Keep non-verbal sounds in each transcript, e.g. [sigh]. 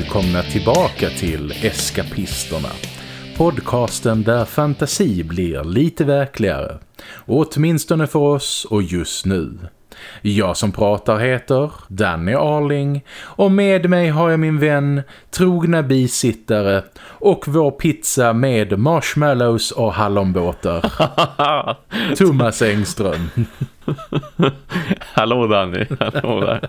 Välkomna tillbaka till Eskapisterna. Podcasten där fantasi blir lite verkligare. Åtminstone för oss och just nu. Jag som pratar heter Danny Arling och med mig har jag min vän, trogna bisittare och vår pizza med marshmallows och hallonbåtar. [laughs] Thomas Engström. [laughs] Hallå Danny, hallå där.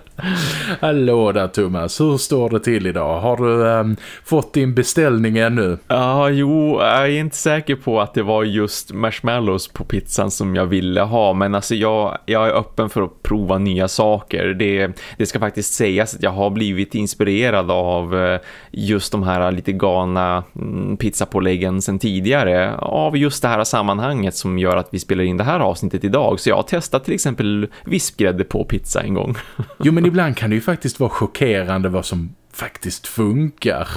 Hallå där Thomas, hur står det till idag? Har du um, fått din beställning ännu? Ja, jo, jag är inte säker på att det var just marshmallows på pizzan som jag ville ha. Men alltså jag, jag är öppen för att prova nya saker. Det, det ska faktiskt sägas att jag har blivit inspirerad av eh, just de här lite galna mm, pizzapåläggen sen tidigare. Av just det här sammanhanget som gör att vi spelar in det här avsnittet idag. Så jag har testat till exempel vispgrädde på pizza en gång. Jo men ibland kan det ju faktiskt vara chockerande vad som faktiskt funkar.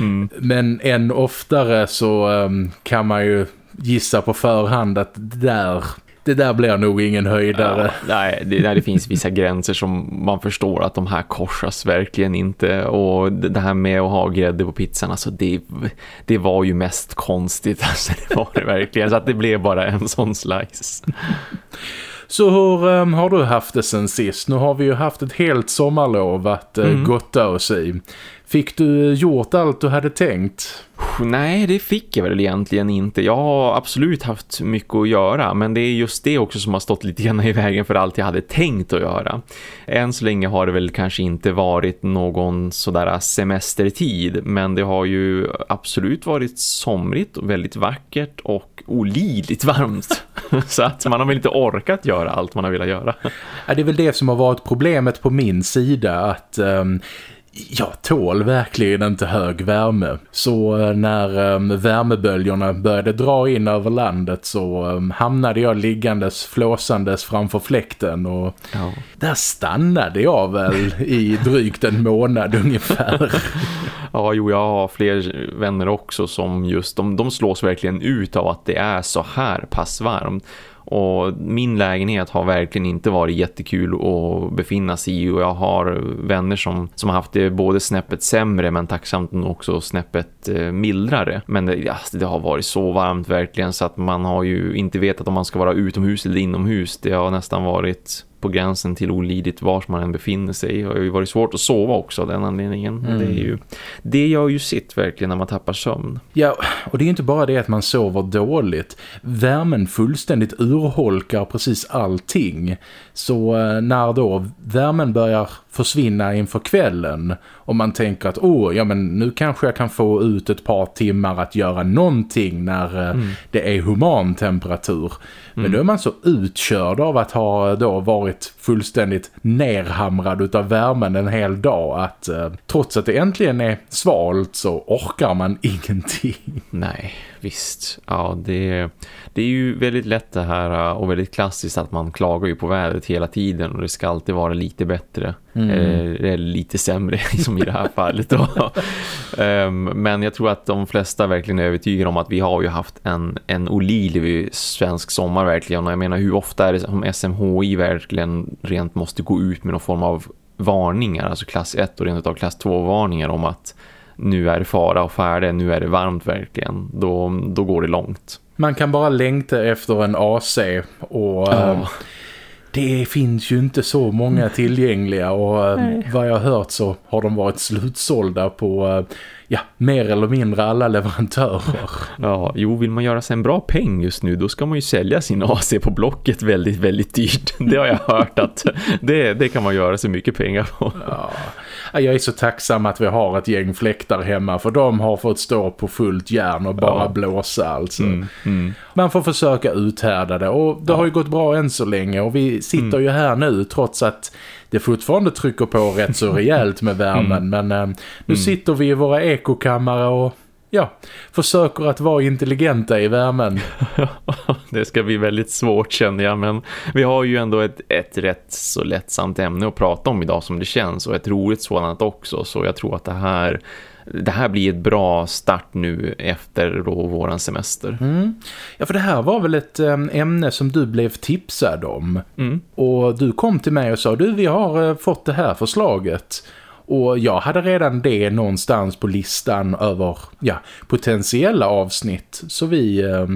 Mm. Men än oftare så um, kan man ju gissa på förhand att det där, det där blir nog ingen höjdare. Ja, nej, det, nej, det finns vissa gränser som man förstår att de här korsas verkligen inte. Och det här med att ha grädde på pizzan, alltså det, det var ju mest konstigt. [laughs] Alltså det var det verkligen. Så att det blev bara en sån slice. Så hur um, har du haft det sen sist? Nu har vi ju haft ett helt sommarlov att uh, mm. gotta oss i. Fick du gjort allt du hade tänkt? Nej, det fick jag väl egentligen inte. Jag har absolut haft mycket att göra men det är just det också som har stått lite grann i vägen för allt jag hade tänkt att göra. Än så länge har det väl kanske inte varit någon sådär semestertid men det har ju absolut varit somrigt och väldigt vackert och olidligt varmt. [laughs] Så att man har väl inte orkat göra allt man har velat göra. Ja, det är väl det som har varit problemet på min sida att... Um jag tål verkligen inte hög värme. Så eh, när um, värmeböljorna började dra in över landet så um, hamnade jag liggandes flåsandes framför fläkten och ja. där stannade jag väl i drygt en månad [laughs] ungefär. Ja, jo, jag har fler vänner också som just, de, de slås verkligen ut av att det är så här pass varmt. Och min lägenhet har verkligen inte varit jättekul att befinna sig i och jag har vänner som, som har haft det både snäppet sämre men tacksamt nog också snäppet eh, mildrare. Men det, ja, det har varit så varmt verkligen så att man har ju inte vetat om man ska vara utomhus eller inomhus. Det har nästan varit på gränsen till olidligt var man än befinner sig. Det har ju varit svårt att sova också av den anledningen. Mm. Det, är ju, det gör ju sitt verkligen när man tappar sömn. Ja, och det är inte bara det att man sover dåligt. Värmen fullständigt urholkar precis allting. Så eh, när då värmen börjar försvinna inför kvällen och man tänker att åh, ja men nu kanske jag kan få ut ett par timmar att göra någonting när eh, mm. det är human temperatur. Men mm. då är man så utkörd av att ha då varit fullständigt nerhamrad utav värmen en hel dag att eh, trots att det äntligen är svalt så orkar man [laughs] ingenting. Nej, visst. Ja, det, det är ju väldigt lätt det här eh, och väldigt klassiskt att man klagar ju på vädret hela tiden och det ska alltid vara lite bättre. Mm. Eh, eller lite sämre [laughs] som i det här fallet. um, [laughs] men jag tror att de flesta verkligen är övertygade om att vi har ju haft en, en olidlig svensk sommar verkligen. Och jag menar hur ofta är det som SMHI verkligen rent måste gå ut med någon form av varningar, alltså klass 1 och rent av klass 2-varningar om att nu är det fara och färde, nu är det varmt verkligen. Då, då går det långt. Man kan bara längta efter en AC och... Oh det finns ju inte så många [laughs] tillgängliga och eh, Nej. vad jag har hört så har de varit slutsålda på eh, ja, mer eller mindre alla [laughs] leverantörer. Ja, jo, vill man göra sig en bra peng just nu då ska man ju sälja sin AC på Blocket väldigt, väldigt dyrt. [laughs] Det har jag hört att det, det kan man göra sig mycket pengar på. Ja, jag är så tacksam att vi har ett gäng fläktar hemma för de har fått stå på fullt järn och bara ja. blåsa alltså. Mm, mm. Man får försöka uthärda det och det ja. har ju gått bra än så länge och vi sitter mm. ju här nu trots att det fortfarande trycker på rätt så rejält med värmen. Mm. Men äh, nu mm. sitter vi i våra ekokammare och ja, försöker att vara intelligenta i värmen. [laughs] det ska bli väldigt svårt känner jag, men vi har ju ändå ett, ett rätt så lättsamt ämne att prata om idag som det känns och ett roligt sådant också, så jag tror att det här det här blir ett bra start nu efter då våran semester. Mm. Ja, för det här var väl ett ämne som du blev tipsad om. Mm. Och du kom till mig och sa, du vi har fått det här förslaget. Och jag hade redan det någonstans på listan över ja, potentiella avsnitt. Så vi eh,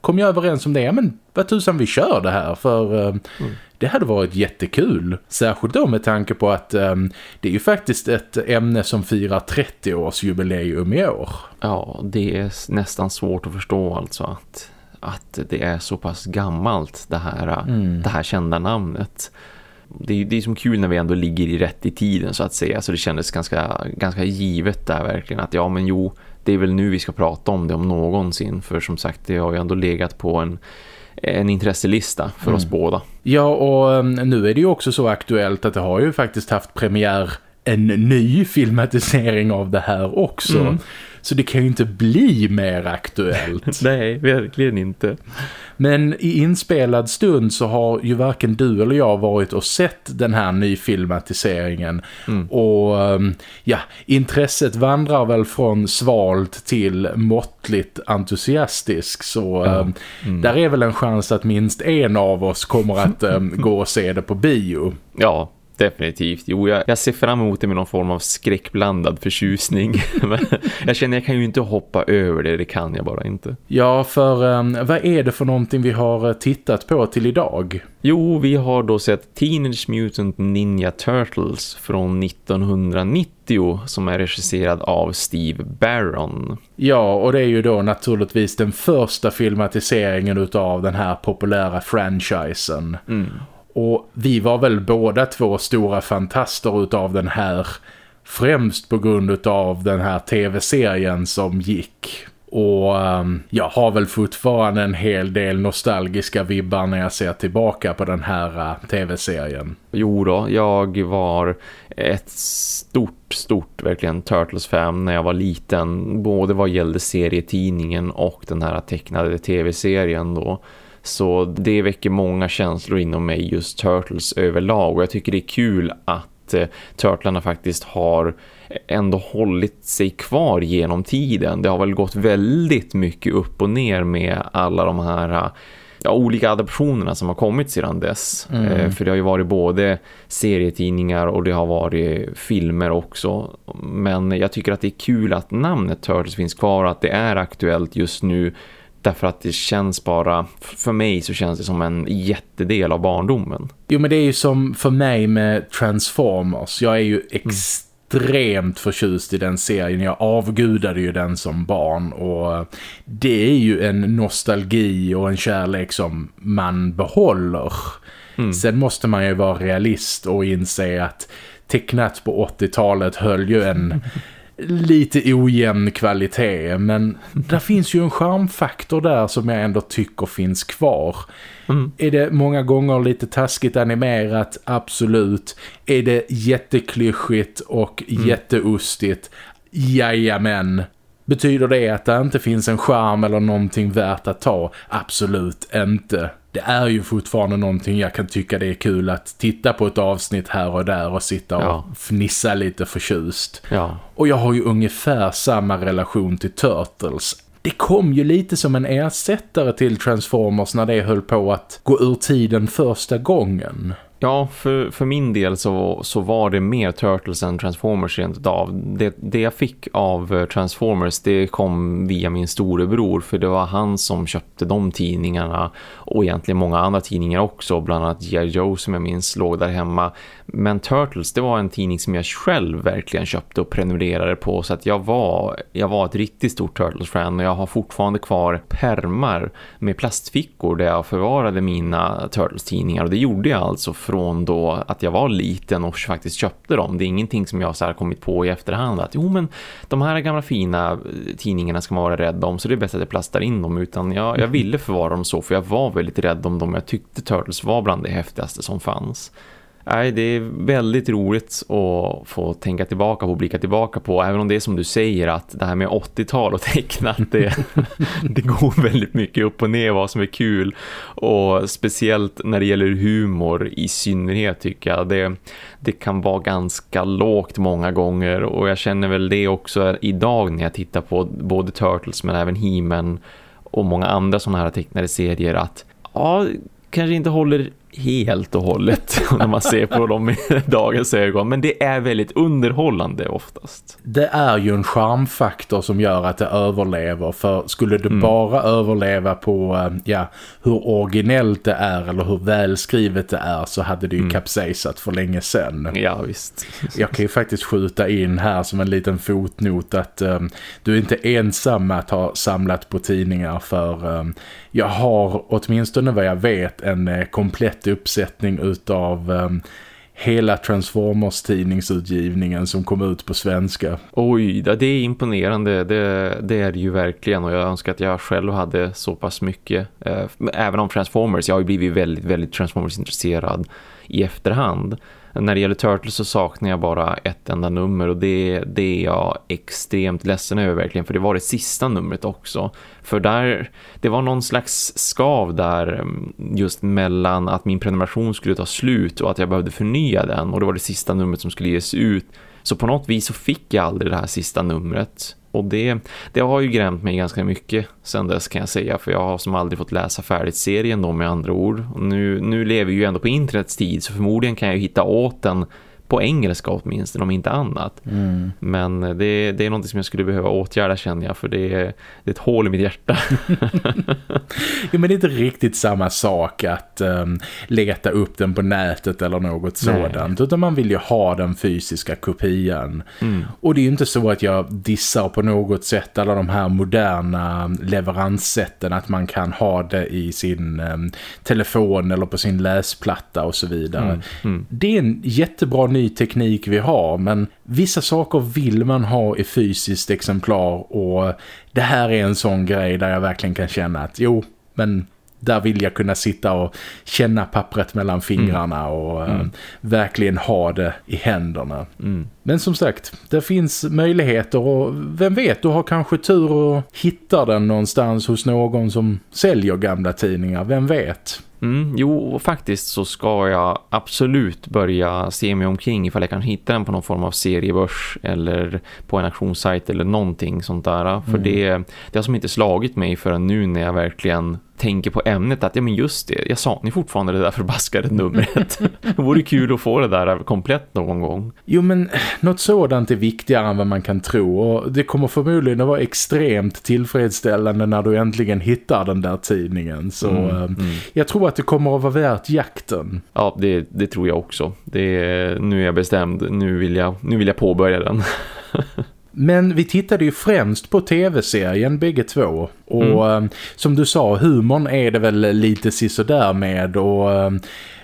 kom ju överens om det. Men vad tusan vi kör det här för eh, mm. det hade varit jättekul. Särskilt då med tanke på att eh, det är ju faktiskt ett ämne som firar 30 års jubileum i år. Ja, det är nästan svårt att förstå alltså att, att det är så pass gammalt det här, mm. det här kända namnet det är, det är som kul när vi ändå ligger i rätt i tiden så att säga. Så det kändes ganska, ganska givet där verkligen att ja men jo, det är väl nu vi ska prata om det om någonsin. För som sagt, det har ju ändå legat på en, en intresselista för mm. oss båda. Ja och um, nu är det ju också så aktuellt att det har ju faktiskt haft premiär en ny filmatisering av det här också. Mm. Så det kan ju inte bli mer aktuellt. [laughs] Nej, verkligen inte. Men i inspelad stund så har ju varken du eller jag varit och sett den här nyfilmatiseringen. Mm. Och ehm, ja, intresset vandrar väl från svalt till måttligt entusiastisk. Så mm. Mm. där är väl en chans att minst en av oss kommer att um, [laughs] gå och se det på bio. Ja, Definitivt. Jo, jag, jag, ser fram emot det med någon form av skräckblandad förtjusning. [laughs] jag känner jag kan ju inte hoppa över det, det kan jag bara inte. Ja, för um, vad är det för någonting vi har eh, tittat på till idag? Jo, vi har då sett Teenage Mutant Ninja Turtles från 1990 som är regisserad av Steve Barron. Ja, och det är ju då naturligtvis den första filmatiseringen av den här populära franchisen. Mm. Och vi var väl båda två stora fantaster utav den här främst på grund av den här tv-serien som gick. Och um, jag har väl fortfarande en hel del nostalgiska vibbar när jag ser tillbaka på den här uh, tv-serien. Jo då, jag var ett stort, stort verkligen Turtles-fan när jag var liten. Både vad gällde serietidningen och den här tecknade tv-serien då. Så det väcker många känslor inom mig just Turtles överlag och jag tycker det är kul att eh, Turtlarna faktiskt har ändå hållit sig kvar genom tiden. Det har väl gått väldigt mycket upp och ner med alla de här ja, olika adaptionerna som har kommit sedan dess. Mm. Eh, för det har ju varit både serietidningar och det har varit filmer också. Men jag tycker att det är kul att namnet Turtles finns kvar och att det är aktuellt just nu Därför att det känns bara, för mig så känns det som en jättedel av barndomen. Jo men det är ju som för mig med Transformers. Jag är ju extremt förtjust i den serien. Jag avgudade ju den som barn och det är ju en nostalgi och en kärlek som man behåller. Mm. Sen måste man ju vara realist och inse att tecknat på 80-talet höll ju en [laughs] lite ojämn kvalitet men där finns ju en charmfaktor där som jag ändå tycker finns kvar. Mm. Är det många gånger lite taskigt animerat? Absolut. Är det jätteklyschigt och mm. jätteostigt? Jajamän. Betyder det att det inte finns en charm eller någonting värt att ta? Absolut inte det är ju fortfarande någonting jag kan tycka det är kul att titta på ett avsnitt här och där och sitta och ja. fnissa lite förtjust. Ja. Och jag har ju ungefär samma relation till Turtles. Det kom ju lite som en ersättare till Transformers när det höll på att gå ur tiden första gången. Ja, för, för min del så, så var det mer Turtles än Transformers rent av. Det, det jag fick av eh, Transformers det kom via min storebror för det var han som köpte de tidningarna och egentligen många andra tidningar också, bland annat G.I. Joe som jag minns låg där hemma. Men Turtles det var en tidning som jag själv verkligen köpte och prenumererade på så att jag var, jag var ett riktigt stort Turtles-fan och jag har fortfarande kvar permar med plastfickor där jag förvarade mina Turtles-tidningar och det gjorde jag alltså från då att jag var liten och faktiskt köpte dem. Det är ingenting som jag så här kommit på i efterhand att jo men de här gamla fina tidningarna ska man vara rädd om så det är bäst att jag plastar in dem utan jag, jag ville förvara dem så för jag var väldigt rädd om dem. Jag tyckte Turtles var bland det häftigaste som fanns. Nej, det är väldigt roligt att få tänka tillbaka på och blicka tillbaka på. Även om det är som du säger att det här med 80-tal och tecknat det, [laughs] det går väldigt mycket upp och ner vad som är kul. Och speciellt när det gäller humor i synnerhet tycker jag. Det, det kan vara ganska lågt många gånger. Och jag känner väl det också idag när jag tittar på både Turtles men även he och många andra sådana här tecknade serier att ja, kanske inte håller helt och hållet [laughs] när man ser på dem i [laughs] dagens ögon. Men det är väldigt underhållande oftast. Det är ju en charmfaktor som gör att det överlever. För skulle det mm. bara överleva på eh, ja, hur originellt det är eller hur välskrivet det är så hade det ju mm. kapsejsat för länge sedan. Ja, visst. Jag kan ju faktiskt skjuta in här som en liten fotnot att um, du är inte ensam att ha samlat på tidningar för um, jag har åtminstone vad jag vet en komplett uppsättning utav um, hela Transformers tidningsutgivningen som kom ut på svenska. Oj, det är imponerande. Det, det är det ju verkligen och jag önskar att jag själv hade så pass mycket. Eh, även om Transformers, jag har ju blivit väldigt, väldigt Transformers-intresserad i efterhand. När det gäller Turtles så saknar jag bara ett enda nummer och det, det är jag extremt ledsen över verkligen för det var det sista numret också. För där, det var någon slags skav där mm, just mellan att min prenumeration skulle ta slut och att jag behövde förnya den och det var det sista numret som skulle ges ut. Så på något vis så fick jag aldrig det här sista numret. Och det, det har ju grämt mig ganska mycket sen dess kan jag säga. För jag har som aldrig fått läsa färdigt serien då med andra ord. Och nu, nu lever ju ändå på internets tid så förmodligen kan jag hitta åt den på engelska åtminstone om inte annat. Mm. Men det, det är något som jag skulle behöva åtgärda känner jag för det är, det är ett hål i mitt hjärta. [laughs] jo men det är inte riktigt samma sak att um, leta upp den på nätet eller något Nej. sådant utan man vill ju ha den fysiska kopian. Mm. Och det är ju inte så att jag dissar på något sätt alla de här moderna leveranssätten att man kan ha det i sin um, telefon eller på sin läsplatta och så vidare. Mm. mm. Det är en jättebra ny ny teknik vi har men vissa saker vill man ha i fysiskt exemplar och det här är en sån grej där jag verkligen kan känna att jo, men där vill jag kunna sitta och känna pappret mellan fingrarna mm. och äh, mm. verkligen ha det i händerna. Mm. Men som sagt, det finns möjligheter och vem vet, du har kanske tur och hittar den någonstans hos någon som säljer gamla tidningar, vem vet? Mm, jo, faktiskt så ska jag absolut börja se mig omkring ifall jag kan hitta den på någon form av seriebörs eller på en auktionssajt eller någonting sånt där. Mm. För det, det har som inte slagit mig förrän nu när jag verkligen tänker på ämnet att ja men just det, jag saknar fortfarande det där förbaskade numret. [laughs] det vore kul att få det där komplett någon gång. Jo men något sådant är viktigare än vad man kan tro och det kommer förmodligen att vara extremt tillfredsställande när du äntligen hittar den där tidningen. Så mm, eh, mm. jag tror att det kommer att vara värt jakten. Ja, det, det tror jag också. Det, nu är jag bestämd, nu vill jag, nu vill jag påbörja den. [laughs] Men vi tittade ju främst på tv-serien bägge två. Och mm. eh, som du sa, humorn är det väl lite sisådär med och... Eh,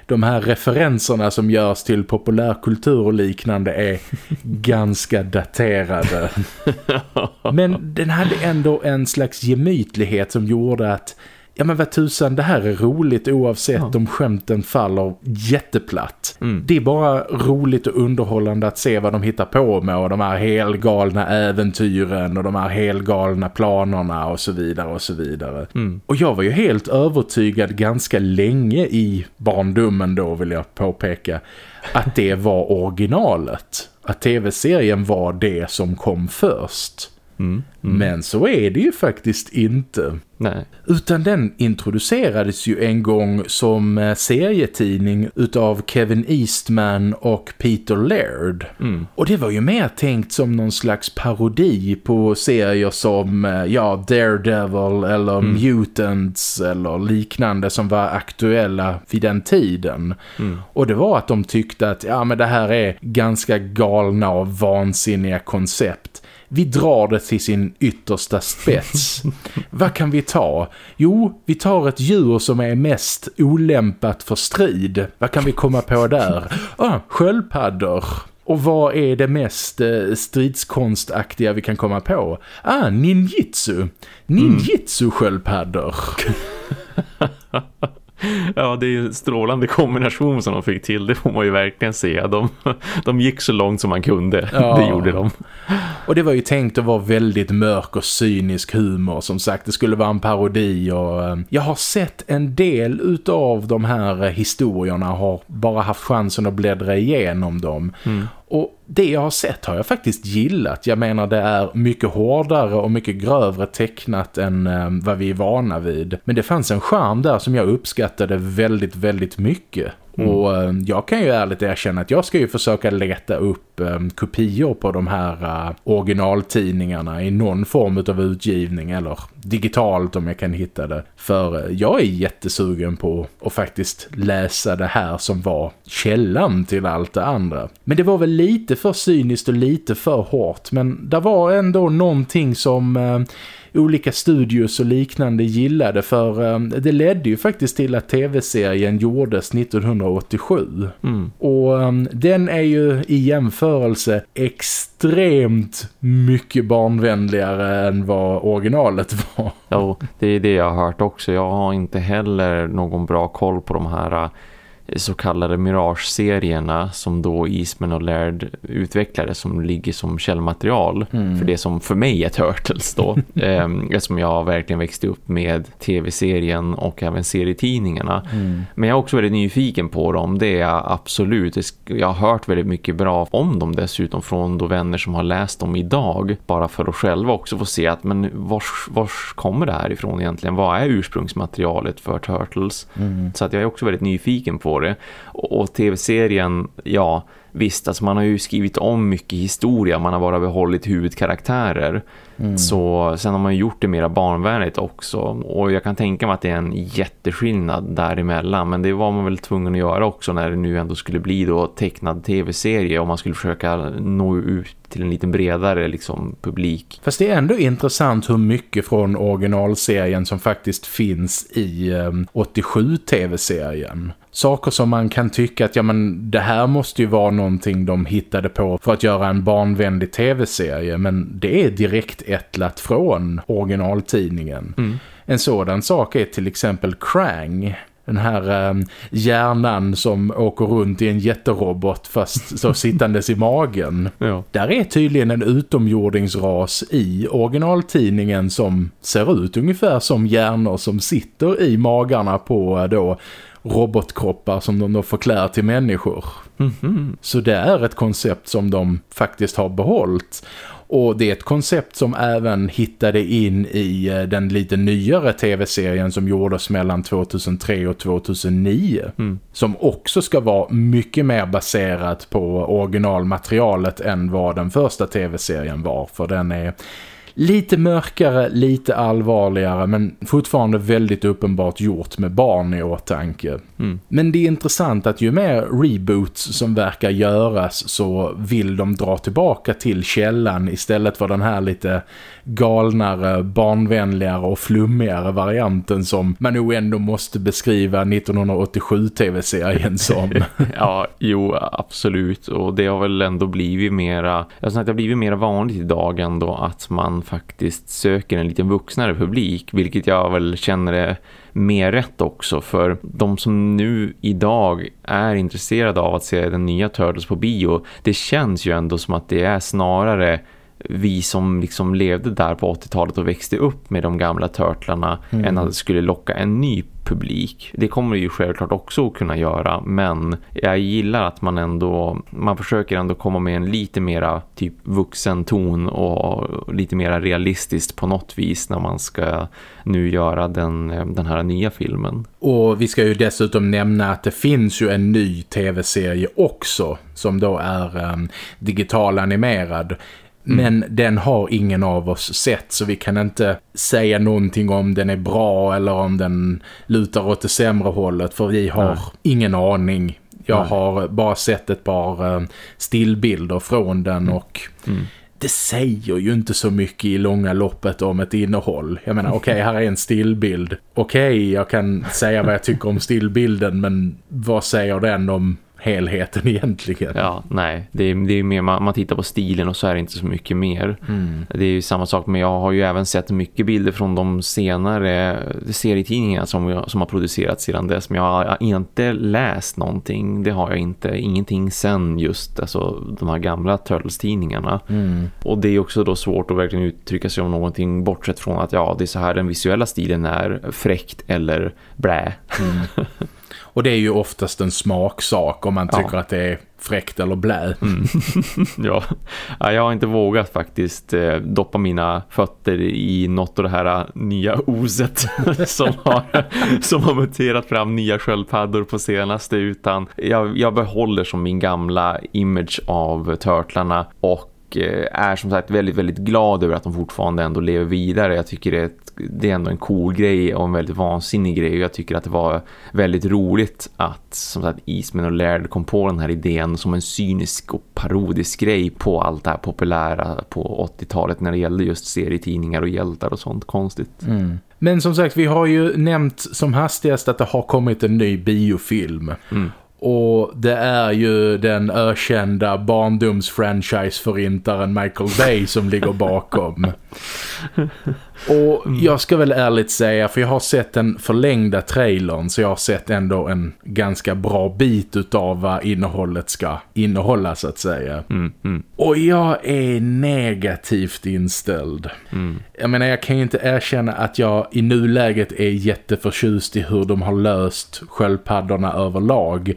de här referenserna som görs till populärkultur och liknande är [laughs] ganska daterade. [laughs] Men den hade ändå en slags gemytlighet som gjorde att ja men vad tusan, det här är roligt oavsett ja. om skämten faller jätteplatt. Mm. Det är bara roligt och underhållande att se vad de hittar på med och de här helgalna äventyren och de här helgalna planerna och så vidare och så vidare. Mm. Och jag var ju helt övertygad ganska länge i barndomen då vill jag påpeka att det var originalet. Att tv-serien var det som kom först. Mm. Mm. Men så är det ju faktiskt inte. Nej. Utan den introducerades ju en gång som eh, serietidning utav Kevin Eastman och Peter Laird. Mm. Och det var ju mer tänkt som någon slags parodi på serier som eh, ja, Daredevil eller mm. Mutants eller liknande som var aktuella vid den tiden. Mm. Och det var att de tyckte att ja men det här är ganska galna och vansinniga koncept vi drar det till sin yttersta spets. [laughs] Vad kan vi ta? Jo, vi tar ett djur som är mest olämpat för strid. Vad kan vi komma på där? Ah, sköldpaddor. Och vad är det mest eh, stridskonstaktiga vi kan komma på? Ah, ninjitsu. Ninjitsu-sköldpaddor. [laughs] [laughs] Ja, det är en strålande kombination som de fick till. Det får man ju verkligen se. De, de gick så långt som man kunde. Ja. Det gjorde de. Och det var ju tänkt att vara väldigt mörk och cynisk humor. Som sagt, det skulle vara en parodi. Och eh, jag har sett en del utav de här historierna. Har bara haft chansen att bläddra igenom dem. Mm. Och det jag har sett har jag faktiskt gillat. Jag menar det är mycket hårdare och mycket grövre tecknat än eh, vad vi är vana vid. Men det fanns en charm där som jag uppskattade väldigt, väldigt mycket. Mm. Och eh, jag kan ju ärligt erkänna att jag ska ju försöka leta upp eh, kopior på de här uh, originaltidningarna i någon form av utgivning eller digitalt om jag kan hitta det. För jag är jättesugen på att faktiskt läsa det här som var källan till allt det andra. Men det var väl lite för cyniskt och lite för hårt men det var ändå någonting som... Uh, olika studios och liknande gillade för um, det ledde ju faktiskt till att tv-serien gjordes 1987. Mm. Och um, den är ju i jämförelse extremt mycket barnvänligare än vad originalet [laughs] var. Ja, det är det jag har hört också. Jag har inte heller någon bra koll på de här så kallade Mirage-serierna som då Eastman och Laird utvecklade som ligger som källmaterial mm. för det som för mig är Turtles då. [laughs] eh, eftersom jag verkligen växte upp med tv-serien och även serietidningarna. Mm. Men jag är också väldigt nyfiken på dem, det är jag absolut. Jag har hört väldigt mycket bra om dem dessutom från då vänner som har läst dem idag. Bara för att själva också få se att men vars, vars kommer det här ifrån egentligen? Vad är ursprungsmaterialet för Turtles? Mm. Så att jag är också väldigt nyfiken på det. Och, och tv-serien, ja visst, alltså man har ju skrivit om mycket historia, man har bara behållit huvudkaraktärer. Mm. Så sen har man gjort det mera barnvänligt också. Och jag kan tänka mig att det är en jätteskillnad däremellan. Men det var man väl tvungen att göra också när det nu ändå skulle bli då tecknad tv-serie. Och man skulle försöka nå ut till en lite bredare liksom, publik. Fast det är ändå intressant hur mycket från originalserien som faktiskt finns i um, 87-tv-serien saker som man kan tycka att ja men det här måste ju vara någonting de hittade på för att göra en barnvänlig tv-serie men det är direkt ättlat från originaltidningen. Mm. En sådan sak är till exempel Krang den här eh, hjärnan som åker runt i en jätterobot fast [laughs] så sittandes i magen. Ja. Där är tydligen en utomjordingsras i originaltidningen som ser ut ungefär som hjärnor som sitter i magarna på eh, då robotkroppar som de då förklär till människor. Mm -hmm. Så det är ett koncept som de faktiskt har behållit. Och det är ett koncept som även hittade in i eh, den lite nyare tv-serien som gjordes mellan 2003 och 2009. Mm. Som också ska vara mycket mer baserat på originalmaterialet än vad den första tv-serien var. För den är lite mörkare, lite allvarligare men fortfarande väldigt uppenbart gjort med barn i åtanke. Mm. Men det är intressant att ju mer reboots som verkar göras så vill de dra tillbaka till källan istället för den här lite galnare, barnvänligare och flummigare varianten som man nog ändå måste beskriva 1987 tv-serien [laughs] som. ja, jo, absolut. Och det har väl ändå blivit mera, jag det har blivit mer vanligt idag ändå att man faktiskt söker en lite vuxnare publik, vilket jag väl känner är mer rätt också för de som nu idag är intresserade av att se den nya Turtles på bio, det känns ju ändå som att det är snarare vi som liksom levde där på 80-talet och växte upp med de gamla törtlarna mm. än att det skulle locka en ny publik. Det kommer det ju självklart också att kunna göra men jag gillar att man ändå man försöker ändå komma med en lite mera typ vuxen ton och lite mera realistiskt på något vis när man ska nu göra den, den här nya filmen. Och vi ska ju dessutom nämna att det finns ju en ny tv-serie också som då är ehm, um, digital animerad men den har ingen av oss sett så vi kan inte säga någonting om den är bra eller om den lutar åt det sämre hållet för vi har Nej. ingen aning. Jag Nej. har bara sett ett par uh, stillbilder från den mm. och mm. det säger ju inte så mycket i långa loppet om ett innehåll. Jag menar, okej, okay, [laughs] här är en stillbild. Okej, okay, jag kan säga vad jag tycker om stillbilden men vad säger den om helheten [laughs] egentligen. Ja, nej. Det är, det är mer, man, man tittar på stilen och så är det inte så mycket mer. Mm. Det är ju samma sak, men jag har ju även sett mycket bilder från de senare serietidningarna som, som har producerats sedan dess. Men jag har inte läst någonting. Det har jag inte. Ingenting sen just alltså, de här gamla Turtles-tidningarna. Mm. Och det är också då svårt att verkligen uttrycka sig om någonting bortsett från att ja, det är så här den visuella stilen är fräckt eller blä. Mm. [laughs] Och det är ju oftast en smaksak om man tycker ja. att det är fräckt eller blä. Mm. [laughs] ja. ja, jag har inte vågat faktiskt eh, doppa mina fötter i något av det här eh, nya oset [laughs] som, har, som har muterat fram nya sköldpaddor på senaste utan jag, jag behåller som min gamla image av törtlarna och Eh, är som sagt väldigt, väldigt glad över att de fortfarande ändå lever vidare. Jag tycker det är, ett, det är ändå en cool grej och en väldigt vansinnig grej. Och jag tycker att det var väldigt roligt att som sagt Eastman och Laird kom på den här idén som en cynisk och parodisk grej på allt det här populära på 80-talet när det gällde just serietidningar och hjältar och sånt konstigt. Mm. Men som sagt, vi har ju nämnt som hastigast att det har kommit en ny biofilm. Mm. Och det är ju den ökända barndomsfranchise-förintaren Michael Bay som ligger bakom. [laughs] Och mm. jag ska väl ärligt säga, för jag har sett den förlängda trailern så jag har sett ändå en ganska bra bit utav vad innehållet ska innehålla så att säga. Mm, mm. Och jag är negativt inställd. Mm. Jag menar, jag kan ju inte erkänna att jag i nuläget är jätteförtjust i hur de har löst sköldpaddorna överlag.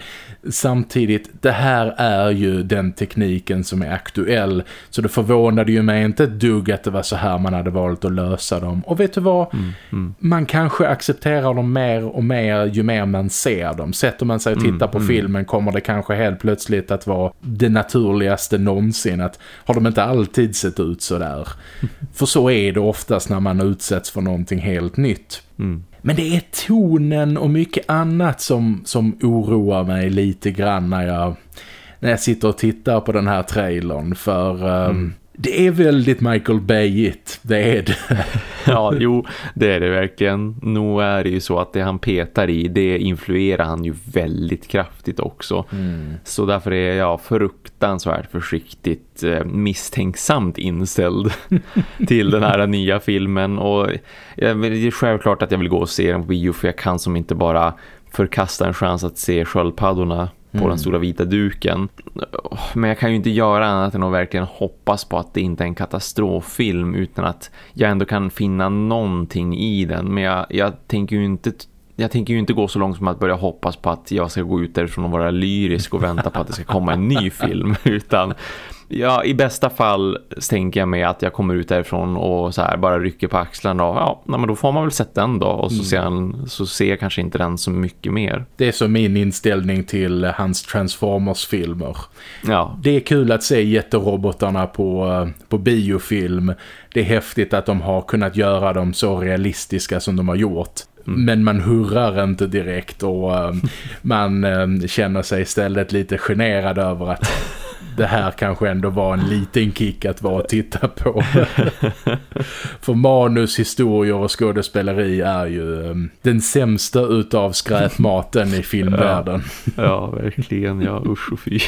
Samtidigt, det här är ju den tekniken som är aktuell. Så det förvånade ju mig inte ett dugg att det var så här man hade valt att lösa dem. Och vet du vad? Mm, mm. Man kanske accepterar dem mer och mer ju mer man ser dem. Sätter man sig och tittar mm, på mm. filmen kommer det kanske helt plötsligt att vara det naturligaste någonsin. Att har de inte alltid sett ut så där? [laughs] För så är det oftast när man utsätts för någonting helt nytt. Mm. Men det är tonen och mycket annat som, som oroar mig lite grann när jag, när jag sitter och tittar på den här trailern. För um, det är väldigt Michael Bayit, det är det. [laughs] ja, jo, det är det verkligen. Nog är det ju så att det han petar i, det influerar han ju väldigt kraftigt också. Mm. Så därför är jag fruktansvärt försiktigt eh, misstänksamt inställd [laughs] till den här nya filmen. Och det är självklart att jag vill gå och se den på bio för jag kan som inte bara förkasta en chans att se sköldpaddorna på mm. den stora vita duken. Men jag kan ju inte göra annat än att verkligen hoppas på att det inte är en katastroffilm utan att jag ändå kan finna någonting i den. Men jag, jag tänker ju inte jag tänker ju inte gå så långt som att börja hoppas på att jag ska gå ut därifrån och vara lyrisk och vänta på att det ska komma en ny film [laughs] utan ja, i bästa fall tänker jag mig att jag kommer ut därifrån och så här bara rycker på axlarna och ja, men då får man väl sätta den då och så, mm. ser, han, så ser jag kanske inte den så mycket mer. Det är så min inställning till hans Transformers-filmer. Ja. Det är kul att se jätterobotarna på, på biofilm. Det är häftigt att de har kunnat göra dem så realistiska som de har gjort. Mm. Men man hurrar inte direkt och um, [laughs] man um, känner sig istället lite generad över att det här kanske ändå var en liten kick att vara och titta på. [laughs] För manus, historier och skådespeleri är ju um, den sämsta utav skräpmaten i filmvärlden. Ja, ja verkligen. Ja, usch och fy.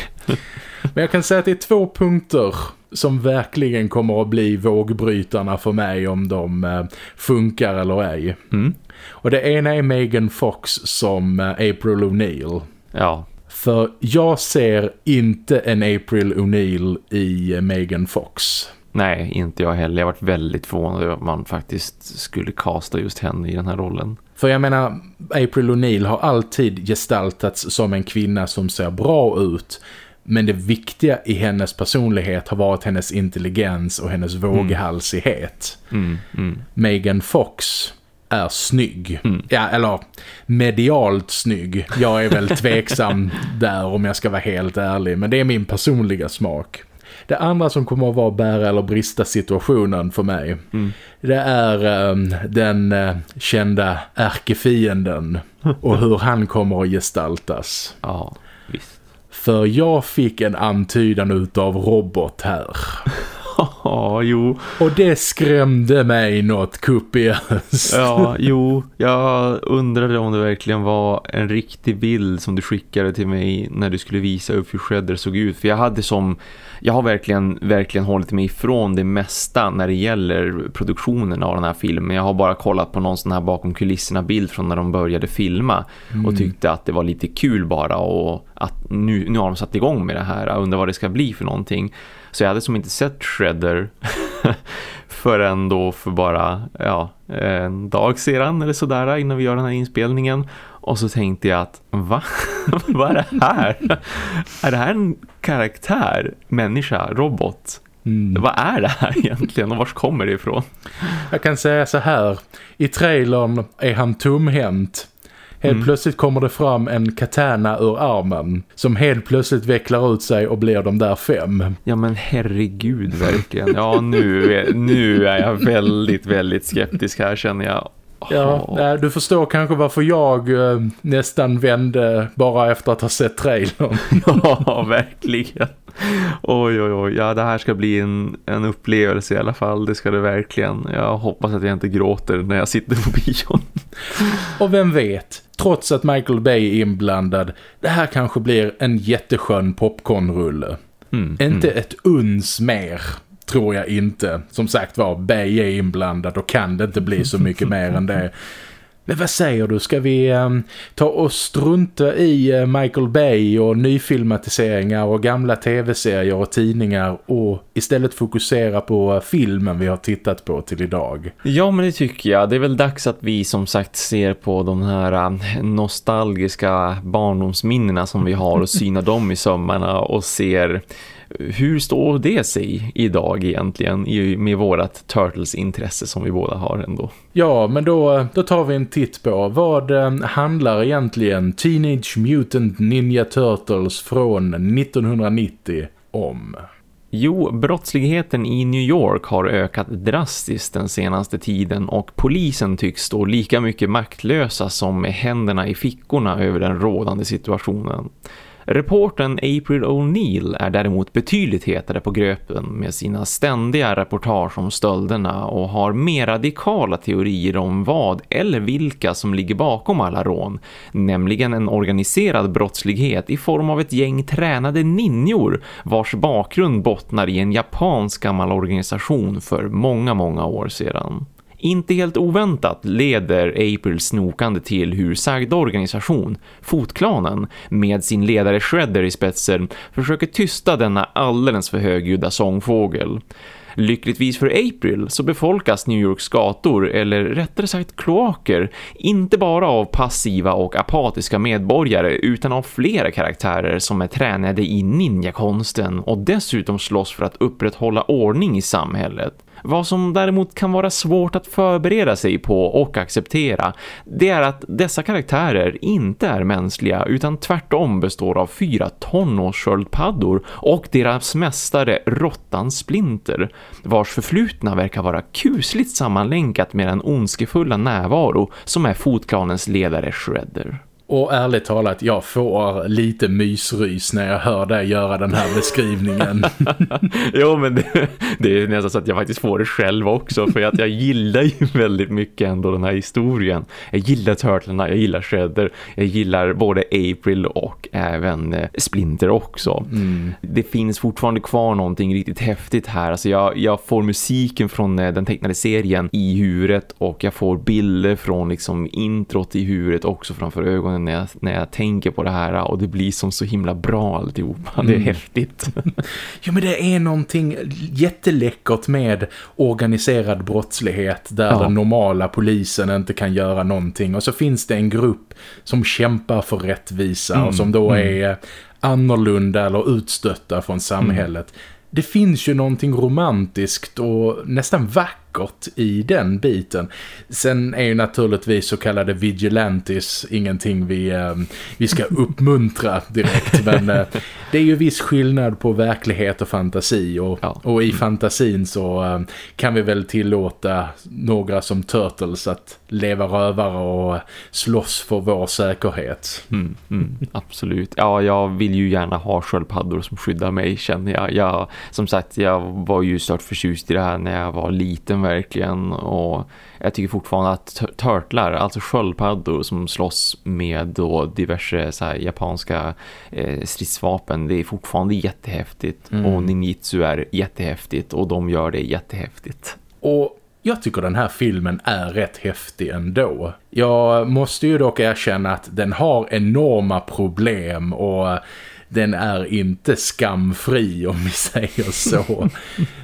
Men jag kan säga att det är två punkter som verkligen kommer att bli vågbrytarna för mig om de uh, funkar eller ej. Mm. Och det ena är Megan Fox som uh, April O'Neill. Ja. För jag ser inte en April O'Neill i Megan Fox. Nej, inte jag heller. Jag har varit väldigt förvånad över att man faktiskt skulle kasta just henne i den här rollen. För jag menar, April O'Neill har alltid gestaltats som en kvinna som ser bra ut. Men det viktiga i hennes personlighet har varit hennes intelligens och hennes våghalsighet. Mm. Mm, mm. Megan Fox är snygg. Mm. Ja, eller medialt snygg. Jag är väl [laughs] tveksam där om jag ska vara helt ärlig. Men det är min personliga smak. Det andra som kommer att vara bära eller brista situationen för mig. Mm. Det är um, den uh, kända ärkefienden. [laughs] och hur han kommer att gestaltas. Ja, visst. För jag fick en antydan utav robot här. [laughs] Ja, jo. Och det skrämde mig något kupiöst. Ja, [laughs] jo. Jag undrade om det verkligen var en riktig bild som du skickade till mig när du skulle visa upp hur Shredder såg ut. För jag hade som... Jag har verkligen, verkligen hållit mig ifrån det mesta när det gäller produktionen av den här filmen. Jag har bara kollat på någon sån här bakom kulisserna bild från när de började filma. Mm. Och tyckte att det var lite kul bara och att nu, nu har de satt igång med det här. Jag undrar vad det ska bli för någonting. Så jag hade som inte sett Shredder [laughs] förrän då för bara ja, en dag sedan eller sådär innan vi gör den här inspelningen. Och så tänkte jag att, va? [laughs] Vad är det här? är det här en karaktär, människa, robot? Mm. Vad är det här egentligen och var kommer det ifrån? Jag kan säga så här. I trailern är han tomhänt. Helt mm. plötsligt kommer det fram en katana ur armen som helt plötsligt vecklar ut sig och blir de där fem. Ja men herregud verkligen. Ja nu är, nu är jag väldigt väldigt skeptisk här känner jag. Ja, du förstår kanske varför jag eh, nästan vände bara efter att ha sett trailern. [laughs] ja, verkligen. Oj, oj, oj. Ja, det här ska bli en, en upplevelse i alla fall. Det ska det verkligen. Jag hoppas att jag inte gråter när jag sitter på bion. Och vem vet, trots att Michael Bay är inblandad, det här kanske blir en jätteskön popcornrulle. Mm, inte mm. ett uns mer tror jag inte. Som sagt var, Bay är inblandad och kan det inte bli så mycket mer än det. Men vad säger du? Ska vi um, ta och strunta i uh, Michael Bay och nyfilmatiseringar och gamla tv-serier och tidningar och istället fokusera på uh, filmen vi har tittat på till idag? Ja, men det tycker jag. Det är väl dags att vi som sagt ser på de här uh, nostalgiska barndomsminnena som vi har och synar dem i sömmarna och ser hur står det sig idag egentligen med vårat Turtles-intresse som vi båda har ändå? Ja, men då, då tar vi en titt på vad eh, handlar egentligen Teenage Mutant Ninja Turtles från 1990 om? Jo, brottsligheten i New York har ökat drastiskt den senaste tiden och polisen tycks stå lika mycket maktlösa som med händerna i fickorna över den rådande situationen. Reporten April O'Neill är däremot betydligt hetare på gröpen med sina ständiga reportage om stölderna och har mer radikala teorier om vad eller vilka som ligger bakom alla rån, nämligen en organiserad brottslighet i form av ett gäng tränade ninjor vars bakgrund bottnar i en japansk gammal organisation för många, många år sedan. Inte helt oväntat leder April snokande till hur sagda organisation, Fotklanen, med sin ledare Shredder i spetsen försöker tysta denna alldeles för högljudda sångfågel. Lyckligtvis för April så befolkas New Yorks gator, eller rättare sagt kloaker, inte bara av passiva och apatiska medborgare utan av flera karaktärer som är tränade i ninjakonsten och dessutom slåss för att upprätthålla ordning i samhället. Vad som däremot kan vara svårt att förbereda sig på och acceptera det är att dessa karaktärer inte är mänskliga utan tvärtom består av fyra tonårssköldpaddor och deras mästare Rottan Splinter vars förflutna verkar vara kusligt sammanlänkat med den ondskefulla närvaro som är fotklanens ledare Shredder. Och ärligt talat, jag får lite mysrys när jag hör dig göra den här beskrivningen. [laughs] jo, men det, det, är nästan så att jag faktiskt får det själv också. För att jag gillar ju väldigt mycket ändå den här historien. Jag gillar Turtlarna, jag gillar Shredder. Jag gillar både April och även eh, Splinter också. Mm. Det finns fortfarande kvar någonting riktigt häftigt här. Alltså jag, jag får musiken från eh, den tecknade serien i huvudet. Och jag får bilder från liksom introt i huvudet också framför ögonen när jag, när jag tänker på det här och det blir som så himla bra alltihopa. Mm. Det är mm. häftigt. [laughs] ja men det är någonting jätteläckert med organiserad brottslighet där ja. den normala polisen inte kan göra någonting och så finns det en grupp som kämpar för rättvisa mm. och som då mm. är annorlunda eller utstötta från samhället. Mm. Det finns ju någonting romantiskt och nästan vackert vackert i den biten. Sen är ju naturligtvis så kallade vigilantes ingenting vi, eh, vi ska [laughs] uppmuntra direkt. men eh, det är ju viss skillnad på verklighet och fantasi. Och, ja. och i fantasin så eh, kan vi väl tillåta några som Turtles att leva rövare och slåss för vår säkerhet. Mm, mm, absolut. Ja, jag vill ju gärna ha sköldpaddor som skyddar mig känner jag. jag. Som sagt, jag var ju stört förtjust i det här när jag var liten verkligen och jag tycker fortfarande att turtlar, alltså sköldpaddor som slåss med då diverse så här, japanska eh, stridsvapen, det är fortfarande jättehäftigt mm. och ninjitsu är jättehäftigt och de gör det jättehäftigt. Och jag tycker den här filmen är rätt häftig ändå. Jag måste ju dock erkänna att den har enorma problem och den är inte skamfri om vi [laughs] säger så.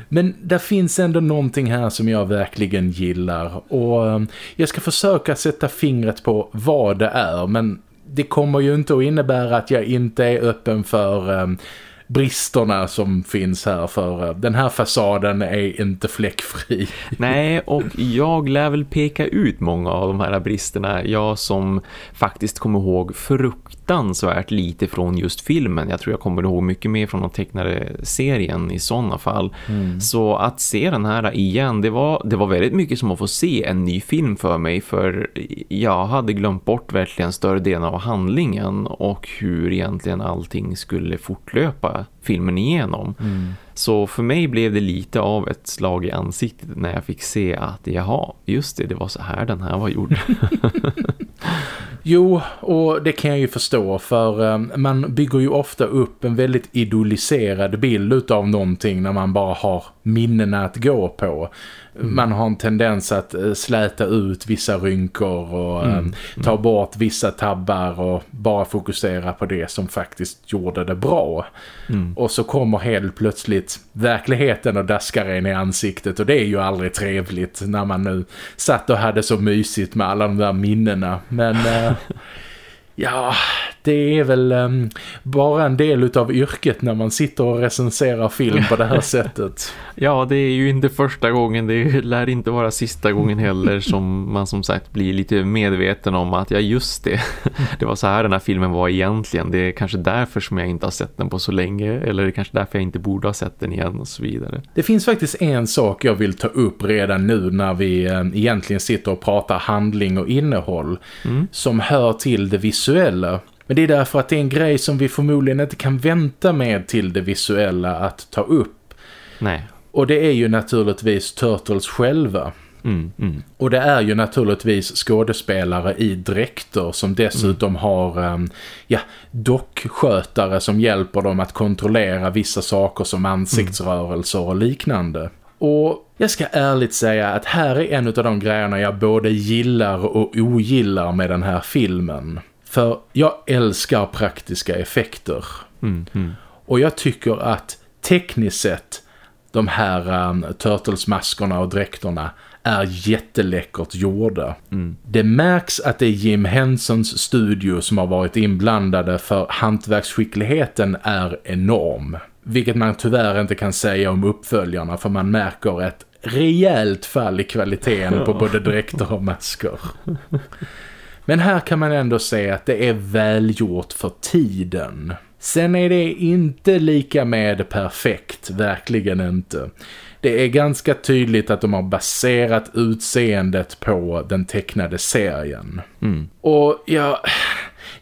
Men det finns ändå någonting här som jag verkligen gillar och eh, jag ska försöka sätta fingret på vad det är men det kommer ju inte att innebära att jag inte är öppen för eh, bristerna som finns här för den här fasaden är inte fläckfri. [laughs] Nej, och jag lär väl peka ut många av de här bristerna. Jag som faktiskt kommer ihåg fruktansvärt lite från just filmen. Jag tror jag kommer ihåg mycket mer från den tecknade serien i sådana fall. Mm. Så att se den här igen, det var, det var väldigt mycket som att få se en ny film för mig. För jag hade glömt bort verkligen större delen av handlingen och hur egentligen allting skulle fortlöpa filmen igenom. Mm. Så för mig blev det lite av ett slag i ansiktet när jag fick se att jaha, just det, det var så här den här var gjord. [laughs] jo, och det kan jag ju förstå för um, man bygger ju ofta upp en väldigt idoliserad bild av någonting när man bara har minnena att gå på. Mm. Man har en tendens att eh, släta ut vissa rynkor och mm. um, ta bort vissa tabbar och bara fokusera på det som faktiskt gjorde det bra. Mm. Och så kommer helt plötsligt verkligheten och daskar en i ansiktet och det är ju aldrig trevligt när man nu satt och hade så mysigt med alla de där minnena. Men... [laughs] Ja, det är väl um, bara en del av yrket när man sitter och recenserar film på det här [laughs] sättet. Ja, det är ju inte första gången, det lär inte vara sista gången heller som man som sagt blir lite medveten om att ja just det, det var så här den här filmen var egentligen. Det är kanske därför som jag inte har sett den på så länge eller det är kanske därför jag inte borde ha sett den igen och så vidare. Det finns faktiskt en sak jag vill ta upp redan nu när vi um, egentligen sitter och pratar handling och innehåll mm. som hör till det visuella. Men det är därför att det är en grej som vi förmodligen inte kan vänta med till det visuella att ta upp. Nej. Och det är ju naturligtvis Turtles själva. Mm, mm. Och det är ju naturligtvis skådespelare i dräkter som dessutom mm. har um, ja, dockskötare som hjälper dem att kontrollera vissa saker som ansiktsrörelser och liknande. Och jag ska ärligt säga att här är en av de grejerna jag både gillar och ogillar med den här filmen. För jag älskar praktiska effekter. Mm, mm. Och jag tycker att tekniskt sett de här um, Turtles-maskorna och dräkterna är jätteläckert gjorda. Mm. Det märks att det är Jim Hensons studio som har varit inblandade för hantverksskickligheten är enorm. Vilket man tyvärr inte kan säga om uppföljarna för man märker ett rejält fall i kvaliteten på både dräkter och masker. [laughs] Men här kan man ändå se att det är välgjort för tiden. Sen är det inte lika med perfekt, verkligen inte. Det är ganska tydligt att de har baserat utseendet på den tecknade serien. Mm. Och ja,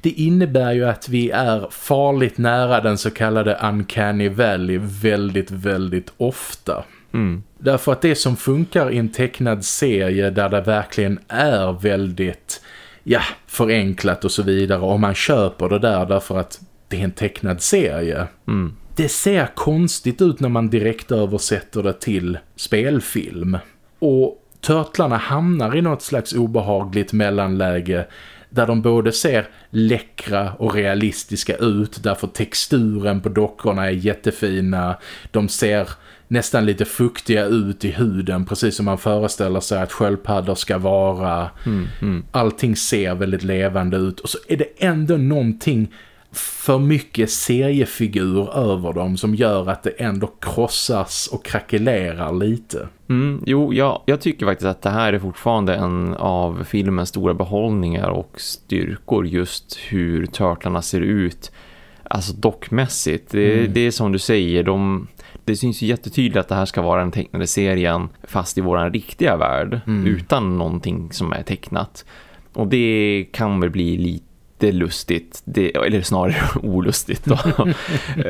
det innebär ju att vi är farligt nära den så kallade Uncanny Valley väldigt, väldigt ofta. Mm. Därför att det som funkar i en tecknad serie där det verkligen är väldigt ja, förenklat och så vidare om man köper det där därför att det är en tecknad serie. Mm. Det ser konstigt ut när man direkt översätter det till spelfilm. Och törtlarna hamnar i något slags obehagligt mellanläge där de både ser läckra och realistiska ut därför texturen på dockorna är jättefina. De ser nästan lite fuktiga ut i huden precis som man föreställer sig att sköldpaddor ska vara. Mm, mm. Allting ser väldigt levande ut och så är det ändå någonting för mycket seriefigur över dem som gör att det ändå krossas och krackelerar lite. Mm, jo, ja, jag tycker faktiskt att det här är fortfarande en av filmens stora behållningar och styrkor just hur törtlarna ser ut. Alltså dockmässigt. Det, mm. det är som du säger, de, det syns ju jättetydligt att det här ska vara den tecknade serien fast i våran riktiga värld mm. utan någonting som är tecknat. Och det kan väl bli lite det är lustigt, det, eller snarare [laughs] olustigt då. [laughs]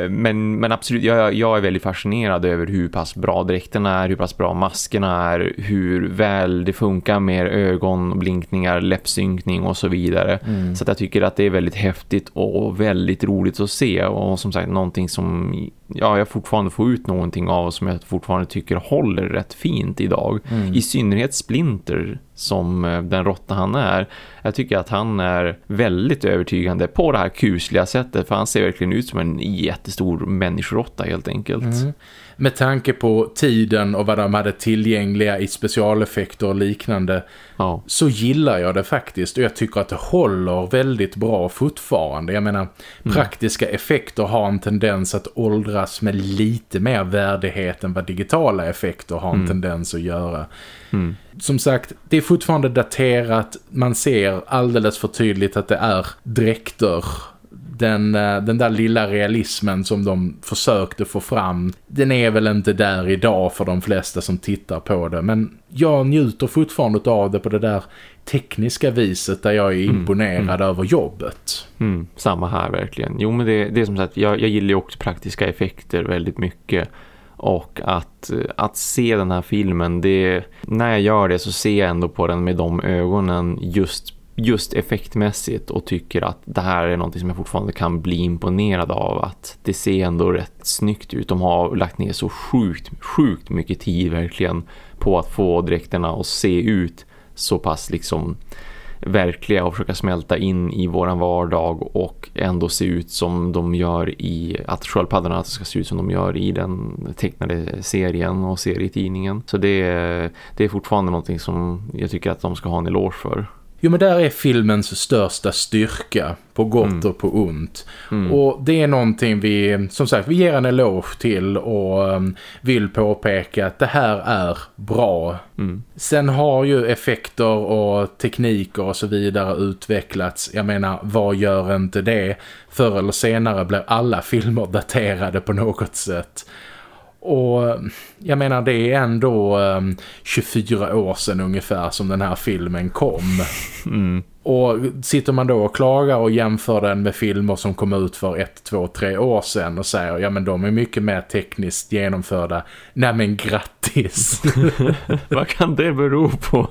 Men, men absolut, jag, jag är väldigt fascinerad över hur pass bra dräkterna är, hur pass bra maskerna är, hur väl det funkar med ögonblinkningar, läppsynkning och så vidare. Mm. Så jag tycker att det är väldigt häftigt och väldigt roligt att se och som sagt någonting som ja, jag fortfarande får ut någonting av som jag fortfarande tycker håller rätt fint idag. Mm. I synnerhet Splinter som eh, den råtta han är. Jag tycker att han är väldigt övertygande på det här kusliga sättet för han ser verkligen ut som en jättestor människorotta helt enkelt. Mm. Med tanke på tiden och vad de hade tillgängliga i specialeffekter och liknande ja. så gillar jag det faktiskt och jag tycker att det håller väldigt bra fortfarande. Jag menar, mm. praktiska effekter har en tendens att åldras med lite mer värdighet än vad digitala effekter har en mm. tendens att göra. Mm. Som sagt, det är fortfarande daterat. Man ser alldeles för tydligt att det är dräkter den, eh, den där lilla realismen som de försökte få fram, den är väl inte där idag för de flesta som tittar på det. Men jag njuter fortfarande av det på det där tekniska viset där jag är mm, imponerad mm, mm. över jobbet. Mm, samma här verkligen. Jo men det, det är som sagt, jag, jag gillar ju också praktiska effekter väldigt mycket. Och att, att se den här filmen, det, när jag gör det så ser jag ändå på den med de ögonen just just effektmässigt och tycker att det här är något som jag fortfarande kan bli imponerad av att det ser ändå rätt snyggt ut. De har lagt ner så sjukt, sjukt mycket tid verkligen på att få dräkterna att se ut så pass liksom verkliga och försöka smälta in i våran vardag och ändå se ut som de gör i att sköldpaddorna ska se ut som de gör i den tecknade serien och serietidningen. Så det, det är fortfarande någonting som jag tycker att de ska ha en eloge för. Jo men där är filmens största styrka på gott mm. och på ont. Mm. Och det är någonting vi, som sagt, vi ger en eloge till och um, vill påpeka att det här är bra. Mm. Sen har ju effekter och tekniker och så vidare utvecklats. Jag menar, vad gör inte det? Förr eller senare blir alla filmer daterade på något sätt. Och jag menar det är ändå um, ehm, 24 år sedan ungefär som den här filmen kom. [laughs] Mm. Och sitter man då och klagar och jämför den med filmer som kom ut för ett, två, tre år sedan och säger ja men de är mycket mer tekniskt genomförda. Nej men grattis! [laughs] Vad kan det bero på?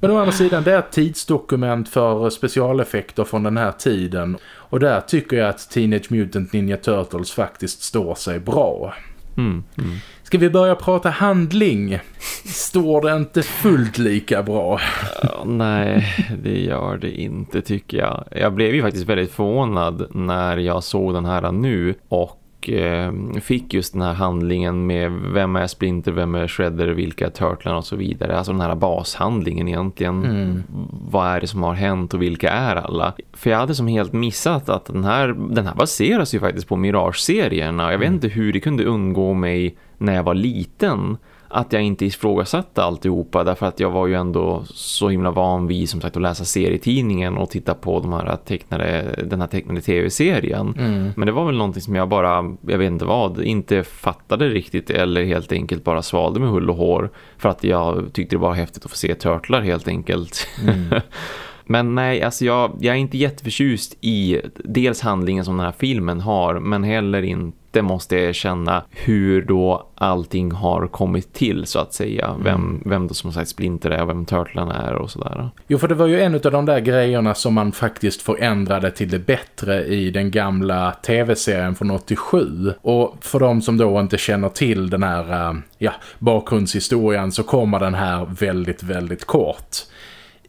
men å andra sidan det är ett tidsdokument för specialeffekter från den här tiden. Och där tycker jag att Teenage Mutant Ninja Turtles faktiskt står sig bra. Mm, mm. Ska vi börja prata handling? Står det inte fullt lika bra? Ja, nej, det gör det inte tycker jag. Jag blev ju faktiskt väldigt förvånad när jag såg den här nu och och eh, fick just den här handlingen med vem är Splinter, vem är Shredder, vilka är Turtlarna och så vidare. Alltså den här bashandlingen egentligen. Mm. Vad är det som har hänt och vilka är alla? För jag hade som helt missat att den här, den här baseras ju faktiskt på Mirage-serierna. Jag vet mm. inte hur det kunde undgå mig när jag var liten att jag inte ifrågasatte alltihopa därför att jag var ju ändå så himla van vid som sagt att läsa serietidningen och titta på de här tecknade, den här tecknade tv-serien. Mm. Men det var väl någonting som jag bara, jag vet inte vad, inte fattade riktigt eller helt enkelt bara svalde med hull och hår för att jag tyckte det var häftigt att få se törtlar helt enkelt. Mm. [laughs] Men nej, alltså jag, jag är inte jätteförtjust i dels handlingen som den här filmen har men heller inte måste jag känna hur då allting har kommit till så att säga. Mm. Vem, vem då som sagt Splinter är och vem Turtlarna är och sådär. Jo för det var ju en av de där grejerna som man faktiskt förändrade till det bättre i den gamla tv-serien från 87. Och för de som då inte känner till den här ja, bakgrundshistorien så kommer den här väldigt, väldigt kort.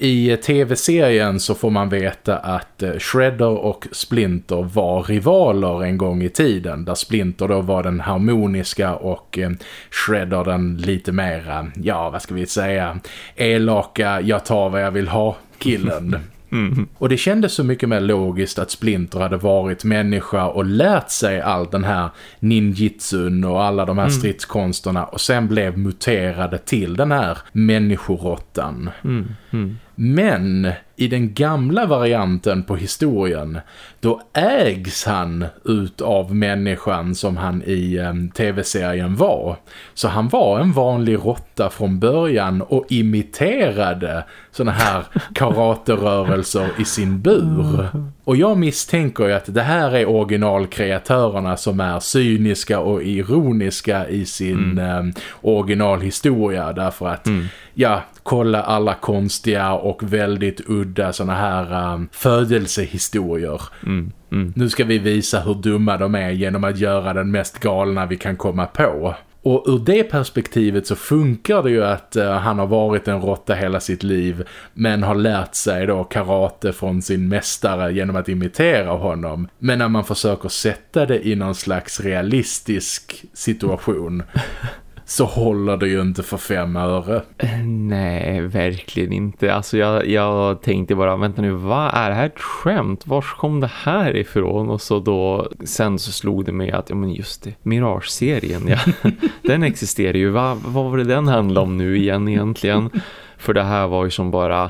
I tv-serien så får man veta att eh, Shredder och Splinter var rivaler en gång i tiden. Där Splinter då var den harmoniska och eh, Shredder den lite mer, ja vad ska vi säga, elaka, jag tar vad jag vill ha killen. [laughs] Mm. Och det kändes så mycket mer logiskt att Splinter hade varit människa och lärt sig all den här ninjitsun och alla de här mm. stridskonsterna och sen blev muterade till den här människorottan. Mm. mm. Men i den gamla varianten på historien då ägs han ut av människan som han i um, tv-serien var. Så han var en vanlig råtta från början och imiterade såna här [laughs] karaterörelser i sin bur. Och jag misstänker ju att det här är originalkreatörerna som är cyniska och ironiska i sin mm. eh, originalhistoria därför att mm. ja, kolla alla konstiga och väldigt udda såna här um, födelsehistorier. Mm. Mm. Nu ska vi visa hur dumma de är genom att göra den mest galna vi kan komma på. Och ur det perspektivet så funkar det ju att uh, han har varit en råtta hela sitt liv men har lärt sig då karate från sin mästare genom att imitera honom. Men när man försöker sätta det i någon slags realistisk situation [laughs] så håller det ju inte för fem öre. Eh, nej, verkligen inte. Alltså jag, jag tänkte bara, vänta nu, vad är det här ett skämt? Vars kom det här ifrån? Och så då, sen så slog det mig att, ja men just det, Mirage-serien, ja. [laughs] den existerar ju. Va, vad var det den handlade om nu igen egentligen? För det här var ju som bara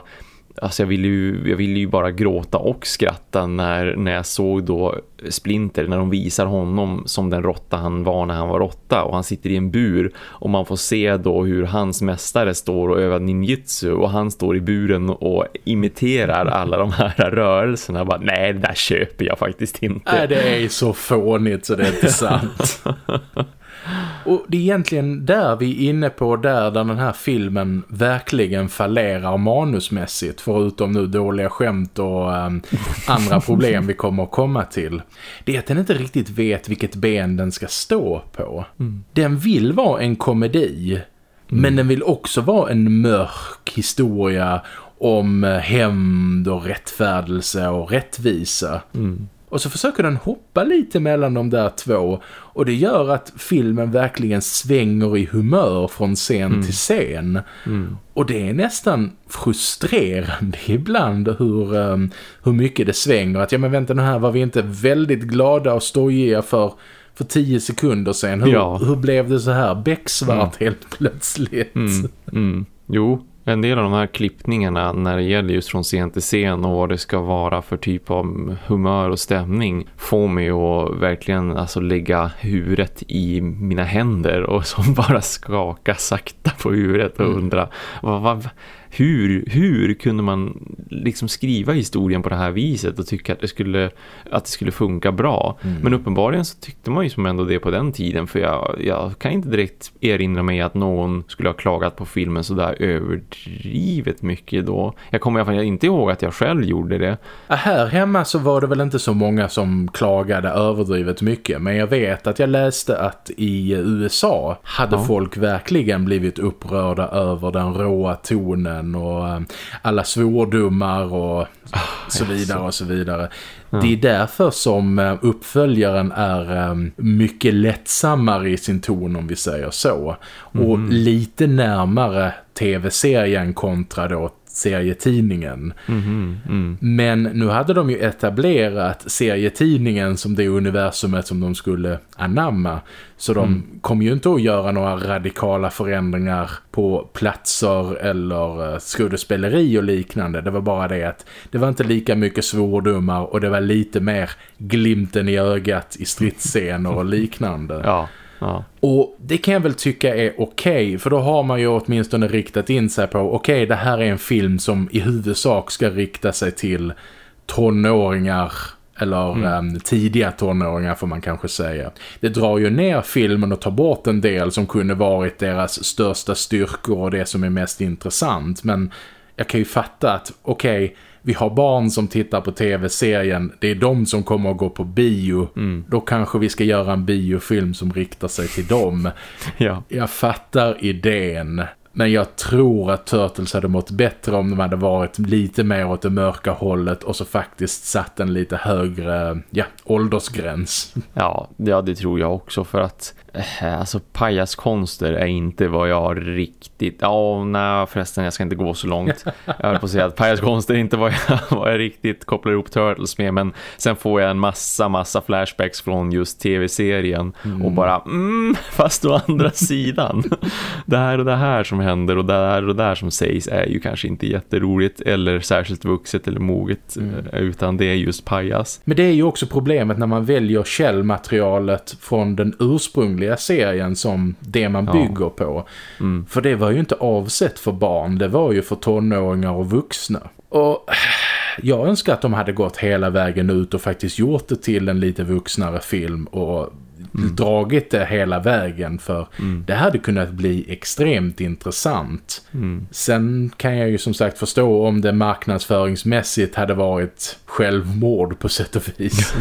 Alltså jag ville ju, jag ville ju bara gråta och skratta när, när jag såg då Splinter, när de visar honom som den råtta han var när han var råtta och han sitter i en bur och man får se då hur hans mästare står och övar ninjutsu och han står i buren och imiterar alla de här rörelserna. Bara, nej, det där köper jag faktiskt inte. Nej, det är så fånigt så det är inte [laughs] sant. Och det är egentligen där vi är inne på där, där den här filmen verkligen fallerar manusmässigt förutom nu dåliga skämt och um, andra problem vi kommer att komma till. Det är att den inte riktigt vet vilket ben den ska stå på. Mm. Den vill vara en komedi mm. men den vill också vara en mörk historia om hämnd och rättfärdelse och rättvisa. Mm. Och så försöker den hoppa lite mellan de där två. Och det gör att filmen verkligen svänger i humör från scen mm. till scen. Mm. Och det är nästan frustrerande [laughs] ibland hur, um, hur mycket det svänger. Att ja men vänta nu här var vi inte väldigt glada och stojiga för för tio sekunder sedan. Hur, ja. hur blev det så här becksvart mm. helt plötsligt? Mm. Mm. Jo, en del av de här klippningarna när det gäller just från scen till scen och vad det ska vara för typ av humör och stämning får mig att verkligen alltså lägga huvudet i mina händer och [laughs] som bara skaka sakta på huvudet och mm. undra vad, vad, hur, hur kunde man liksom skriva historien på det här viset och tycka att det skulle, att det skulle funka bra. Mm. Men uppenbarligen så tyckte man ju som ändå det på den tiden för jag, jag kan inte direkt erinra mig att någon skulle ha klagat på filmen så där överdrivet mycket då. Jag kommer i alla fall inte ihåg att jag själv gjorde det. Här hemma så var det väl inte så många som klagade överdrivet mycket men jag vet att jag läste att i USA hade ja. folk verkligen blivit upprörda över den råa tonen filmen och eh, alla svordomar och oh, så vidare och så vidare. Det är därför som eh, uppföljaren är eh, mycket lättsammare i sin ton om vi säger så. Och mm. lite närmare tv-serien kontra då serietidningen. Mm, mm. Men nu hade de ju etablerat serietidningen som det universumet som de skulle anamma. Så de mm. kommer ju inte att göra några radikala förändringar på platser eller eh, skådespeleri och liknande. Det var bara det att det var inte lika mycket svordomar och det var lite mer glimten i ögat i stridsscener och liknande. Ja. Ja. Och det kan jag väl tycka är okej okay, för då har man ju åtminstone riktat in sig på okej okay, det här är en film som i huvudsak ska rikta sig till tonåringar eller mm. um, tidiga tonåringar får man kanske säga. Det drar ju ner filmen och tar bort en del som kunde varit deras största styrkor och det som är mest intressant men jag kan ju fatta att okej okay, vi har barn som tittar på tv-serien. Det är de som kommer att gå på bio. Mm. Då kanske vi ska göra en biofilm som riktar sig till dem. [laughs] ja. Jag fattar idén. Men jag tror att Turtles hade mått bättre om de hade varit lite mer åt det mörka hållet och så faktiskt satt en lite högre ja, åldersgräns. Ja, ja, det tror jag också för att alltså pajaskonster är inte vad jag riktigt... Ja, oh, nej förresten, jag ska inte gå så långt. Jag höll på att säga att pajaskonster är inte vad jag, [laughs] vad jag riktigt kopplar ihop Turtles med. Men sen får jag en massa, massa flashbacks från just tv-serien. Mm. Och bara, mm, [laughs] fast å andra [laughs] sidan. det här och det här som händer och det här och det här som sägs är ju kanske inte jätteroligt eller särskilt vuxet eller moget. Mm. Eh, utan det är just pajas. Men det är ju också problemet när man väljer källmaterialet från den ursprungliga ursprungliga serien som det man ja. bygger på. Mm. För det var ju inte avsett för barn, det var ju för tonåringar och vuxna. Och jag önskar att de hade gått hela vägen ut och faktiskt gjort det till en lite vuxnare film och mm. dragit det hela vägen för mm. det hade kunnat bli extremt intressant. Mm. Sen kan jag ju som sagt förstå om det marknadsföringsmässigt hade varit självmord på sätt och vis.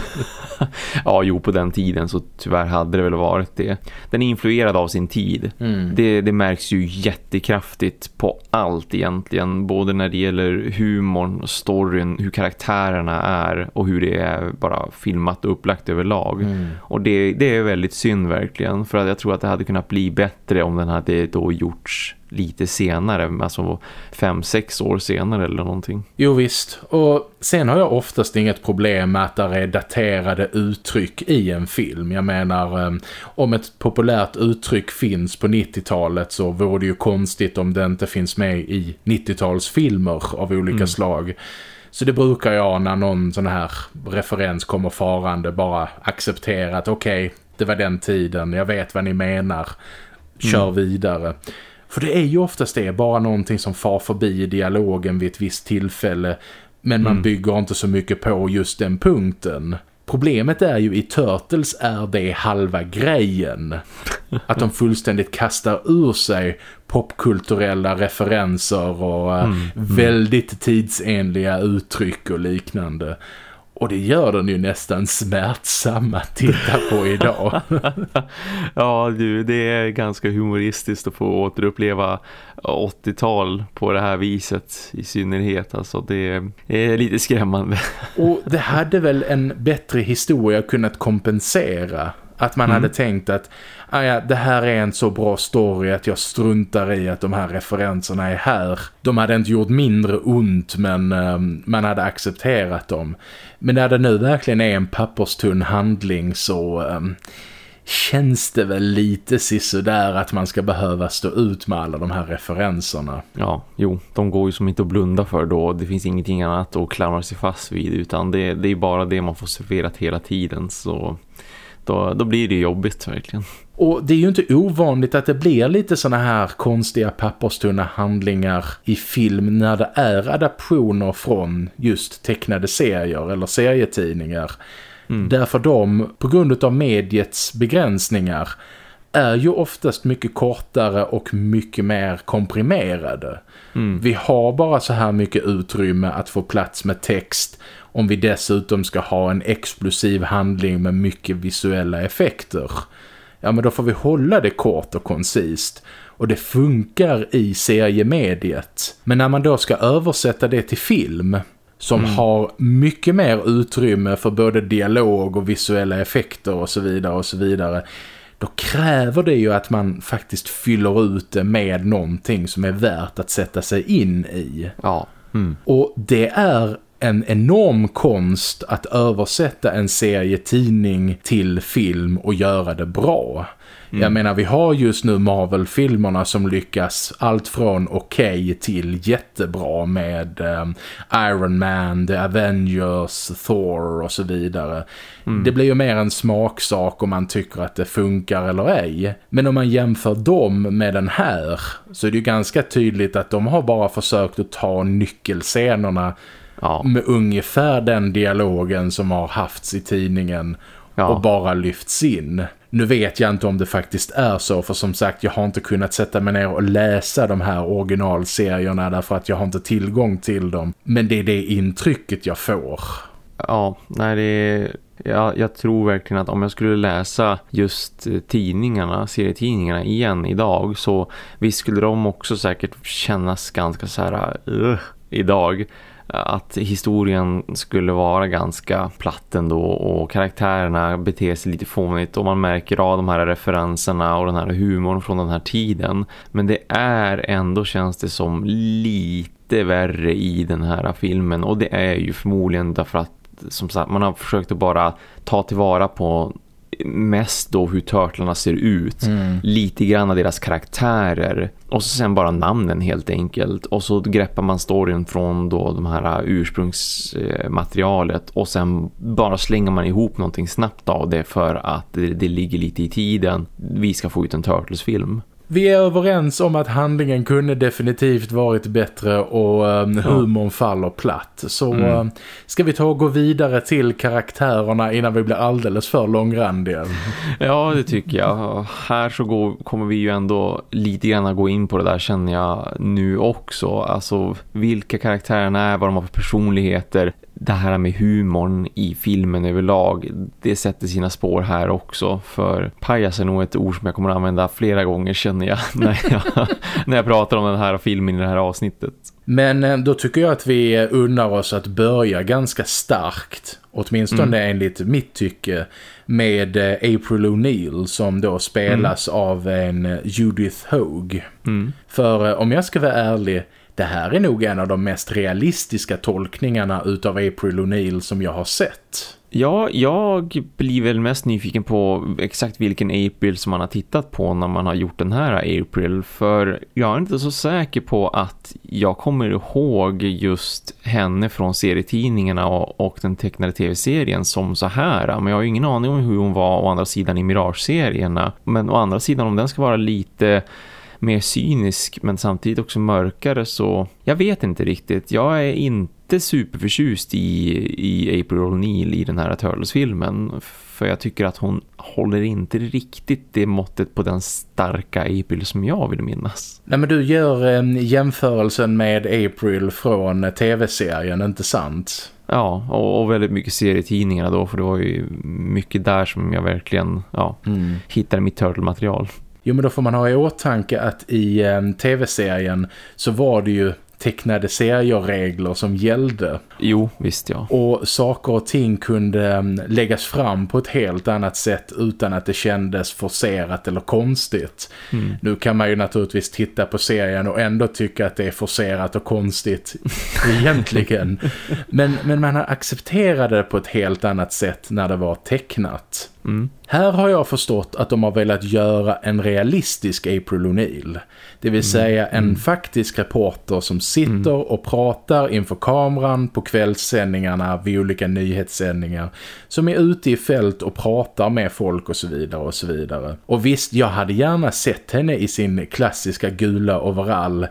[laughs] ja, jo på den tiden så tyvärr hade det väl varit det. Den är influerad av sin tid. Mm. Det, det märks ju jättekraftigt på allt egentligen. Både när det gäller humorn, storyn, hur karaktärerna är och hur det är bara filmat och upplagt överlag. Mm. Och det, det är väldigt synd verkligen. För att jag tror att det hade kunnat bli bättre om den hade då gjorts lite senare, alltså fem, sex år senare eller någonting. Jo visst, och sen har jag oftast inget problem med att det är daterade uttryck i en film. Jag menar, ehm, om ett populärt uttryck finns på 90-talet så vore det ju konstigt om det inte finns med i 90-talsfilmer av olika mm. slag. Så det brukar jag när någon sån här referens kommer farande bara acceptera att okej, okay, det var den tiden, jag vet vad ni menar, kör mm. vidare. För det är ju oftast det, bara någonting som far förbi dialogen vid ett visst tillfälle. Men man mm. bygger inte så mycket på just den punkten. Problemet är ju i Turtles är det halva grejen. Att de fullständigt kastar ur sig popkulturella referenser och mm. mm. väldigt tidsenliga uttryck och liknande. Och det gör den ju nästan smärtsam att titta på idag. [laughs] ja, du, det är ganska humoristiskt att få återuppleva 80-tal på det här viset i synnerhet. Alltså det är lite skrämmande. Och det hade väl en bättre historia kunnat kompensera att man mm. hade tänkt att ah ja, det här är en så bra story att jag struntar i att de här referenserna är här. De hade inte gjort mindre ont men um, man hade accepterat dem. Men när det nu verkligen är en papperstunn handling så... Um, känns det väl lite där att man ska behöva stå ut med alla de här referenserna. Ja, jo, de går ju som inte att blunda för då. Det finns ingenting annat att klamra sig fast vid utan det, det är bara det man får serverat hela tiden så då, då blir det jobbigt verkligen. Och det är ju inte ovanligt att det blir lite såna här konstiga papperstunna handlingar i film när det är adaptioner från just tecknade serier eller serietidningar. Mm. Därför de, på grund av mediets begränsningar, är ju oftast mycket kortare och mycket mer komprimerade. Mm. Vi har bara så här mycket utrymme att få plats med text om vi dessutom ska ha en explosiv handling med mycket visuella effekter. Ja men då får vi hålla det kort och koncist. Och det funkar i seriemediet. Men när man då ska översätta det till film som mm. har mycket mer utrymme för både dialog och visuella effekter och så vidare och så vidare då kräver det ju att man faktiskt fyller ut det med någonting som är värt att sätta sig in i. Ja. Mm. Och det är en enorm konst att översätta en serietidning till film och göra det bra. Mm. Jag menar, vi har just nu Marvel-filmerna som lyckas allt från okej okay till jättebra med um, Iron Man, The Avengers, Thor och så vidare. Mm. Det blir ju mer en smaksak om man tycker att det funkar eller ej. Men om man jämför dem med den här så är det ju ganska tydligt att de har bara försökt att ta nyckelscenerna ja. med ungefär den dialogen som har haft i tidningen ja. och bara lyfts in. Nu vet jag inte om det faktiskt är så för som sagt jag har inte kunnat sätta mig ner och läsa de här originalserierna därför att jag har inte tillgång till dem. Men det är det intrycket jag får. Ja, nej det är... Jag, jag, tror verkligen att om jag skulle läsa just tidningarna, serietidningarna igen idag så visst skulle de också säkert kännas ganska så här uh, idag att historien skulle vara ganska platt ändå och karaktärerna beter sig lite fånigt och man märker av de här referenserna och den här humorn från den här tiden. Men det är ändå känns det som lite värre i den här filmen och det är ju förmodligen därför att som sagt, man har försökt att bara ta tillvara på mest då hur törtlarna ser ut. Mm. Lite grann av deras karaktärer. Och så sen bara namnen helt enkelt. Och så greppar man storyn från då de här ursprungsmaterialet. Och sen bara slänger man ihop någonting snabbt av det för att det, det ligger lite i tiden. Vi ska få ut en Turtles-film. Vi är överens om att handlingen kunde definitivt varit bättre och um, humorn faller platt. Så mm. um, ska vi ta och gå vidare till karaktärerna innan vi blir alldeles för långrandiga? [laughs] Ja, det tycker jag. Här så går, kommer vi ju ändå lite grann gå in på det där känner jag nu också. Alltså vilka karaktärerna är, vad de har för personligheter det här med humorn i filmen överlag, det sätter sina spår här också. För pajas är nog ett ord som jag kommer att använda flera gånger känner jag [laughs] när jag, när jag pratar om den här filmen i det här avsnittet. Men eh, då tycker jag att vi unnar oss att börja ganska starkt, åtminstone mm. enligt mitt tycke, med eh, April O'Neil som då spelas mm. av en Judith Hogue. Mm. För eh, om jag ska vara ärlig det här är nog en av de mest realistiska tolkningarna utav April O'Neil som jag har sett. Ja, jag blir väl mest nyfiken på exakt vilken April som man har tittat på när man har gjort den här April. För jag är inte så säker på att jag kommer ihåg just henne från serietidningarna och, och den tecknade tv-serien som så här. Men jag har ju ingen aning om hur hon var å andra sidan i Mirage-serierna. Men å andra sidan om den ska vara lite mer cynisk men samtidigt också mörkare så jag vet inte riktigt. Jag är inte superförtjust i, i April O'Neil i den här Turtles-filmen för jag tycker att hon håller inte riktigt det måttet på den starka April som jag vill minnas. Nej men du gör en jämförelsen med April från tv-serien, inte sant? Ja, och, och, väldigt mycket serietidningarna då för det var ju mycket där som jag verkligen ja, mm. hittade mitt turtle-material. Jo men då får man ha i åtanke att i eh, tv-serien så var det ju tecknade serieregler som gällde. Jo, visst ja. Och saker och ting kunde mm, läggas fram på ett helt annat sätt utan att det kändes forcerat eller konstigt. Mm. Nu kan man ju naturligtvis titta på serien och ändå tycka att det är forcerat och konstigt [laughs] egentligen. Men, men man accepterade det på ett helt annat sätt när det var tecknat. Mm. Här har jag förstått att de har velat göra en realistisk April O'Neil. Det vill mm. säga en mm. faktisk reporter som sitter mm. och pratar inför kameran på kvällssändningarna vid olika nyhetssändningar. Som är ute i fält och pratar med folk och så vidare och så vidare. Och visst, jag hade gärna sett henne i sin klassiska gula overall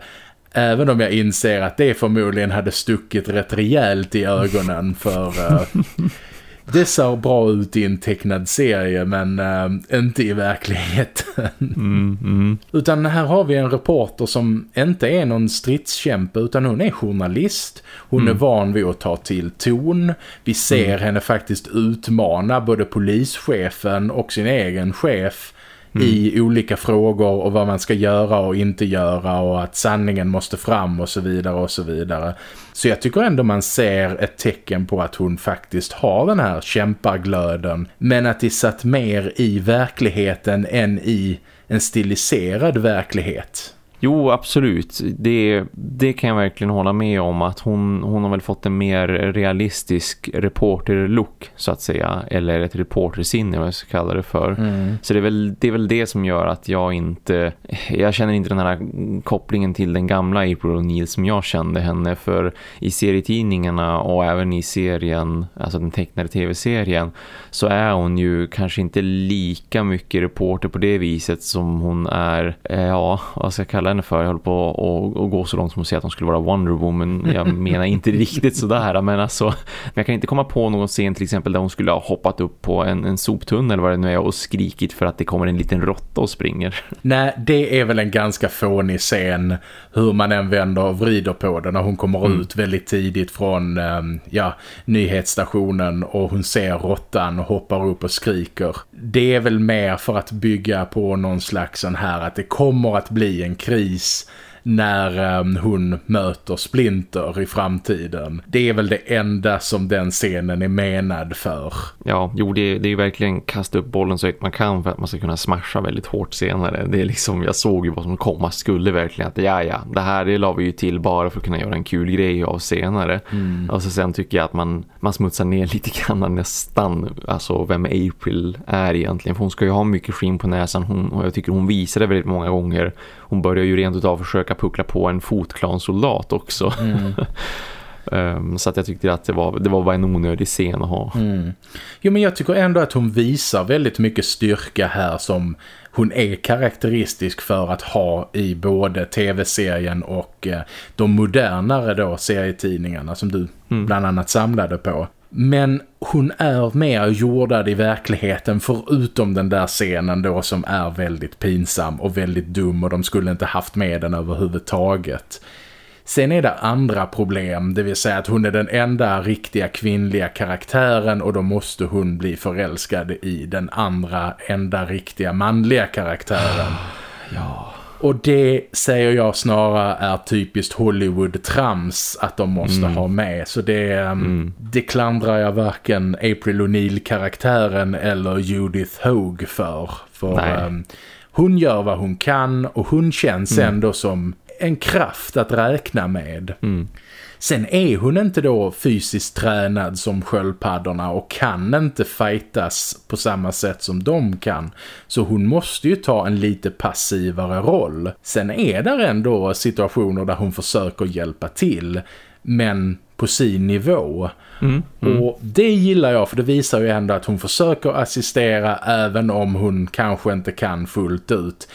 Även om jag inser att det förmodligen hade stuckit rätt rejält i ögonen för uh, [laughs] det ser bra ut i en tecknad serie men äh, inte i verkligheten. Mm, mm. Utan här har vi en reporter som inte är någon stridskämpe utan hon är journalist. Hon mm. är van vid att ta till ton. Vi ser mm. henne faktiskt utmana både polischefen och sin egen chef mm. i olika frågor och vad man ska göra och inte göra och att sanningen måste fram och så vidare och så vidare. Så jag tycker ändå man ser ett tecken på att hon faktiskt har den här kämpaglöden men att det satt mer i verkligheten än i en stiliserad verklighet. Jo, absolut. Det, det kan jag verkligen hålla med om att hon, hon har väl fått en mer realistisk reporter-look så att säga. Eller ett reportersinne vad jag ska kalla det för. Mm. Så det är, väl, det är väl det som gör att jag inte... Jag känner inte den här kopplingen till den gamla April O'Neil som jag kände henne. För i serietidningarna och även i serien, alltså den tecknade tv-serien, så är hon ju kanske inte lika mycket reporter på det viset som hon är, eh, ja, vad ska jag kalla henne för. Jag håller på att gå så långt som att säga att hon skulle vara Wonder Woman. Jag menar inte riktigt sådär. Men alltså, men jag kan inte komma på någon scen till exempel där hon skulle ha hoppat upp på en, en soptunnel eller vad det nu är och skrikit för att det kommer en liten råtta och springer. Nej, det är väl en ganska fånig scen hur man än vänder och vrider på det när hon kommer mm. ut väldigt tidigt från ehm, ja, nyhetsstationen och hon ser råttan och hoppar upp och skriker. Det är väl mer för att bygga på någon slags sån här att det kommer att bli en kris pris när um, hon möter Splinter i framtiden. Det är väl det enda som den scenen är menad för. Ja, jo det, det är verkligen kasta upp bollen så högt man kan för att man ska kunna smasha väldigt hårt senare. Det är liksom, jag såg ju vad som komma skulle verkligen att ja ja, det här det la vi ju till bara för att kunna göra en kul grej av senare. Mm. Och så sen tycker jag att man, man smutsar ner [laughs] lite grann nästan, alltså vem April är egentligen. För hon ska ju ha mycket skinn på näsan hon, och jag tycker hon visar det väldigt många gånger. Hon börjar ju rent utav försöka puckla på en fotklansoldat också. Mm. Um, [laughs] så att jag tyckte att det var, det var bara en onödig scen att ha. Mm. Jo men jag tycker ändå att hon visar väldigt mycket styrka här som hon är karaktäristisk för att ha i både tv-serien och eh, de modernare då serietidningarna som du mm. bland annat samlade på. Men hon är mer jordad i verkligheten förutom den där scenen då som är väldigt pinsam och väldigt dum och de skulle inte haft med den överhuvudtaget. Sen är det andra problem, det vill säga att hon är den enda riktiga kvinnliga karaktären och då måste hon bli förälskad i den andra enda riktiga manliga karaktären. [sighs] Ja. Och det säger jag snarare är typiskt Hollywood-trams att de måste mm. ha med. Så det, um, mm. det klandrar jag varken April O'Neil-karaktären eller Judith Hogue för. För um, hon gör vad hon kan och hon känns mm. ändå som en kraft att räkna med. Mm. Sen är hon inte då fysiskt tränad som sköldpaddorna och kan inte fightas på samma sätt som de kan. Så hon måste ju ta en lite passivare roll. Sen är där ändå situationer där hon försöker hjälpa till. Men på sin nivå. Mm, mm. Och det gillar jag för det visar ju ändå att hon försöker assistera även om hon kanske inte kan fullt ut.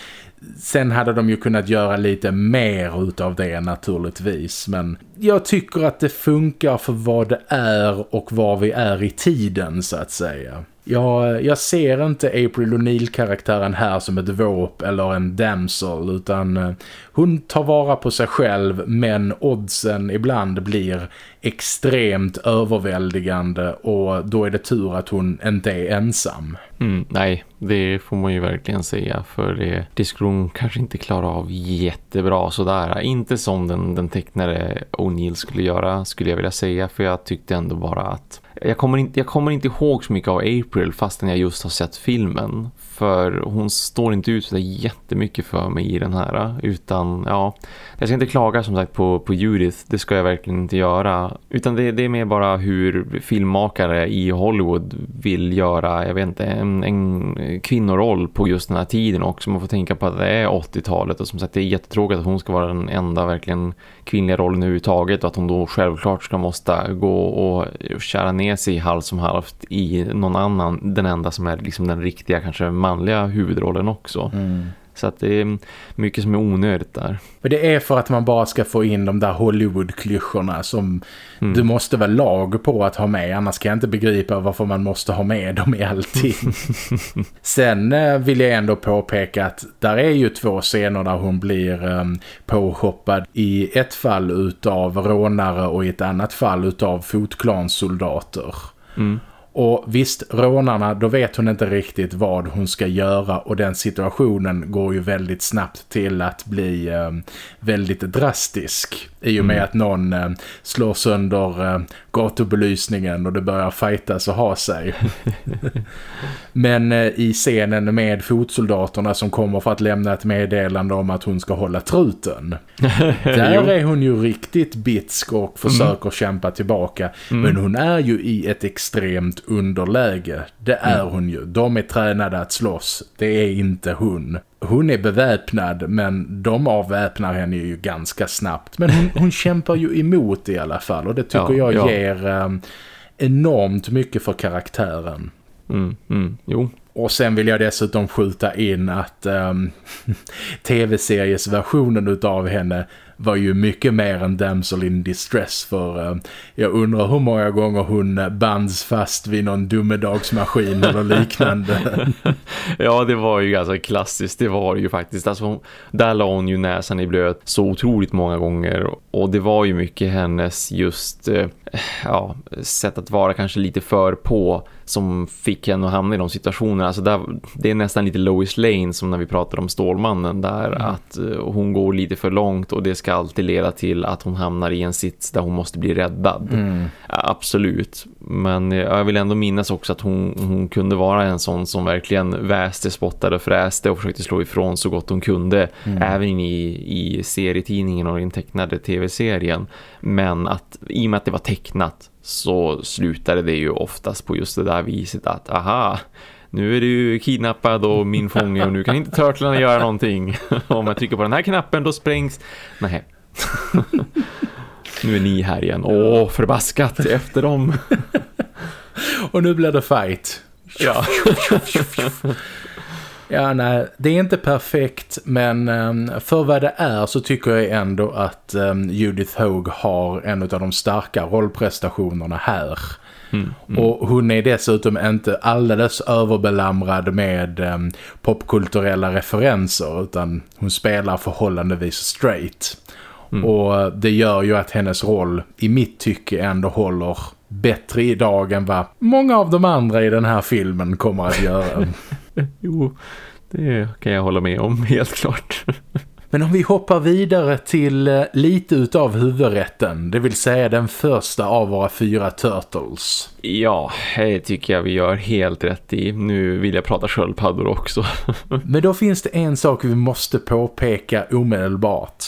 Sen hade de ju kunnat göra lite mer utav det naturligtvis. Men jag tycker att det funkar för vad det är och var vi är i tiden så att säga. Jag, jag ser inte April O'Neill karaktären här som ett våp eller en damsel utan eh, hon tar vara på sig själv men oddsen ibland blir extremt överväldigande och då är det tur att hon inte är ensam. Mm, nej, det får man ju verkligen säga för det, det skulle hon kanske inte klara av jättebra sådär. Inte som den, den tecknare O'Neill skulle göra skulle jag vilja säga för jag tyckte ändå bara att jag kommer, inte, jag kommer inte ihåg så mycket av April fastän jag just har sett filmen. För hon står inte ut så jättemycket för mig i den här. Utan ja, jag ska inte klaga som sagt på, på Judith. Det ska jag verkligen inte göra. Utan det, det är mer bara hur filmmakare i Hollywood vill göra, jag vet inte, en, en kvinnoroll på just den här tiden också. Man får tänka på att det är 80-talet och som sagt det är jättetråkigt att hon ska vara den enda verkligen kvinnliga rollen överhuvudtaget och att hon då självklart ska måste gå och kära ner sig halvt som halvt i någon annan, den enda som är liksom den riktiga kanske manliga huvudrollen också. Mm. Så att det är mycket som är onödigt där. Men det är för att man bara ska få in de där Hollywood-klyschorna som mm. du måste vara lag på att ha med. Annars kan jag inte begripa varför man måste ha med dem i allting. [laughs] Sen eh, vill jag ändå påpeka att där är ju två scener där hon blir um, påhoppad i ett fall utav rånare och i ett annat fall utav fotklanssoldater. Mm. Och visst, rånarna, då vet hon inte riktigt vad hon ska göra och den situationen går ju väldigt snabbt till att bli eh, väldigt drastisk. I och med mm. att någon eh, slår sönder eh, gatubelysningen och det börjar fightas och ha sig. [laughs] Men eh, i scenen med fotsoldaterna som kommer för att lämna ett meddelande om att hon ska hålla truten. [laughs] där är hon ju riktigt bitsk och försöker mm. kämpa tillbaka. Mm. Men hon är ju i ett extremt underläge. Det är mm. hon ju. De är tränade att slåss. Det är inte hon hon är beväpnad men de avväpnar henne ju ganska snabbt. Men hon, hon kämpar ju emot i alla fall och det tycker ja, jag ja. ger um, enormt mycket för karaktären. Mm, mm, jo. Och sen vill jag dessutom skjuta in att um, [laughs] tv-seriesversionen utav henne var ju mycket mer än Damsel in Distress för eh, jag undrar hur många gånger hon eh, bands fast vid någon domedagsmaskin eller liknande. [laughs] ja, det var ju ganska klassiskt, det var ju faktiskt. Alltså, där la hon ju näsan i blöt så otroligt många gånger och det var ju mycket hennes just eh, ja, sätt att vara kanske lite för på som fick henne att hamna i de situationerna. Alltså där, det är nästan lite Lois Lane som när vi pratar om Stålmannen där mm. att uh, hon går lite för långt och det ska alltid leda till att hon hamnar i en sits där hon måste bli räddad. Mm. Absolut. Men jag vill ändå minnas också att hon, hon kunde vara en sån som verkligen väste, spottade, fräste och försökte slå ifrån så gott hon kunde. Mm. Även i, i serietidningen och den tecknade tv-serien. Men att i och med att det var tecknat så slutade det ju oftast på just det där viset att aha, nu är du kidnappad och min fånge och nu kan inte turtlarna göra någonting. [laughs] Om jag trycker på den här knappen då sprängs... Nej. [laughs] Nu är ni här igen. Åh, förbaskat efter dem. [laughs] Och nu blir det fight. Ja. Ja, nej, det är inte perfekt men um, för vad det är så tycker jag ändå att um, Judith Hogue har en av de starka rollprestationerna här. Mm, mm. Och hon är dessutom inte alldeles överbelamrad med um, popkulturella referenser utan hon spelar förhållandevis straight. Mm. Och det gör ju att hennes roll i mitt tycke ändå håller bättre idag än vad många av de andra i den här filmen kommer att göra. [laughs] [laughs] jo, det kan jag hålla med om [laughs] helt klart. Men om vi hoppar vidare till eh, lite utav huvudrätten, det vill säga den första av våra fyra turtles. Ja, det tycker jag vi gör helt rätt i. Nu vill jag prata sköldpaddor också. [laughs] Men då finns det en sak vi måste påpeka omedelbart.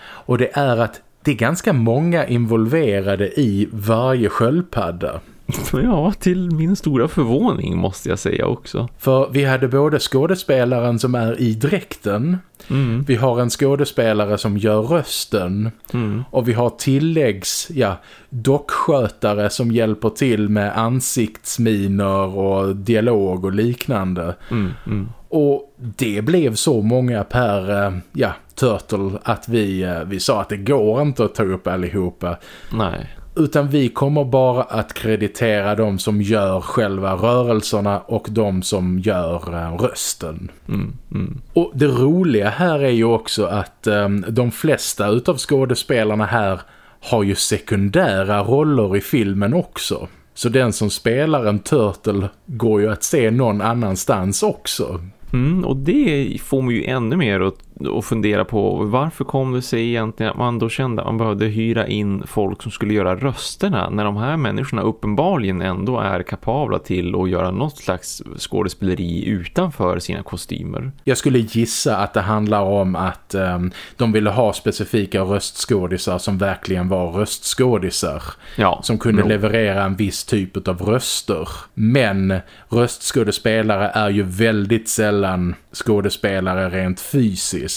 Och det är att det är ganska många involverade i varje sköldpadda. [laughs] Ja, till min stora förvåning måste jag säga också. För vi hade både skådespelaren som är i dräkten, mm. vi har en skådespelare som gör rösten mm. och vi har tilläggs, ja, dockskötare som hjälper till med ansiktsminer och dialog och liknande. Mm. mm. Och det blev så många per, eh, ja, Turtle att vi, eh, vi sa att det går inte att ta upp allihopa. Nej. Utan vi kommer bara att kreditera de som gör själva rörelserna och de som gör uh, rösten. Mm, mm. Och det roliga här är ju också att um, de flesta utav skådespelarna här har ju sekundära roller i filmen också. Så den som spelar en turtle går ju att se någon annanstans också. Mm, och det får man ju ännu mer att och fundera på varför kom det sig egentligen att man då kände att man behövde hyra in folk som skulle göra rösterna när de här människorna uppenbarligen ändå är kapabla till att göra något slags skådespeleri utanför sina kostymer. Jag skulle gissa att det handlar om att um, de ville ha specifika röstskådisar som verkligen var röstskådisar. Ja, som kunde no. leverera en viss typ av röster. Men röstskådespelare är ju väldigt sällan skådespelare rent fysiskt.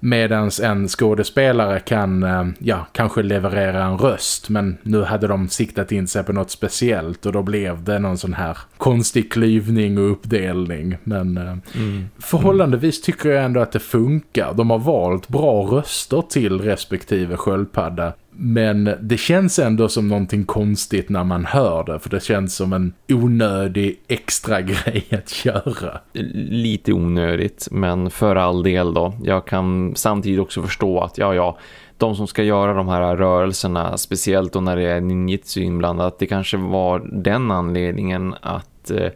Medan en skådespelare kan eh, ja, kanske leverera en röst men nu hade de siktat in sig på något speciellt och då blev det någon sån här konstig klyvning och uppdelning. Men eh, mm. förhållandevis tycker jag ändå att det funkar. De har valt bra röster till respektive sköldpadda men det känns ändå som någonting konstigt när man hör det. För det känns som en onödig extra [laughs] grej att köra. Lite onödigt, men för all del då. Jag kan samtidigt också förstå att ja, ja, de som ska göra de här rörelserna, speciellt då när det är ninjitsu inblandat, det kanske var den anledningen att eh,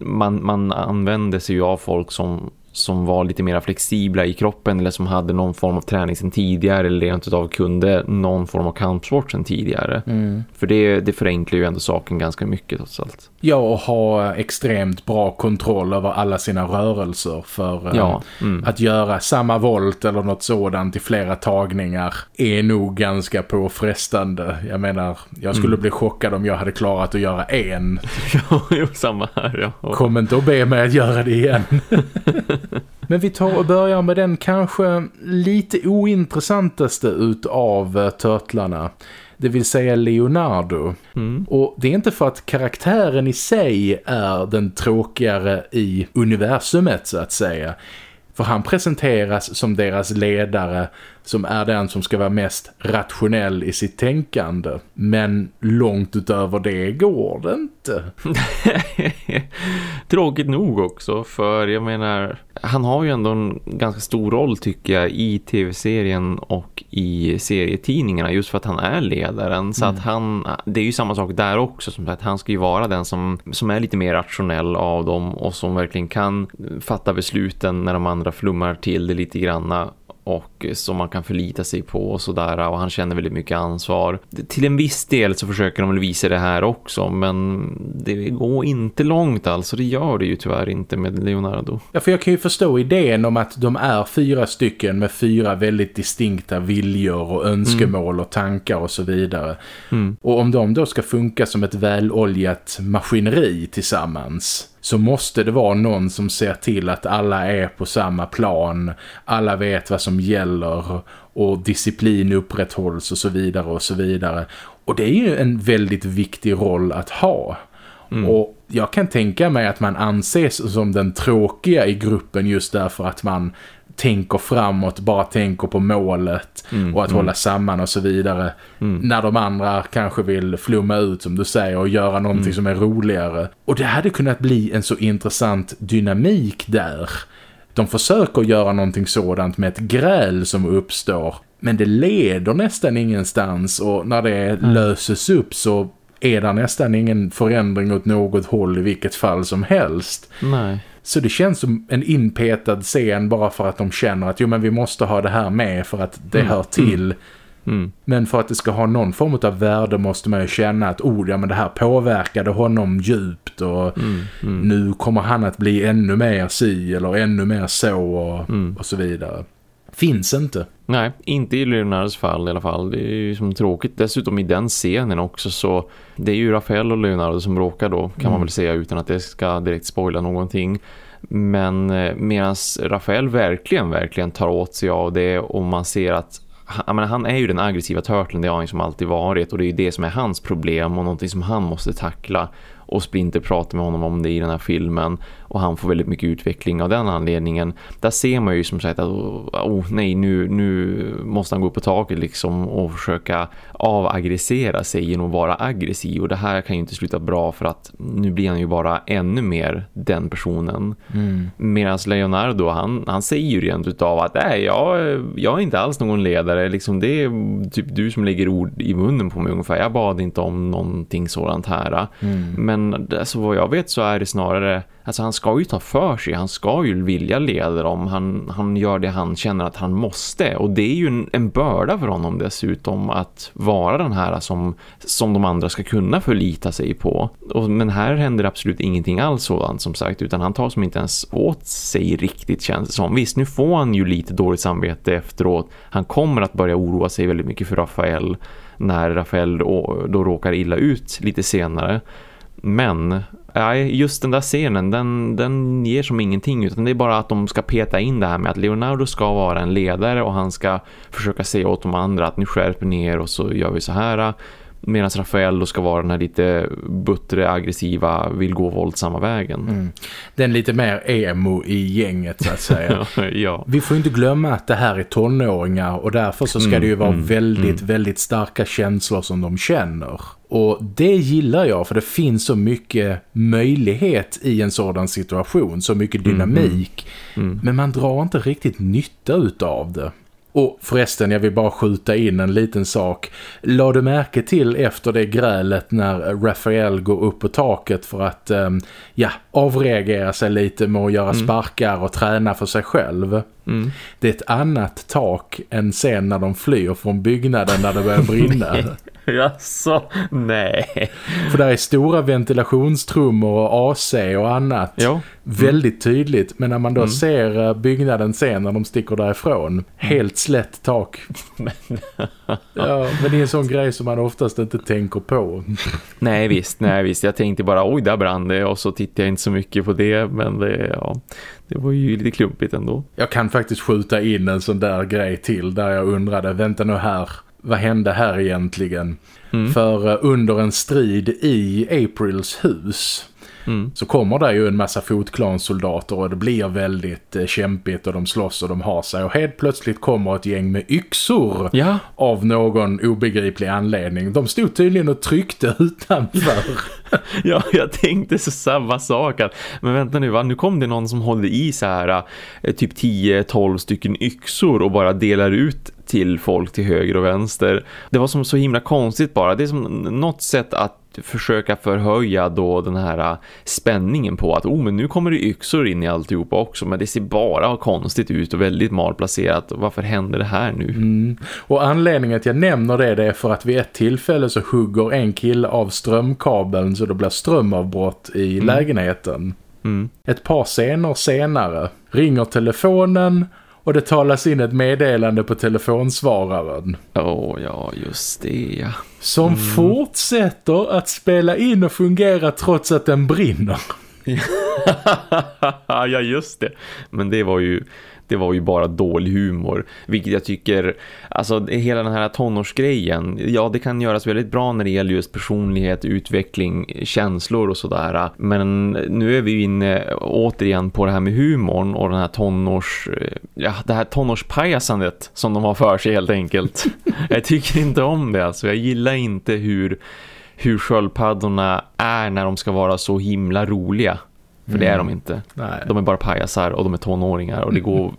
man, man använder sig av folk som som var lite mer flexibla i kroppen eller som hade någon form av träning sedan tidigare eller rent utav kunde någon form av kampsport sedan tidigare. Mm. För det, det förenklar ju ändå saken ganska mycket trots allt. Ja, och ha extremt bra kontroll över alla sina rörelser för ja. Eh, mm. att göra samma volt eller något sådant i flera tagningar är nog ganska påfrestande. Jag menar, jag skulle mm. bli chockad om jag hade klarat att göra en. [laughs] ja, samma här. Ja. Kom inte att be mig att göra det igen. [laughs] Men vi tar och börjar med den kanske lite ointressantaste utav uh, törtlarna. Det vill säga Leonardo. Mm. Och det är inte för att karaktären i sig är den tråkigare i universumet så att säga. För han presenteras som deras ledare som är den som ska vara mest rationell i sitt tänkande. Men långt utöver det går det inte. [laughs] Tråkigt nog också för jag menar han har ju ändå en ganska stor roll tycker jag i tv-serien och i serietidningarna just för att han är ledaren så mm. att han, det är ju samma sak där också som att han ska ju vara den som, som är lite mer rationell av dem och som verkligen kan fatta besluten när de andra flummar till det lite granna och som man kan förlita sig på och sådär och han känner väldigt mycket ansvar. Till en viss del så försöker de väl visa det här också men det går inte långt alltså, det gör det ju tyvärr inte med Leonardo. Ja för jag kan ju förstå idén om att de är fyra stycken med fyra väldigt distinkta viljor och önskemål mm. och tankar och så vidare. Mm. Och om de då ska funka som ett väloljat maskineri tillsammans så måste det vara någon som ser till att alla är på samma plan, alla vet vad som gäller och disciplin upprätthålls och så vidare och så vidare. Och det är ju en väldigt viktig roll att ha. Mm. Och jag kan tänka mig att man anses som den tråkiga i gruppen just därför att man tänker framåt, bara tänker på målet mm, och att mm. hålla samman och så vidare. Mm. När de andra kanske vill flumma ut som du säger och göra någonting mm. som är roligare. Och det hade kunnat bli en så intressant dynamik där. De försöker göra någonting sådant med ett gräl som uppstår. Men det leder nästan ingenstans och när det löses upp så är det nästan ingen förändring åt något håll i vilket fall som helst. Nej. Så det känns som en inpetad scen bara för att de känner att jo men vi måste ha det här med för att det mm. hör till. Mm. Mm. Men för att det ska ha någon form av värde måste man ju känna att oh, ja, men det här påverkade honom djupt och mm. Mm. nu kommer han att bli ännu mer si eller ännu mer så och, mm. och så vidare. Finns inte. Nej, inte i Leonardos fall i alla fall. Det är ju som tråkigt. Dessutom i den scenen också så det är ju Rafael och Leonardo som råkar då kan mm. man väl säga utan att det ska direkt spoila någonting. Men eh, medan Rafael verkligen, verkligen tar åt sig av det och man ser att han, han är ju den aggressiva turtlen, det har han som alltid varit och det är ju det som är hans problem och någonting som han måste tackla och Splinter pratar med honom om det i den här filmen och han får väldigt mycket utveckling av den anledningen. Där ser man ju som sagt att oh, nej, nu, nu måste han gå upp på taket liksom och försöka avaggressera sig genom att vara aggressiv och det här kan ju inte sluta bra för att nu blir han ju bara ännu mer den personen. Mm. Medan Leonardo, han, han säger ju rent utav att nej, jag, jag är inte alls någon ledare, liksom det är typ du som lägger ord i munnen på mig ungefär. Jag bad inte om någonting sådant här. Mm. Men alltså, vad jag vet så är det snarare Alltså han ska ju ta för sig, han ska ju vilja leda dem. Han, han gör det han känner att han måste. Och det är ju en, en börda för honom dessutom att vara den här som, som de andra ska kunna förlita sig på. Och, men här händer absolut ingenting alls sådant som sagt. Utan han tar som inte ens åt sig riktigt känns det som. Visst, nu får han ju lite dåligt samvete efteråt. Han kommer att börja oroa sig väldigt mycket för Rafael när Rafael då, då råkar illa ut lite senare. Men Nej, just den där scenen, den, den ger som ingenting utan det är bara att de ska peta in det här med att Leonardo ska vara en ledare och han ska försöka säga åt de andra att nu skärper ner och så gör vi så här. Medan Rafael då ska vara den här lite buttre, aggressiva, vill gå våldsamma vägen. Mm. Den lite mer emo i gänget så att säga. [laughs] ja. Vi får inte glömma att det här är tonåringar och därför så ska mm, det ju vara mm, väldigt, mm. väldigt starka känslor som de känner. Och det gillar jag för det finns så mycket möjlighet i en sådan situation, så mycket mm, dynamik. Mm, mm. Men man drar inte riktigt nytta utav det. Och förresten, jag vill bara skjuta in en liten sak. La du märke till efter det grälet när Raphael går upp på taket för att um, ja, avreagera sig lite med att göra mm. sparkar och träna för sig själv? Mm. Det är ett annat tak än sen när de flyr från byggnaden när det börjar brinna. [laughs] Jaså? Nej. För där är stora ventilationstrummor och AC och annat. Mm. Väldigt tydligt. Men när man då mm. ser eh, byggnaden sen när de sticker därifrån. Mm. Helt slätt tak. [laughs] ja, men det är en sån grej som man oftast inte tänker på. nej visst, nej visst. Jag tänkte bara, oj där brann det. Och så tittade jag inte så mycket på det. Men det, ja, det var ju lite klumpigt ändå. Jag kan faktiskt skjuta in en sån där grej till där jag undrade, vänta nu här vad hände här egentligen? Mm. För uh, under en strid i Aprils hus mm. så kommer det ju en massa fotklanssoldater och det blir väldigt uh, kämpigt och de slåss och de har sig. Och helt plötsligt kommer ett gäng med yxor ja. av någon obegriplig anledning. De stod tydligen och tryckte [laughs] utanför. ja, jag tänkte så samma sak. Att, men vänta nu, va? nu kom det någon som håller i så här eh, typ 10-12 stycken yxor och bara delar ut till folk till höger och vänster. Det var som så himla konstigt bara. Det är som något sätt att försöka förhöja då den här äh, spänningen på att oh men nu kommer det yxor in i alltihopa också men det ser bara konstigt ut och väldigt malplacerat. Varför händer det här nu? Mm. Och anledningen att jag nämner det, det är för att vid ett tillfälle så hugger en kille av strömkabeln så det blir strömavbrott i mm. lägenheten. Mm. Ett par scener senare ringer telefonen och det talas in ett meddelande på telefonsvararen. Åh oh, ja, just det ja. Som mm. fortsätter att spela in och fungera trots att den brinner. [laughs] ja, just det. Men det var ju det var ju bara dålig humor. Vilket jag tycker, alltså hela den här tonårsgrejen, ja det kan göras väldigt bra när det gäller just personlighet, utveckling, känslor och sådär. Men nu är vi ju inne återigen på det här med humorn och den här tonårs, ja det här tonårspajasandet som de har för sig helt enkelt. [laughs] jag tycker inte om det alltså, jag gillar inte hur hur sköldpaddorna är när de ska vara så himla roliga. För mm. det är de mm. inte. Nej. De är bara pajasar och de är tonåringar och det går...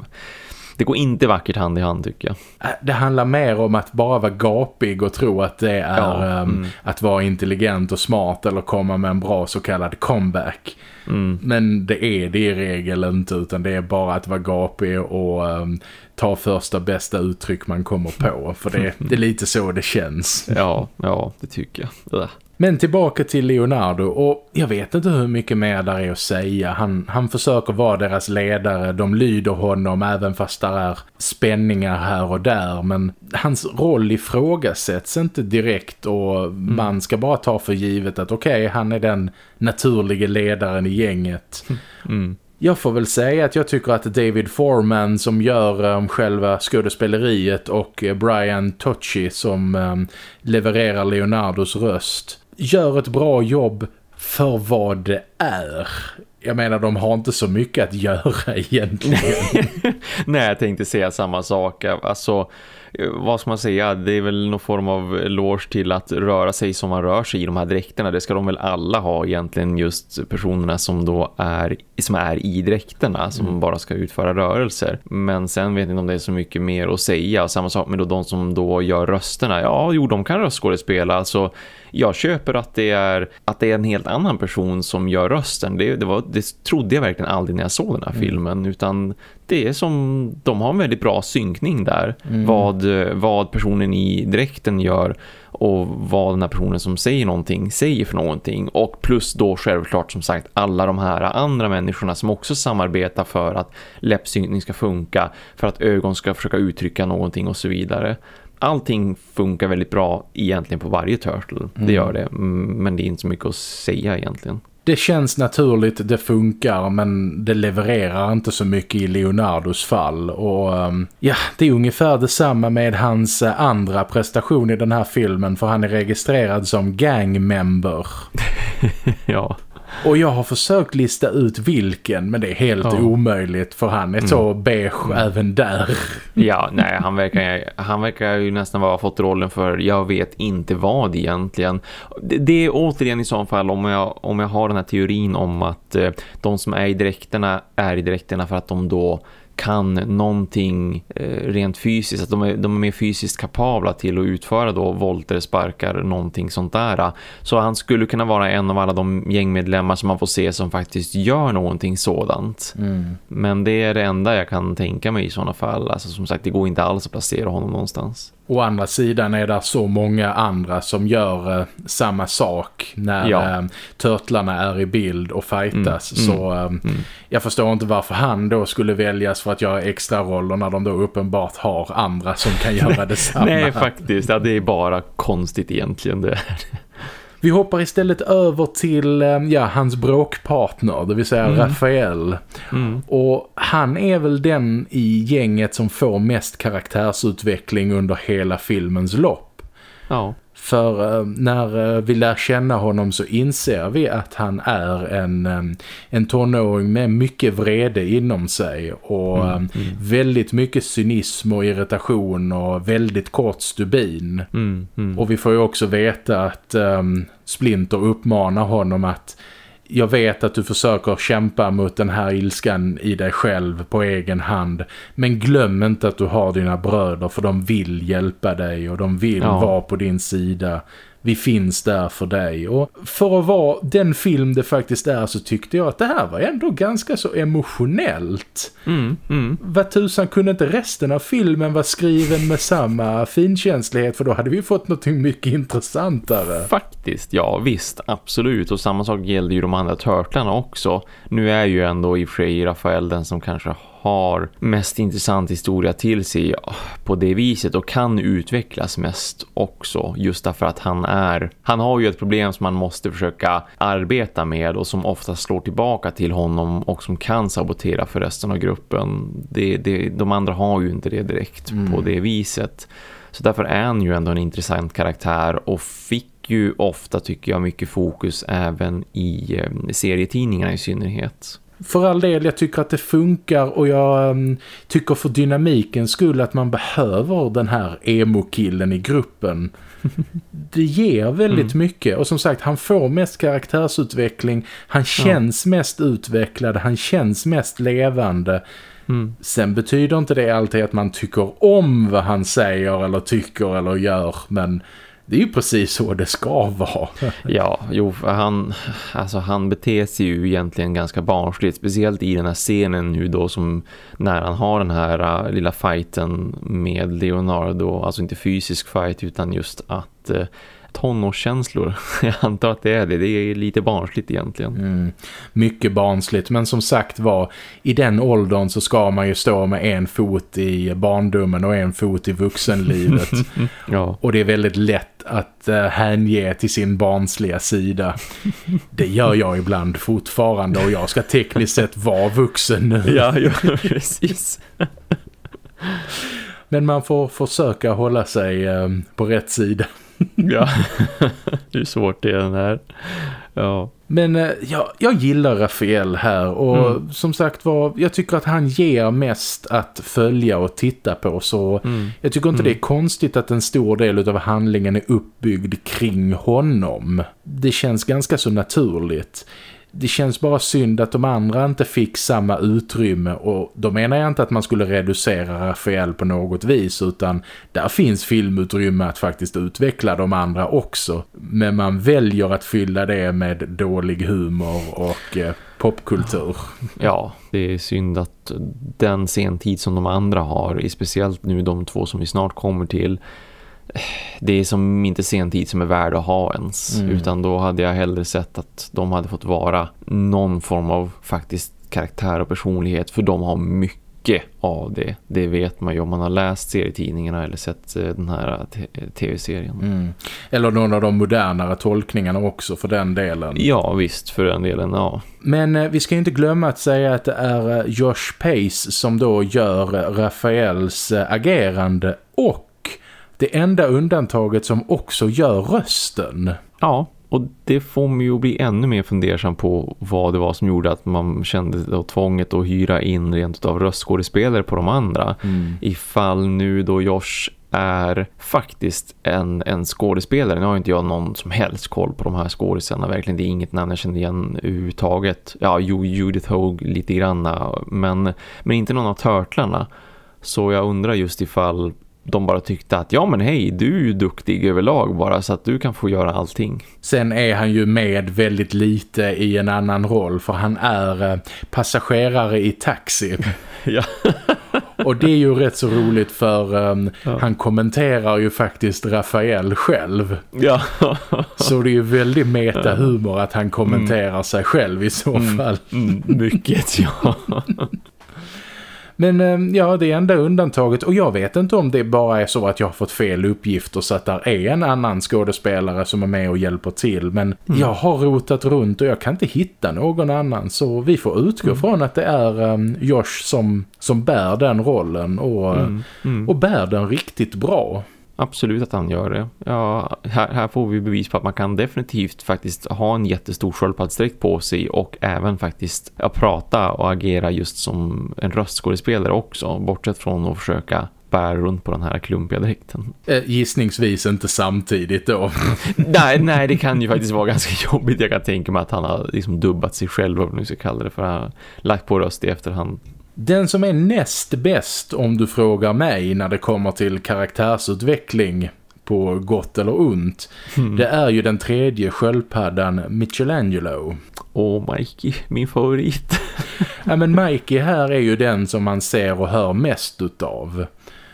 Det går inte vackert hand i hand tycker jag. Äh, det handlar mer om att bara vara gapig och tro att det är ja, um, mm. att vara intelligent och smart eller komma med en bra så kallad comeback. Mm. Men det är det i regel inte utan det är bara att vara gapig och um, ta första bästa uttryck man kommer på. För det, det är lite så det känns. Ja, ja det tycker jag. Men tillbaka till Leonardo och jag vet inte hur mycket mer där är att säga. Han, han försöker vara deras ledare, de lyder honom även fast där är spänningar här och där. Men hans roll ifrågasätts inte direkt och mm. man ska bara ta för givet att okej, okay, han är den naturliga ledaren i gänget. [laughs] Mm. Jag får väl säga att jag tycker att David Foreman som gör um, själva skådespeleriet och uh, Brian Tocci som um, levererar Leonardos röst gör ett bra jobb för vad det är. Jag menar, de har inte så mycket att göra [laughs] egentligen. [laughs] Nej, jag tänkte säga samma sak. Alltså, vad ska man säga? Det är väl någon form av lås till att röra sig som man rör sig i de här dräkterna. Det ska de väl alla ha egentligen just personerna som då är, som är i dräkterna som mm. bara ska utföra rörelser. Men sen vet inte om det är så mycket mer att säga. Samma sak med då de som då gör rösterna. Ja, jo, de kan röstskådespela. Alltså jag köper att det är att det är en helt annan person som gör rösten. Det, det, var, det trodde jag verkligen aldrig när jag såg den här mm. filmen utan det är som de har en väldigt bra synkning där. Mm. Vad, vad personen i dräkten gör och vad den här personen som säger någonting säger för någonting. Och plus då självklart som sagt alla de här andra människorna som också samarbetar för att läppsynkning ska funka, för att ögon ska försöka uttrycka någonting och så vidare allting funkar väldigt bra egentligen på varje Turtle. Mm. Det gör det, men det är inte så mycket att säga egentligen. Det känns naturligt, det funkar men det levererar inte så mycket i Leonardos fall och um, ja, det är ungefär detsamma med hans uh, andra prestation i den här filmen för han är registrerad som gangmember. [laughs] ja. Och jag har försökt lista ut vilken men det är helt ja. omöjligt för han är mm. så beige mm. även där. Ja, nej han verkar, han verkar ju nästan ha fått rollen för jag vet inte vad egentligen. Det, det är återigen i så fall om jag, om jag har den här teorin om att eh, de som är i dräkterna är i dräkterna för att de då kan någonting eh, rent fysiskt, att de är, de är mer fysiskt kapabla till att utföra då volter, sparkar, någonting sånt där. Så han skulle kunna vara en av alla de gängmedlemmar som man får se som faktiskt gör någonting sådant. Mm. Men det är det enda jag kan tänka mig i sådana fall. Alltså som sagt, det går inte alls att placera honom någonstans. Å andra sidan är det så många andra som gör eh, samma sak när ja. eh, törtlarna är i bild och fightas. Mm. Så eh, mm. jag förstår inte varför han då skulle väljas för att göra extra roller när de då uppenbart har andra som kan göra [laughs] detsamma. Nej, faktiskt. Ja, det är bara konstigt egentligen det vi hoppar istället över till eh, ja, hans bråkpartner, det vill säga mm. Rafael. Mm. Och han är väl den i gänget som får mest karaktärsutveckling under hela filmens lopp. Ja. För eh, när eh, vi lär känna honom så inser vi att han är en, eh, en tonåring med mycket vrede inom sig och mm, mm. väldigt mycket cynism och irritation och väldigt kort stubin. Mm, mm. och vi får ju också veta att um, Splinter uppmanar honom att jag vet att du försöker kämpa mot den här ilskan i dig själv på egen hand. Men glöm inte att du har dina bröder för de vill hjälpa dig och de vill ja. vara på din sida vi finns där för dig. Och för att vara den film det faktiskt är så tyckte jag att det här var ändå ganska så emotionellt. Mm, mm. Vad tusan kunde inte resten av filmen vara skriven med samma finkänslighet för då hade vi fått något mycket intressantare. Faktiskt, ja visst, absolut. Och samma sak gällde ju de andra törtlarna också. Nu är ju ändå i och för sig Rafael den som kanske har mest intressant historia till sig på det viset och kan utvecklas mest också just därför att han är han har ju ett problem som man måste försöka arbeta med och som ofta slår tillbaka till honom och som kan sabotera för resten av gruppen. Det, det, de andra har ju inte det direkt mm. på det viset. Så därför är han ju ändå en intressant karaktär och fick ju ofta tycker jag mycket fokus även i eh, serietidningarna i synnerhet. För all del, jag tycker att det funkar och jag um, tycker för dynamikens skull att man behöver den här emo-killen i gruppen. [laughs] Det ger väldigt mm. mycket och som sagt, han får mest karaktärsutveckling, han känns ja. mest utvecklad, han känns mest levande. Mm. Sen betyder inte det alltid att man tycker om vad han säger eller tycker eller gör, men det är ju precis så det ska vara. [laughs] ja, jo, han, alltså han beter sig ju egentligen ganska barnsligt. Speciellt i den här scenen nu då som när han har den här uh, lilla fighten med Leonardo. Alltså inte fysisk fight utan just att... Uh, tonårskänslor. [laughs] Jag antar att det är det. Det är lite barnsligt egentligen. Mm. Mycket barnsligt. Men som sagt var, i den åldern så ska man ju stå med en fot i barndomen och en fot i vuxenlivet. [laughs] ja. Och det är väldigt lätt att uh, hänge till sin barnsliga sida. [laughs] Det gör jag ibland fortfarande och jag ska tekniskt sett vara vuxen nu. Ja, ja precis. Men man får försöka hålla sig uh, på rätt sida. [laughs] ja, [laughs] hur svårt det är den här. Ja. Men eh, ja, jag gillar Rafael här och mm. som sagt var, jag tycker att han ger mest att följa och titta på så mm. jag tycker inte mm. det är konstigt att en stor del av handlingen är uppbyggd kring honom. Det känns ganska så naturligt det känns bara synd att de andra inte fick samma utrymme och då menar jag inte att man skulle reducera Rafael på något vis utan där finns filmutrymme att faktiskt utveckla de andra också. Men man väljer att fylla det med dålig humor och eh, popkultur. [laughs] Ja, det är synd att den sentid som de andra har, speciellt nu de två som vi snart kommer till det är som inte sen tid som är värd att ha ens. Mm. Utan då hade jag hellre sett att de hade fått vara någon form av faktiskt karaktär och personlighet. För de har mycket av det. Det vet man ju om man har läst serietidningarna eller sett eh, den här tv-serien. Mm. Eller någon av de modernare tolkningarna också för den delen. Ja, visst för den delen, ja. Men eh, vi ska inte glömma att säga att det är eh, Josh Pace som då gör Rafaels eh, agerande och det enda undantaget som också gör rösten. Ja, och det får mig ju bli ännu mer fundersam på vad det var som gjorde att man kände då tvånget att hyra in rent av röstskådespelare på de andra. Mm. Ifall nu då Josh är faktiskt en, en skådespelare. Nu har inte jag någon som helst koll på de här skådespelarna. Verkligen, det är inget namn jag känner igen överhuvudtaget. Ja, Judith Hogue lite granna. Men, men inte någon av törtlarna. Så jag undrar just ifall de bara tyckte att ja men hej, du är ju duktig överlag bara så att du kan få göra allting. Sen är han ju med väldigt lite i en annan roll för han är eh, passagerare i taxi. [laughs] ja. Och det är ju rätt så roligt för um, ja. han kommenterar ju faktiskt Rafael själv. Ja. så det är ju väldigt metahumor att han kommenterar mm. sig själv i så mm. fall. Mm. Mycket, ja. [laughs] Men ehm, ja, det är enda undantaget. Och jag vet inte om det bara är så att jag har fått fel uppgifter så att där är en annan skådespelare som är med och hjälper till. Men mm. jag har rotat runt och jag kan inte hitta någon annan. Så vi får utgå mm. från att det är um, Josh som, som bär den rollen och, mm. mm. och bär den riktigt bra. Absolut att han gör det. Ja, här, här får vi bevis på att man kan definitivt faktiskt ha en jättestor sköldpaddsdräkt på sig och även faktiskt ja, prata och agera just som en röstskådespelare också. Bortsett från att försöka bära runt på den här klumpiga dräkten. Eh, gissningsvis inte samtidigt då. [laughs] nej, nej, det kan ju faktiskt vara ganska jobbigt. Jag kan tänka mig att han har liksom dubbat sig själv, om nu ska kalla det för att ha lagt på röst i efterhand. Den som är näst bäst om du frågar mig när det kommer till karaktärsutveckling på gott eller ont. Mm. Det är ju den tredje sköldpaddan Michelangelo. Åh Mikey, min favorit. [laughs] ja men Mikey här är ju den som man ser och hör mest utav.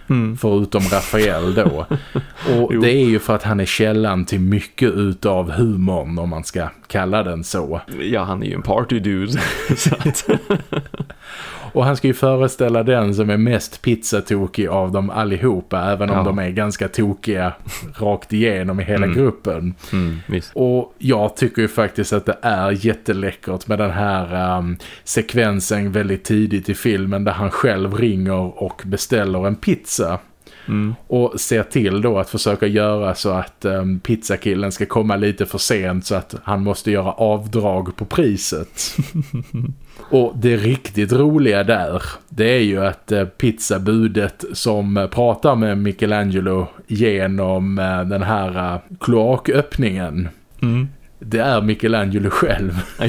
Mm. Förutom Rafael då. [laughs] Och det är ju för att han är källan till mycket utav humorn om man ska kalla den så. Ja, han är ju en party dude. [laughs] Och han ska ju föreställa den som är mest pizzatokig av dem allihopa, även om Ja. de är ganska tokiga rakt igenom i hela Mm. gruppen. Mm. Och jag tycker ju faktiskt att det är jätteläckert med den här um, sekvensen väldigt tidigt i filmen där han själv ringer och beställer en pizza. Mm. Och ser till då att försöka göra så att um, pizzakillen ska komma lite för sent så att han måste göra avdrag på priset. [laughs] och det riktigt roliga där det är ju att uh, pizzabudet som pratar med Michelangelo genom uh, den här uh, kloaköppningen Mm. Det är Michelangelo själv. [laughs]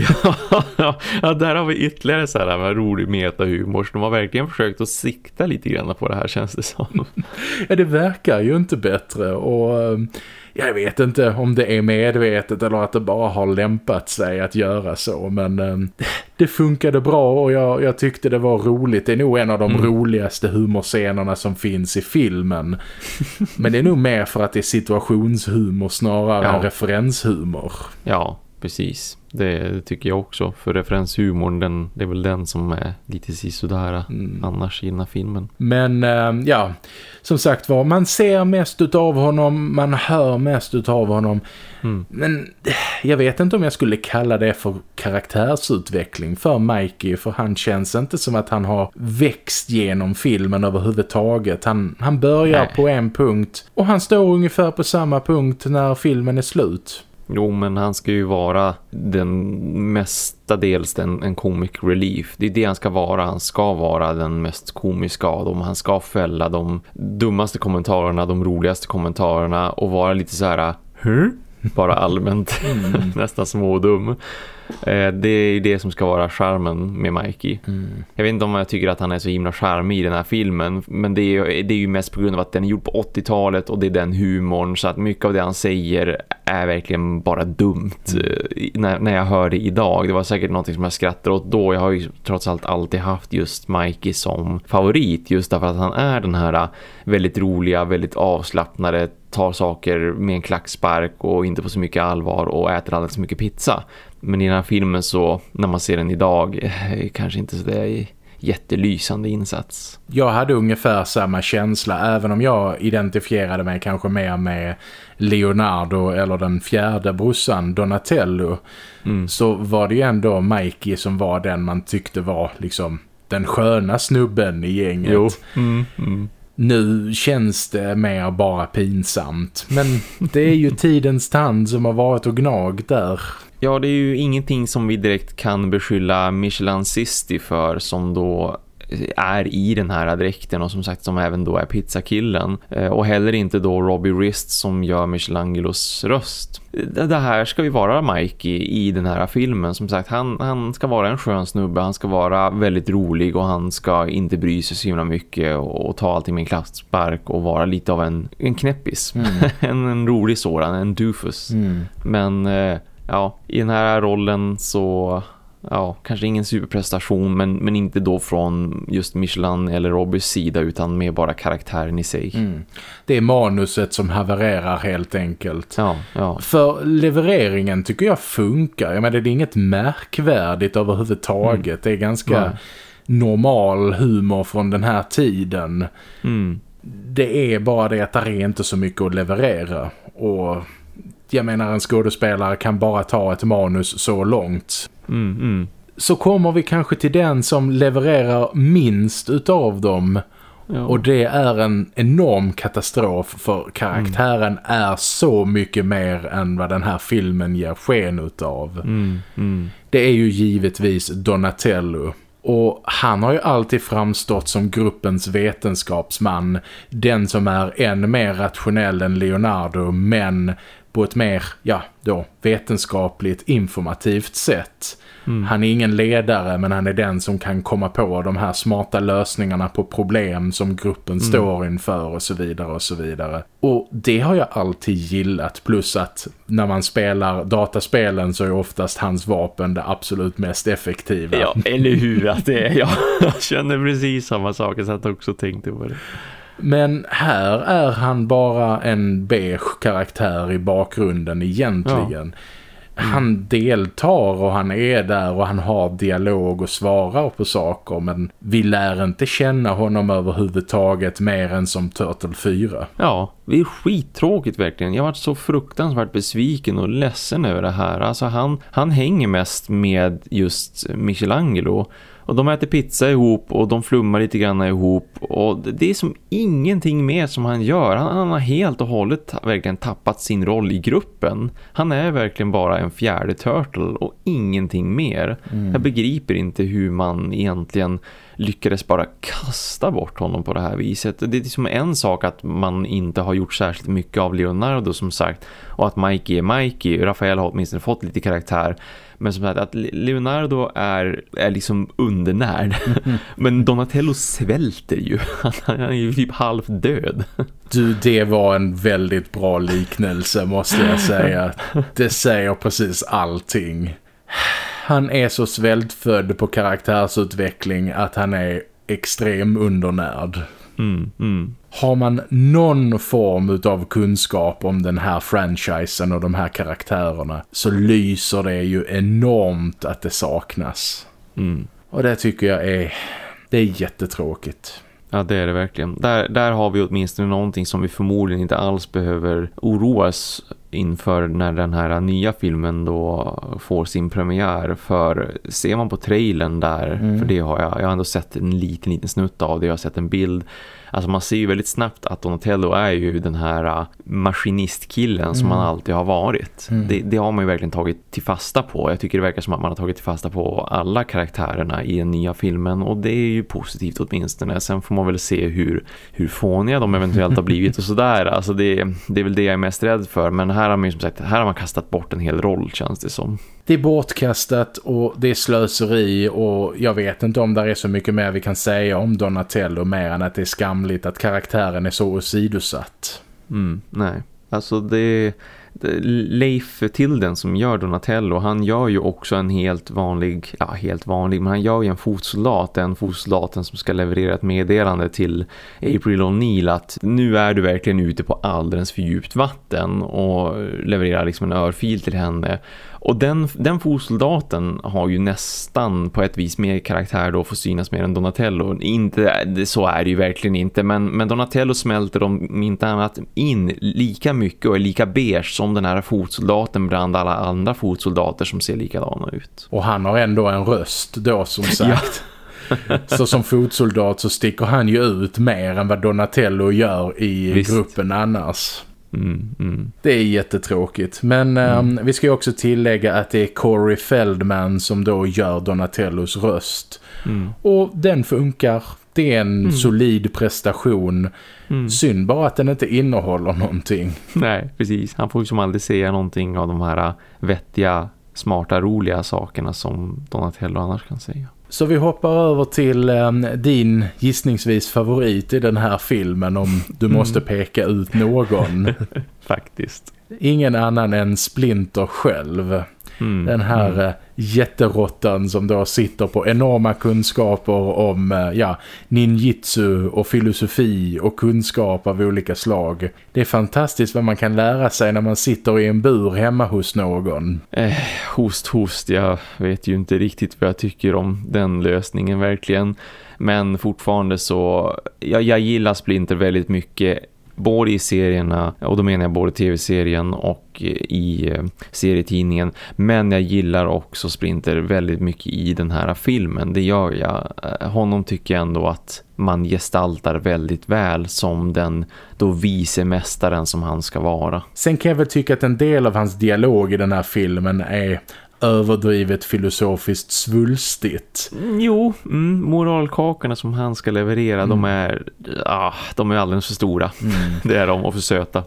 Ja, ja, där har vi ytterligare så här med rolig metahumor. Så de har verkligen försökt att sikta lite grann på det här känns det som. Ja, det verkar ju inte bättre och eh, jag vet inte om det är medvetet eller att det bara har lämpat sig att göra så. Men eh, det funkade bra och jag, jag tyckte det var roligt. Det är nog en av de Mm. roligaste humorscenerna som finns i filmen. Men det är nog mer för att det är situationshumor snarare Ja. än referenshumor. Ja, precis. Det tycker jag också. För referenshumorn, den, det är väl den som är lite sisådär Mm. annars i den här filmen. Men eh, ja, som sagt var, man ser mest utav honom, man hör mest utav honom. Mm. Men eh, jag vet inte om jag skulle kalla det för karaktärsutveckling för Mikey. För han känns inte som att han har växt genom filmen överhuvudtaget. Han, han börjar Nej. på en punkt och han står ungefär på samma punkt när filmen är slut. Jo, men han ska ju vara den mestadels en, en comic relief. Det är det han ska vara. Han ska vara den mest komiska av dem. Han ska fälla de dummaste kommentarerna, de roligaste kommentarerna och vara lite så här, huh? Bara allmänt [laughs] nästan smådum. Eh, Det är det som ska vara charmen med Mikey. Jag vet inte om jag tycker att han är så himla charmig i den här filmen. Men det är, ju- det är ju mest på grund av att den är gjord på 80-talet och det är den humorn. Så att mycket av det han säger är verkligen bara dumt eh, när, när jag hör det idag. Det var säkert något som jag skrattar åt då. Jag har ju trots allt alltid haft just Mikey som favorit. Just därför att han är den här eh, väldigt roliga, väldigt avslappnade tar saker med en klackspark och inte på så mycket allvar och äter alldeles så mycket pizza. Men i den här filmen så, när man ser den idag, kanske inte så det jättelysande insats. Jag hade ungefär samma känsla även om jag identifierade mig kanske mer med Leonardo eller den fjärde brorsan Donatello Mm. så var det ju ändå Mikey som var den man tyckte var liksom den sköna snubben i gänget. Mm, mm. Nu känns det mer bara pinsamt. Men det är ju [laughs] tidens tand som har varit och gnagt där. Ja, det är ju ingenting som vi direkt kan beskylla Michelin Sisti för som då är i den här dräkten och som sagt som även då är pizzakillen. Eh, och heller inte då Robbie Rist som gör Michelangelos röst. Det här ska vi vara Mikey i den här filmen. Som sagt han, han ska vara en skön snubbe, han ska vara väldigt rolig och han ska inte bry sig så himla mycket och, och ta allting med en klackspark och vara lite av en, en knäppis. [laughs] En, en rolig sådan, en doofus. Men eh, ja, i den här rollen så ja, kanske ingen superprestation men, men inte då från just Michelin eller Robbys sida utan med bara karaktären i sig. Mm. Det är manuset som havererar helt enkelt. Ja, ja. För levereringen tycker jag funkar. Jag menar det är inget märkvärdigt överhuvudtaget. Det är ganska Nej. normal humor från den här tiden. Mm. Det är bara det att det är inte så mycket att leverera. Och jag menar en skådespelare kan bara ta ett manus så långt. Mm, mm. Så kommer vi kanske till den som levererar minst utav dem. Ja. Och det är en enorm katastrof för karaktären är så mycket mer än vad den här filmen ger sken utav. Mm, mm. Det är ju givetvis Donatello. Och han har ju alltid framstått som gruppens vetenskapsman. Den som är än mer rationell än Leonardo men på ett mer, ja då, vetenskapligt informativt sätt. Han är ingen ledare men han är den som kan komma på de här smarta lösningarna på problem som gruppen står inför och så vidare och så vidare. Och det har jag alltid gillat plus att när man spelar dataspelen så är oftast hans vapen det absolut mest effektiva. Ja, eller hur att det är. Ja, [laughs] jag känner precis samma sak. Jag satt också tänkte på det. Men här är han bara en beige karaktär i bakgrunden egentligen. Han deltar och han är där och han har dialog och svarar på saker men vi lär inte känna honom överhuvudtaget mer än som Turtle 4. Ja, det är skittråkigt verkligen. Jag har varit så fruktansvärt besviken och ledsen över det här. Alltså han, han hänger mest med just Michelangelo och de äter pizza ihop och de flummar lite grann ihop. Och det är som ingenting mer som han gör. Han, han har helt och hållet verkligen tappat sin roll i gruppen. Han är verkligen bara en fjärde turtle och ingenting mer. Mm. Jag begriper inte hur man egentligen lyckades bara kasta bort honom på det här viset. Det är liksom en sak att man inte har gjort särskilt mycket av Leonardo som sagt och att Mikey är Mikey. Rafael har åtminstone fått lite karaktär. Men som sagt att Leonardo är, är liksom undernärd. Mm. [laughs] Men Donatello svälter ju. [laughs] Han är ju typ halvt död. [laughs] Du, det var en väldigt bra liknelse måste jag säga. Det säger precis allting han är så svältfödd på karaktärsutveckling att han är extrem undernärd. Mm, mm. Har man någon form av kunskap om den här franchisen och de här karaktärerna så lyser det ju enormt att det saknas. Mm. Och det tycker jag är, det är jättetråkigt. Ja, det är det verkligen. Där, där har vi åtminstone någonting som vi förmodligen inte alls behöver oroas inför när den här nya filmen då får sin premiär. För ser man på trailern där, mm. för det har jag, jag har ändå sett en liten, liten snutt av det. Jag har sett en bild Alltså man ser ju väldigt snabbt att Donatello är ju den här uh, maskinistkillen mm. som man alltid har varit. Mm. Det, det, har man ju verkligen tagit till fasta på. Jag tycker det verkar som att man har tagit till fasta på alla karaktärerna i den nya filmen och det är ju positivt åtminstone. Sen får man väl se hur, hur fåniga de eventuellt har blivit och sådär. [laughs] Alltså det, det är väl det jag är mest rädd för. Men här har man ju som sagt, här har man kastat bort en hel roll känns det som. Det är bortkastat och det är slöseri och jag vet inte om det är så mycket mer vi kan säga om Donatello mer än att det är skamligt att karaktären är så åsidosatt. Mm, nej, alltså det Leif Tilden som gör Donatello, han gör ju också en helt vanlig, ja helt vanlig, men han gör ju en fotsoldat, den fotsoldaten som ska leverera ett meddelande till April O'Neil att nu är du verkligen ute på alldeles för djupt vatten och levererar liksom en örfil till henne och den, den fotsoldaten har ju nästan på ett vis mer karaktär då får synas mer än Donatello. Inte, så är det ju verkligen inte. Men, men Donatello smälter de inte annat in lika mycket och är lika beige som den här fotsoldaten bland alla andra fotsoldater som ser likadana ut. Och han har ändå en röst då som sagt. [laughs] Ja. så som fotsoldat så sticker han ju ut mer än vad Donatello gör i Visst. gruppen annars. Mm, mm. Det är jättetråkigt. Men mm. um, vi ska ju också tillägga att det är Corey Feldman som då gör Donatellos röst. Mm. Och den funkar. Det är en mm. solid prestation. Mm. Synd bara att den inte innehåller någonting. [laughs] Nej, precis. Han får ju som aldrig säga någonting av de här vettiga, smarta, roliga sakerna som Donatello annars kan säga. Så vi hoppar över till um, din gissningsvis favorit i den här filmen om du mm. måste peka ut någon. [laughs] Faktiskt. Ingen annan än Splinter själv. Mm. Den här mm. Eh, jätterottan som då sitter på enorma kunskaper om eh, ja, ninjitsu och filosofi och kunskap av olika slag. Det är fantastiskt vad man kan lära sig när man sitter i en bur hemma hos någon. Eh, host, host. Jag vet ju inte riktigt vad jag tycker om den lösningen verkligen. Men fortfarande så, ja, jag gillar Splinter väldigt mycket både i serierna, och då menar jag både tv-serien och eh, i eh, serietidningen. Men jag gillar också Sprinter väldigt mycket i den här filmen. Det gör jag. Eh, honom tycker jag ändå att man gestaltar väldigt väl som den då vice mästaren som han ska vara. Sen kan jag väl tycka att en del av hans dialog i den här filmen är överdrivet filosofiskt svulstigt. Mm, jo, mm, moralkakorna som han ska leverera, mm. de är ah, de är alldeles för stora. Mm. [laughs] det är de och för söta.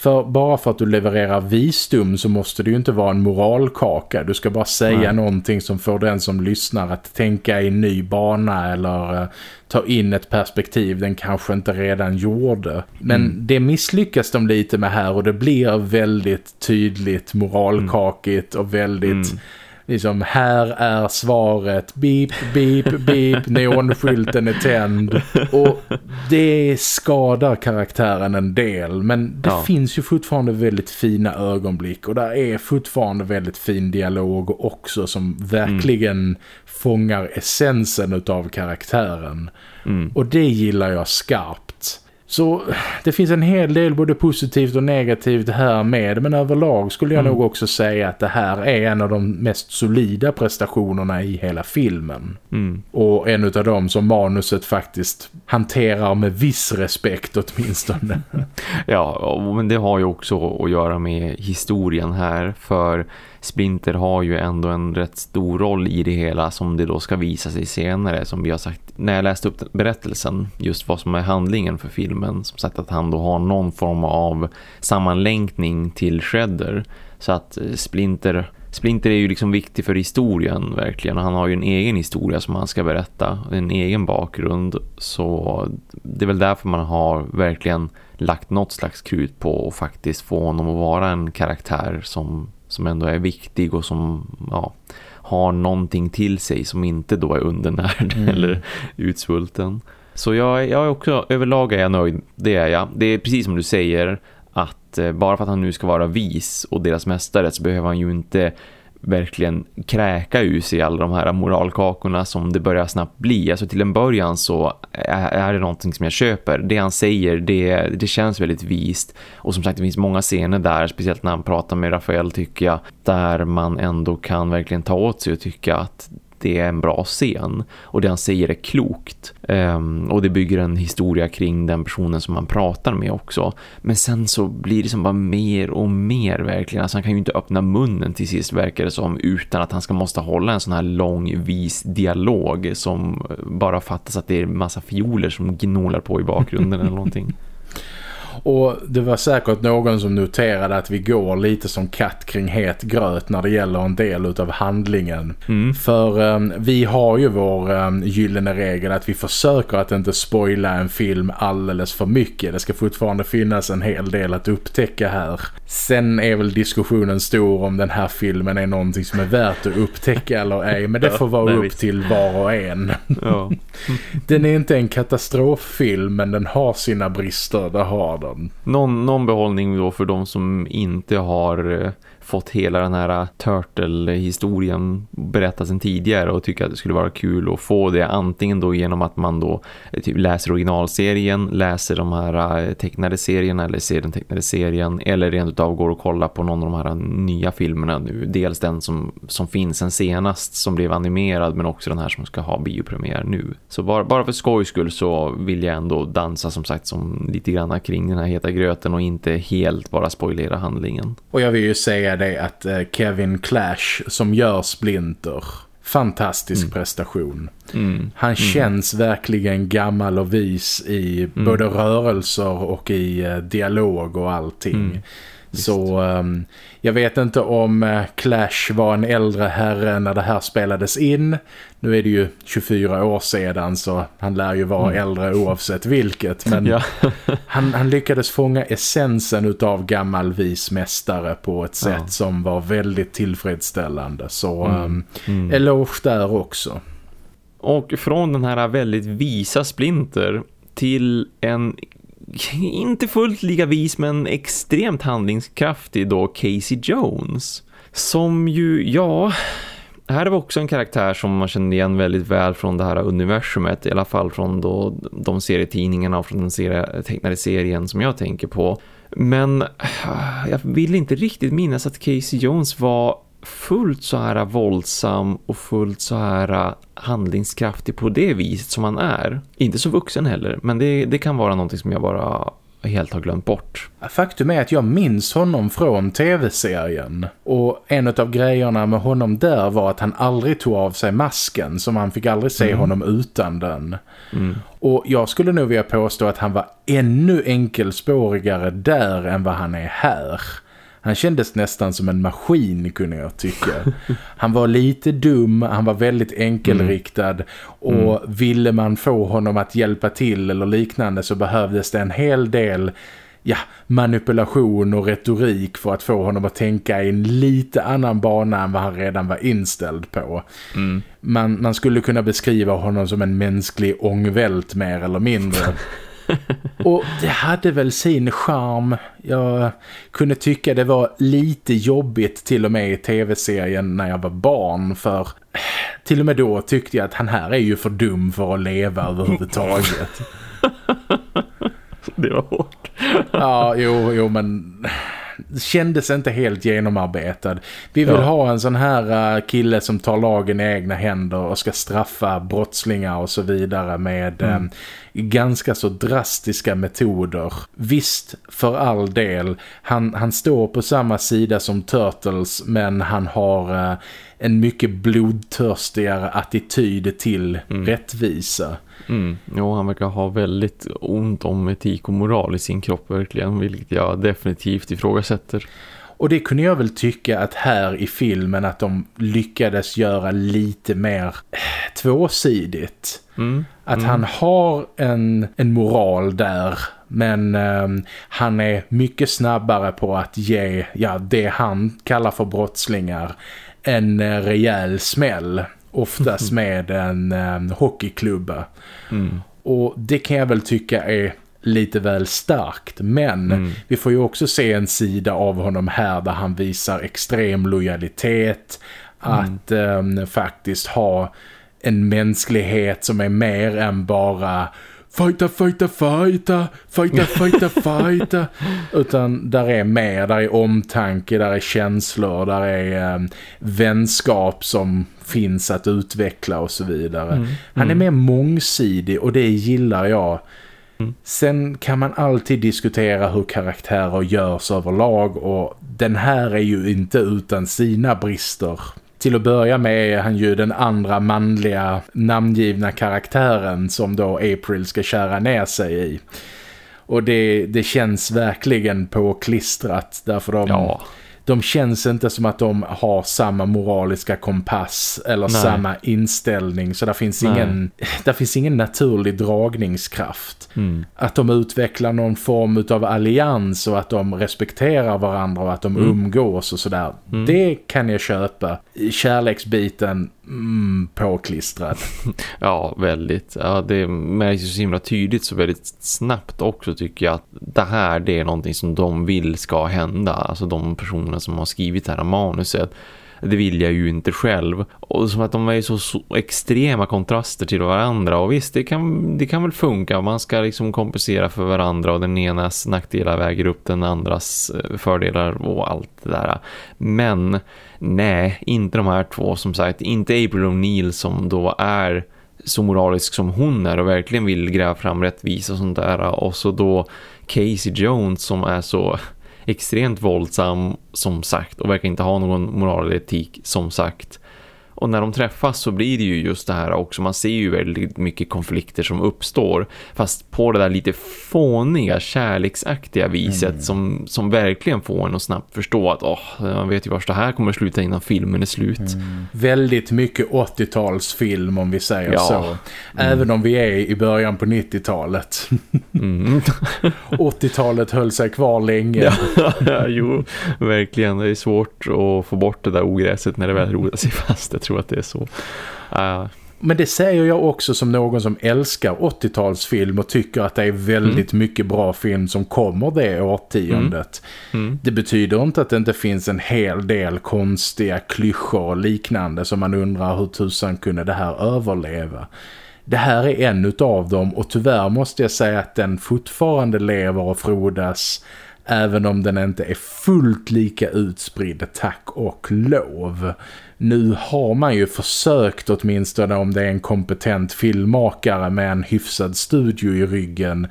För bara för att du levererar visdom så måste det ju inte vara en moralkaka. Du ska bara säga Nej. någonting som får den som lyssnar att tänka i en ny bana eller uh, ta in ett perspektiv den kanske inte redan gjorde. Men mm. det misslyckas de lite med här och det blir väldigt tydligt moralkakigt och väldigt... Mm liksom här är svaret. Beep, beep, beep. [laughs] Neonskylten är tänd. Och det skadar karaktären en del. Men det ja. finns ju fortfarande väldigt fina ögonblick. Och där är fortfarande väldigt fin dialog också som verkligen mm. fångar essensen av karaktären. Mm. och det gillar jag skarpt så det finns en hel del både positivt och negativt här med men överlag skulle jag mm. nog också säga att det här är en av de mest solida prestationerna i hela filmen. Mm. Och en av dem som manuset faktiskt hanterar med viss respekt åtminstone. [laughs] ja, men det har ju också att göra med historien här för Splinter har ju ändå en rätt stor roll i det hela som det då ska visa sig senare som vi har sagt när jag läste upp berättelsen just vad som är handlingen för filmen som sagt att han då har någon form av sammanlänkning till Shredder. Så att eh, Splinter Splinter är ju liksom viktig för historien verkligen. Och han har ju en egen historia som han ska berätta, en egen bakgrund. Så det är väl därför man har verkligen lagt något slags krut på att faktiskt få honom att vara en karaktär som som ändå är viktig och som ja, har någonting till sig som inte då är undernärd mm. eller utsvulten. Så jag, jag är också överlag är jag nöjd, det är jag. Det är precis som du säger att eh, bara för att han nu ska vara vis och deras mästare så behöver han ju inte verkligen kräka ur sig alla de här moralkakorna som det börjar snabbt bli. Alltså till en början så är det någonting som jag köper. Det han säger, det, det känns väldigt vist. Och som sagt, det finns många scener där, speciellt när han pratar med Rafael tycker jag, där man ändå kan verkligen ta åt sig och tycka att det är en bra scen. Och det han säger är klokt. Um, och det bygger en historia kring den personen som man pratar med också. Men sen så blir det som bara mer och mer verkligen. Alltså han kan ju inte öppna munnen till sist verkar det som utan att han ska måste hålla en sån här lång vis dialog som eh, bara fattas att det är massa fioler som gnålar på i bakgrunden eller någonting. [laughs] och det var säkert någon som noterade att vi går lite som katt kring het gröt när det gäller en del av handlingen. Mm. För um, vi har ju vår um, gyllene regel att vi försöker att inte spoila en film alldeles för mycket. Det ska fortfarande finnas en hel del att upptäcka här. Sen är väl diskussionen stor om den här filmen är någonting som är värt att upptäcka eller ej. Men det får vara upp till var och en. Den är inte en katastroffilm men den har sina brister, det har den. Någon, någon behållning då för de som inte har eh, fått hela den här äh, Turtle-historien berättad sen tidigare och tycker att det skulle vara kul att få det antingen då genom att man då eh, typ läser originalserien, läser de här äh, tecknade serierna eller ser den tecknade serien eller rent utav går och kollar på någon av de här äh, nya filmerna nu. Dels den som, som finns sen senast som blev animerad men också den här som ska ha biopremiär nu. Så bara, bara för skojs skull så vill jag ändå dansa som sagt som lite grann kring den här heta gröten och inte helt bara spoilera handlingen. Och jag vill ju säga det att eh, Kevin Clash som gör Splinter fantastisk mm. prestation. Mm. Han mm. känns verkligen gammal och vis i mm. både rörelser och i uh, dialog och allting. Så um, jag vet inte om uh, Clash var en äldre herre när det här spelades in. Nu är det ju 24 år sedan så han lär ju vara mm. äldre oavsett vilket. Men ja. [laughs] han, han, lyckades fånga essensen av gammal vismästare på ett sätt ja. som var väldigt tillfredsställande. Så mm. Um, mm. eloge där också. Och från den här väldigt visa Splinter till en [laughs] inte fullt lika vis men extremt handlingskraftig då Casey Jones. Som ju, ja, här var också en karaktär som man kände igen väldigt väl från det här universumet. I alla fall från då de serietidningarna och från den serie, tecknade serien som jag tänker på. Men ah, jag vill inte riktigt minnas att Casey Jones var fullt så här våldsam och fullt så här handlingskraftig på det viset som han är. Inte så vuxen heller, men det, det kan vara någonting som jag bara helt har glömt bort. Faktum är att jag minns honom från tv-serien. Och en av grejerna med honom där var att han aldrig tog av sig masken. Så man fick aldrig se mm. honom utan den. Mm. Och jag skulle nog vilja påstå att han var ännu enkelspårigare där än vad han är här. Han kändes nästan som en maskin kunde jag tycka. Han var lite dum, han var väldigt enkelriktad mm. och mm. ville man få honom att hjälpa till eller liknande så behövdes det en hel del ja, manipulation och retorik för att få honom att tänka i en lite annan bana än vad han redan var inställd på. Mm. Man, man skulle kunna beskriva honom som en mänsklig ångvält mer eller mindre. [laughs] [laughs] och det hade väl sin charm. Jag kunde tycka det var lite jobbigt till och med i tv-serien när jag var barn för till och med då tyckte jag att han här är ju för dum för att leva överhuvudtaget. [laughs] det var hårt. ja, jo, jo, men kändes inte helt genomarbetad. Vi vill ja. ha en sån här uh, kille som tar lagen i egna händer och ska straffa brottslingar och så vidare med mm. um, ganska så drastiska metoder. Visst, för all del. Han, han står på samma sida som Turtles men han har uh, en mycket blodtörstigare attityd till mm. rättvisa. Mm. Jo, han verkar ha väldigt ont om etik och moral i sin kropp verkligen, vilket jag definitivt ifrågasätter. Och det kunde jag väl tycka att här i filmen att de lyckades göra lite mer eh, tvåsidigt. Mm. Att mm. han har en, en moral där men um, han är mycket snabbare på att ge ja, det han kallar för brottslingar en uh, rejäl smäll. Oftast [laughs] med en um, hockeyklubba. Mm. Och det kan jag väl tycka är lite väl starkt. Men mm. vi får ju också se en sida av honom här där han visar extrem lojalitet. Mm. Att um, faktiskt ha en mänsklighet som är mer än bara fighta, fighta, fighta, fighta, fighta, [laughs] fighta. Utan där är mer, där är omtanke, där är känslor, där är um, vänskap som finns att utveckla och så vidare. Mm. Han är mm. mer mångsidig och det gillar jag. Mm. Sen kan man alltid diskutera hur karaktärer görs överlag och den här är ju inte utan sina brister. Till att börja med är han ju den andra manliga namngivna karaktären som då April ska kära ner sig i. Och det, det känns verkligen påklistrat därför de... Ja de känns inte som att de har samma moraliska kompass eller Nej. samma inställning så där finns ingen där finns ingen naturlig dragningskraft. Mm. Att de utvecklar någon form av allians och att de respekterar varandra och att de mm. umgås och sådär. Mm. Det kan jag köpa. Kärleksbiten mm, påklistrad. [laughs] ja, väldigt. Ja, det märks ju så himla tydligt så väldigt snabbt också tycker jag att det här det är någonting som de vill ska hända. Alltså de personerna som har skrivit det här manuset det vill jag ju inte själv. Och som att de är så, så, extrema kontraster till varandra. Och visst, det kan, det kan väl funka. Man ska liksom kompensera för varandra och den enas nackdelar väger upp den andras eh, fördelar och allt det där. Men nej, inte de här två som sagt. Inte April O'Neil som då är så moralisk som hon är och verkligen vill gräva fram rättvisa och sånt där. Och så då Casey Jones som är så extremt våldsam som sagt och verkar inte ha någon moral eller etik som sagt. Och när de träffas så blir det ju just det här också. Man ser ju väldigt mycket konflikter som uppstår. Fast på det där lite fåniga, kärleksaktiga viset mm. som, som verkligen får en att snabbt förstå att åh, man vet ju vart det här kommer sluta innan filmen är slut. Mm. Väldigt mycket 80-talsfilm om vi säger ja. så. Mm. Även mm. om vi är i början på 90-talet. Mm. [laughs] 80-talet höll sig kvar länge. [laughs] ja, jo, verkligen. Det är svårt att få bort det där ogräset när det väl rodar sig fast. Jag tror att det är så. Uh, men det säger jag också som någon som älskar 80-talsfilm och tycker att det är väldigt mm. mycket bra film som kommer det årtiondet. Mm. Mm. Det betyder inte att det inte finns en hel del konstiga klyschor och liknande som man undrar hur tusan kunde det här överleva. Det här är en av dem och tyvärr måste jag säga att den fortfarande lever och frodas även om den inte är fullt lika utspridd, tack och lov. Nu har man ju försökt åtminstone om det är en kompetent filmmakare med en hyfsad studio i ryggen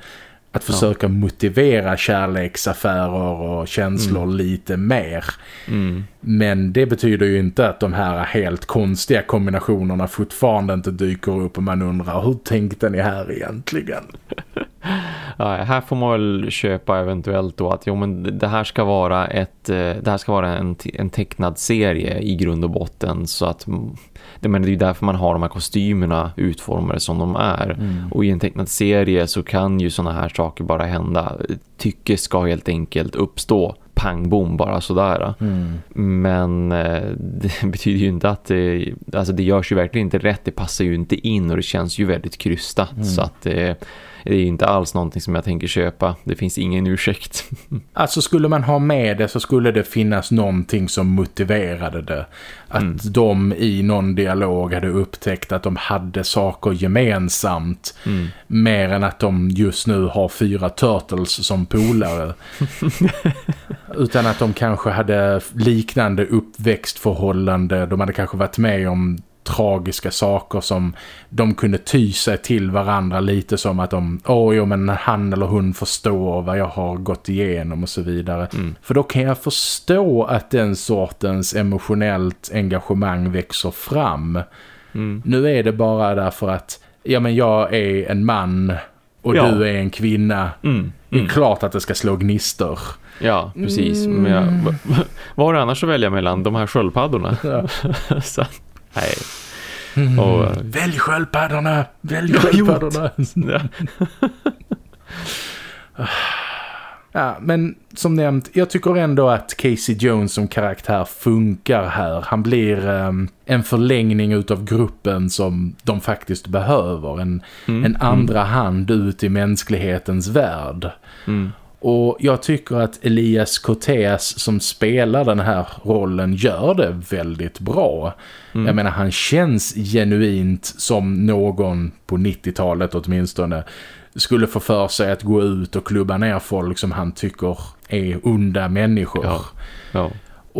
att försöka ja. motivera kärleksaffärer och känslor mm. lite mer. Mm. Men det betyder ju inte att de här helt konstiga kombinationerna fortfarande inte dyker upp och man undrar hur tänkte ni här egentligen? [laughs] Ja, här får man väl köpa eventuellt då att jo, men det här ska vara ett eh, det här ska vara en, en tecknad serie i grund och botten så att det, men det är ju därför man har de här kostymerna utformade som de är. Mm. Och i en tecknad serie så kan ju sådana här saker bara hända. Tycke ska helt enkelt uppstå pang bom bara sådär. Mm. Men eh, [laughs] det betyder ju inte att det, alltså det görs ju verkligen inte rätt. Det passar ju inte in och det känns ju väldigt krystat. Mm. Så att det, det är inte alls någonting som jag tänker köpa. Det finns ingen ursäkt. [laughs] Alltså skulle man ha med det så skulle det finnas någonting som motiverade det. Att mm. de i någon dialog hade upptäckt att de hade saker gemensamt. Mm. Mer än att de just nu har fyra turtles som polare. [laughs] Utan att de kanske hade liknande uppväxtförhållande. De hade kanske varit med om tragiska saker som de kunde ty sig till varandra lite som att de, åh jo men han eller hon förstår vad jag har gått igenom och så vidare. Mm. För då kan jag förstå att den sortens emotionellt engagemang växer fram. Mm. Nu är det bara därför att, ja men jag är en man och ja. du är en kvinna. Mm. Det är mm. klart att det ska slå gnister. Ja, precis. Men jag, [laughs] vad har du annars att välja mellan de här sköldpaddorna? Ja. [laughs] nej. Mm. Och, eh, välj sköldpaddorna! Välj sköldpaddorna! [laughs] Ja, men som nämnt, jag tycker ändå att Casey Jones som karaktär funkar här. Han blir um, en förlängning utav gruppen som de faktiskt behöver. En, mm. en andra mm. hand ut i mänsklighetens värld. Mm. Och jag tycker att Elias Cortez som spelar den här rollen gör det väldigt bra. Mm. Jag menar, han känns genuint som någon på 90-talet åtminstone skulle få för sig att gå ut och klubba ner folk som han tycker är onda människor. Ja. Ja.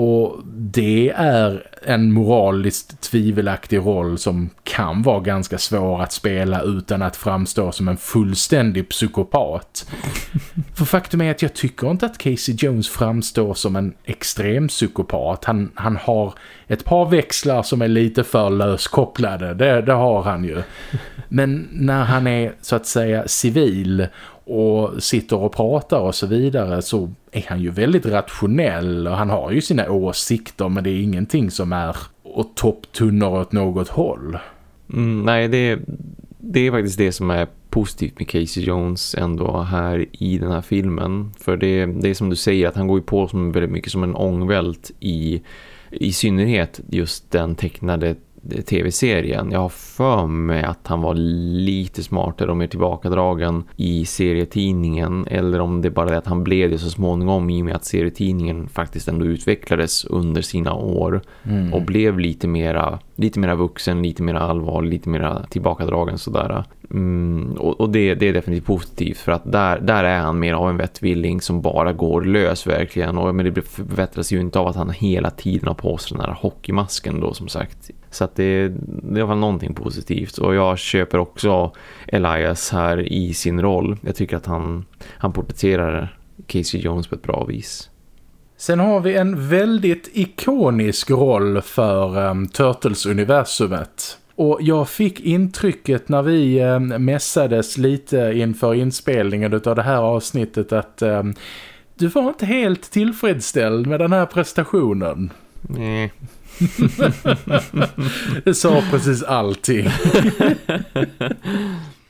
Och det är en moraliskt tvivelaktig roll som kan vara ganska svår att spela utan att framstå som en fullständig psykopat. [laughs] För faktum är att jag tycker inte att Casey Jones framstår som en extrem psykopat. Han, han har ett par växlar som är lite för löskopplade, det, det har han ju. [laughs] Men när han är så att säga civil och sitter och pratar och så vidare så är han ju väldigt rationell och han har ju sina åsikter men det är ingenting som är åt topptunnor åt något håll. Mm, nej, det, det är faktiskt det som är positivt med Casey Jones ändå här i den här filmen. För det, det är som du säger att han går ju på som väldigt mycket som en ångvält i, i synnerhet just den tecknade tv-serien. Jag har för mig att han var lite smartare och mer tillbakadragen i serietidningen eller om det bara är att han blev det så småningom i och med att serietidningen faktiskt ändå utvecklades under sina år mm. och blev lite mera, lite mera vuxen, lite mera allvar, lite mera tillbakadragen sådär. Mm, och, och det, det, är definitivt positivt för att där, där är han mer av en vettvilling som bara går lös verkligen och men det förbättras ju inte av att han hela tiden har på sig den här hockeymasken då som sagt så att det, det är i alla fall någonting positivt. Och jag köper också Elias här i sin roll. Jag tycker att han, han porträtterar Casey Jones på ett bra vis. Sen har vi en väldigt ikonisk roll för um, Turtles-universumet. Och jag fick intrycket när vi um, mässades lite inför inspelningen av det här avsnittet att um, du var inte helt tillfredsställd med den här prestationen. Nej, [laughs] det sa precis allting. [laughs]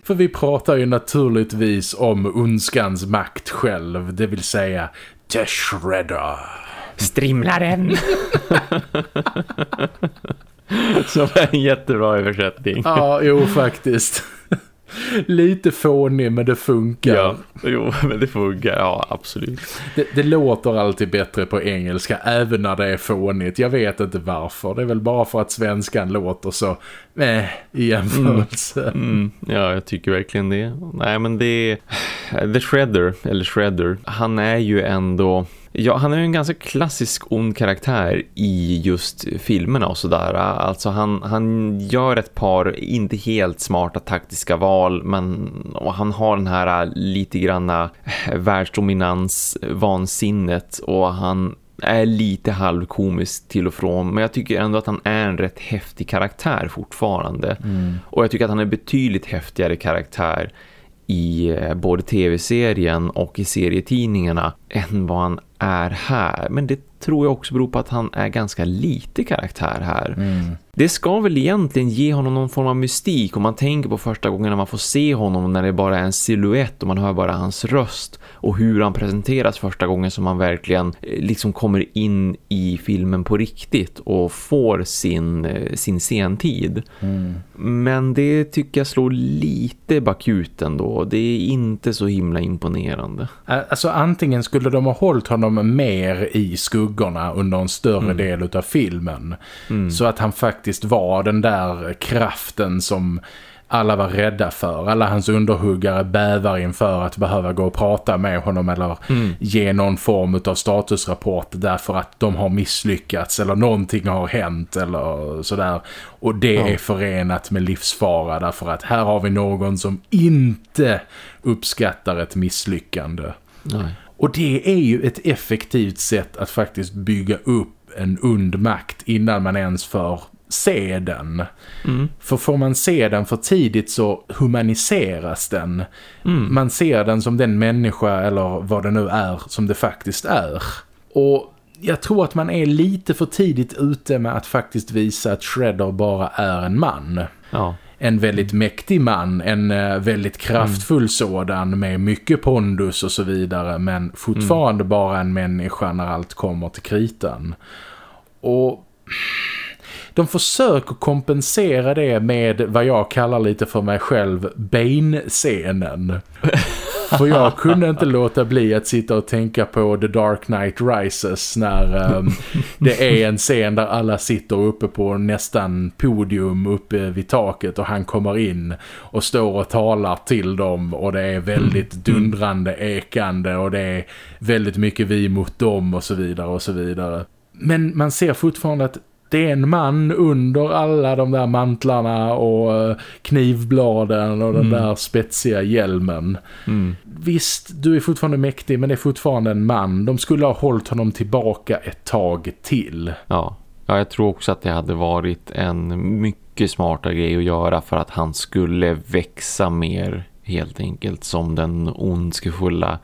För vi pratar ju naturligtvis om ondskans makt själv, det vill säga The Shredder. Strimlaren! [laughs] [laughs] Som är en jättebra översättning. Ja, jo faktiskt. [laughs] Lite fånig men det funkar. Ja, jo, men det funkar, ja absolut. Det, det, låter alltid bättre på engelska även när det är fånigt. Jag vet inte varför. Det är väl bara för att svenskan låter så eh, i jämförelse. Mm. Mm. Ja, jag tycker verkligen det. Nej, men det är... The Shredder, eller Shredder, han är ju ändå Ja, han är ju en ganska klassisk ond karaktär i just filmerna och sådär. Alltså han, han gör ett par inte helt smarta taktiska val men och han har den här lite granna världsdominans vansinnet och han är lite halvkomisk till och från men jag tycker ändå att han är en rätt häftig karaktär fortfarande. Mm. Och jag tycker att han är betydligt häftigare karaktär i eh, både tv-serien och i serietidningarna än vad han är här. Men det tror jag också beror på att han är ganska lite karaktär här. Mm. Det ska väl egentligen ge honom någon form av mystik om man tänker på första gången när man får se honom när det bara är en siluett och man hör bara hans röst och hur han presenteras första gången som man verkligen eh, liksom kommer in i filmen på riktigt och får sin, eh, sin sentid. Mm. Men det tycker jag slår lite bakut ändå. Det är inte så himla imponerande. Alltså antingen skulle de ha hållit honom mer i skuggorna under en större Mm. del av filmen. Mm. Så att han faktiskt var den där kraften som alla var rädda för. Alla hans underhuggare bävar inför att behöva gå och prata med honom eller Mm. ge någon form av statusrapport därför att de har misslyckats eller någonting har hänt eller sådär. Och det Ja. är förenat med livsfara därför att här har vi någon som inte uppskattar ett misslyckande. Nej. Och det är ju ett effektivt sätt att faktiskt bygga upp en und makt innan man ens får se den. Mm. För får man se den för tidigt så humaniseras den. Mm. Man ser den som den människa eller vad det nu är som det faktiskt är. Och jag tror att man är lite för tidigt ute med att faktiskt visa att Shredder bara är en man. Ja. En väldigt mäktig man, en eh, väldigt kraftfull sådan med mycket pondus och så vidare men fortfarande bara en människa när allt kommer till kritan. Och de försöker kompensera det med vad jag kallar lite för mig själv Bane-scenen. För jag kunde inte låta bli att sitta och tänka på The Dark Knight Rises när ehm, det är en scen där alla sitter uppe på nästan podium uppe vid taket och han kommer in och står och talar till dem och det är väldigt dundrande, ekande och det är väldigt mycket vi mot dem och så vidare och så vidare. Men man ser fortfarande att det är en man under alla de där mantlarna och eh, knivbladen och den Mm. där spetsiga hjälmen. Mm. Visst, du är fortfarande mäktig men det är fortfarande en man. De skulle ha hållit honom tillbaka ett tag till. Ja. ja, jag tror också att det hade varit en mycket smartare grej att göra för att han skulle växa mer helt enkelt som den ondskefulla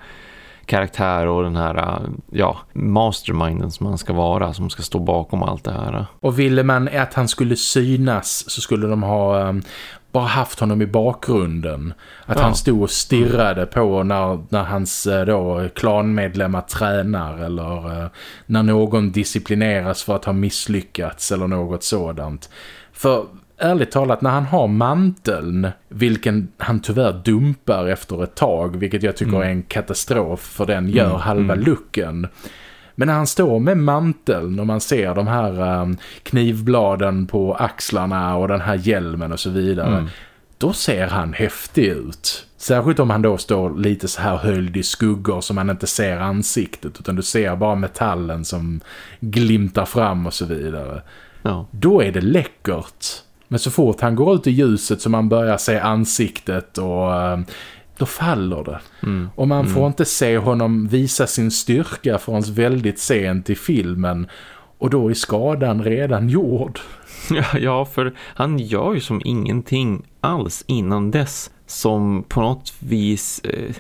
karaktär och den här ja, masterminden som man ska vara som ska stå bakom allt det här. Och ville man att han skulle synas så skulle de ha um, bara haft honom i bakgrunden. Att Ja. han stod och stirrade på när, när hans eh, då, klanmedlemmar tränar eller eh, när någon disciplineras för att ha misslyckats eller något sådant. För ärligt talat, när han har manteln, vilken han tyvärr dumpar efter ett tag, vilket jag tycker Mm. är en katastrof för den gör Mm, halva mm. looken. Men när han står med manteln och man ser de här um, knivbladen på axlarna och den här hjälmen och så vidare, Mm. då ser han häftig ut. Särskilt om han då står lite så här höljd i skuggor så man inte ser ansiktet utan du ser bara metallen som glimtar fram och så vidare. Ja. Då är det läckert. Men så fort han går ut i ljuset så man börjar se ansiktet och eh, då faller det. Mm. Och man Mm. får inte se honom visa sin styrka förrän väldigt sent i filmen. Och då är skadan redan gjord. [laughs] Ja, ja, för han gör ju som ingenting alls innan dess som på något vis eh,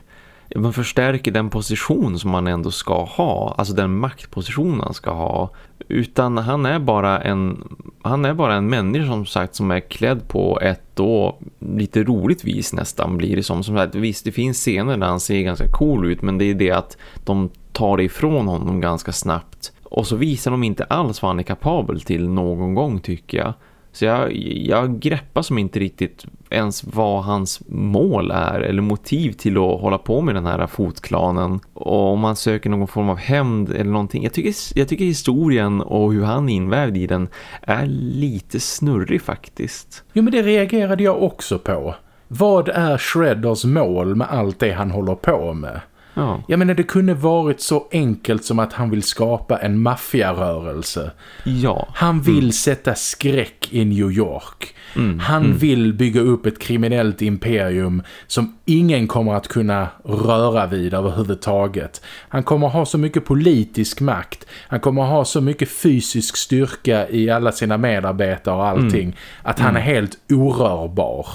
man förstärker den position som man ändå ska ha, alltså den maktposition han ska ha. Utan han är bara en han är bara en människa som sagt som är klädd på ett då lite roligt vis nästan blir det som. Som sagt, visst det finns scener där han ser ganska cool ut men det är det att de tar det ifrån honom ganska snabbt. Och så visar de inte alls vad han är kapabel till någon gång tycker jag. Så jag, jag greppar som inte riktigt ens vad hans mål är eller motiv till att hålla på med den här fotklanen. Och om man söker någon form av hämnd eller någonting. Jag tycker, jag tycker historien och hur han är invävd i den är lite snurrig faktiskt. Jo men det reagerade jag också på. Vad är Shredders mål med allt det han håller på med? Ja, Jag menar det kunde varit så enkelt som att han vill skapa en maffiarörelse. ja. Han vill sätta skräck i New York. Mm, Han mm. vill bygga upp ett kriminellt imperium som ingen kommer att kunna röra vid överhuvudtaget. Han kommer ha så mycket politisk makt. Han kommer ha så mycket fysisk styrka i alla sina medarbetare och allting. Att han är helt orörbar.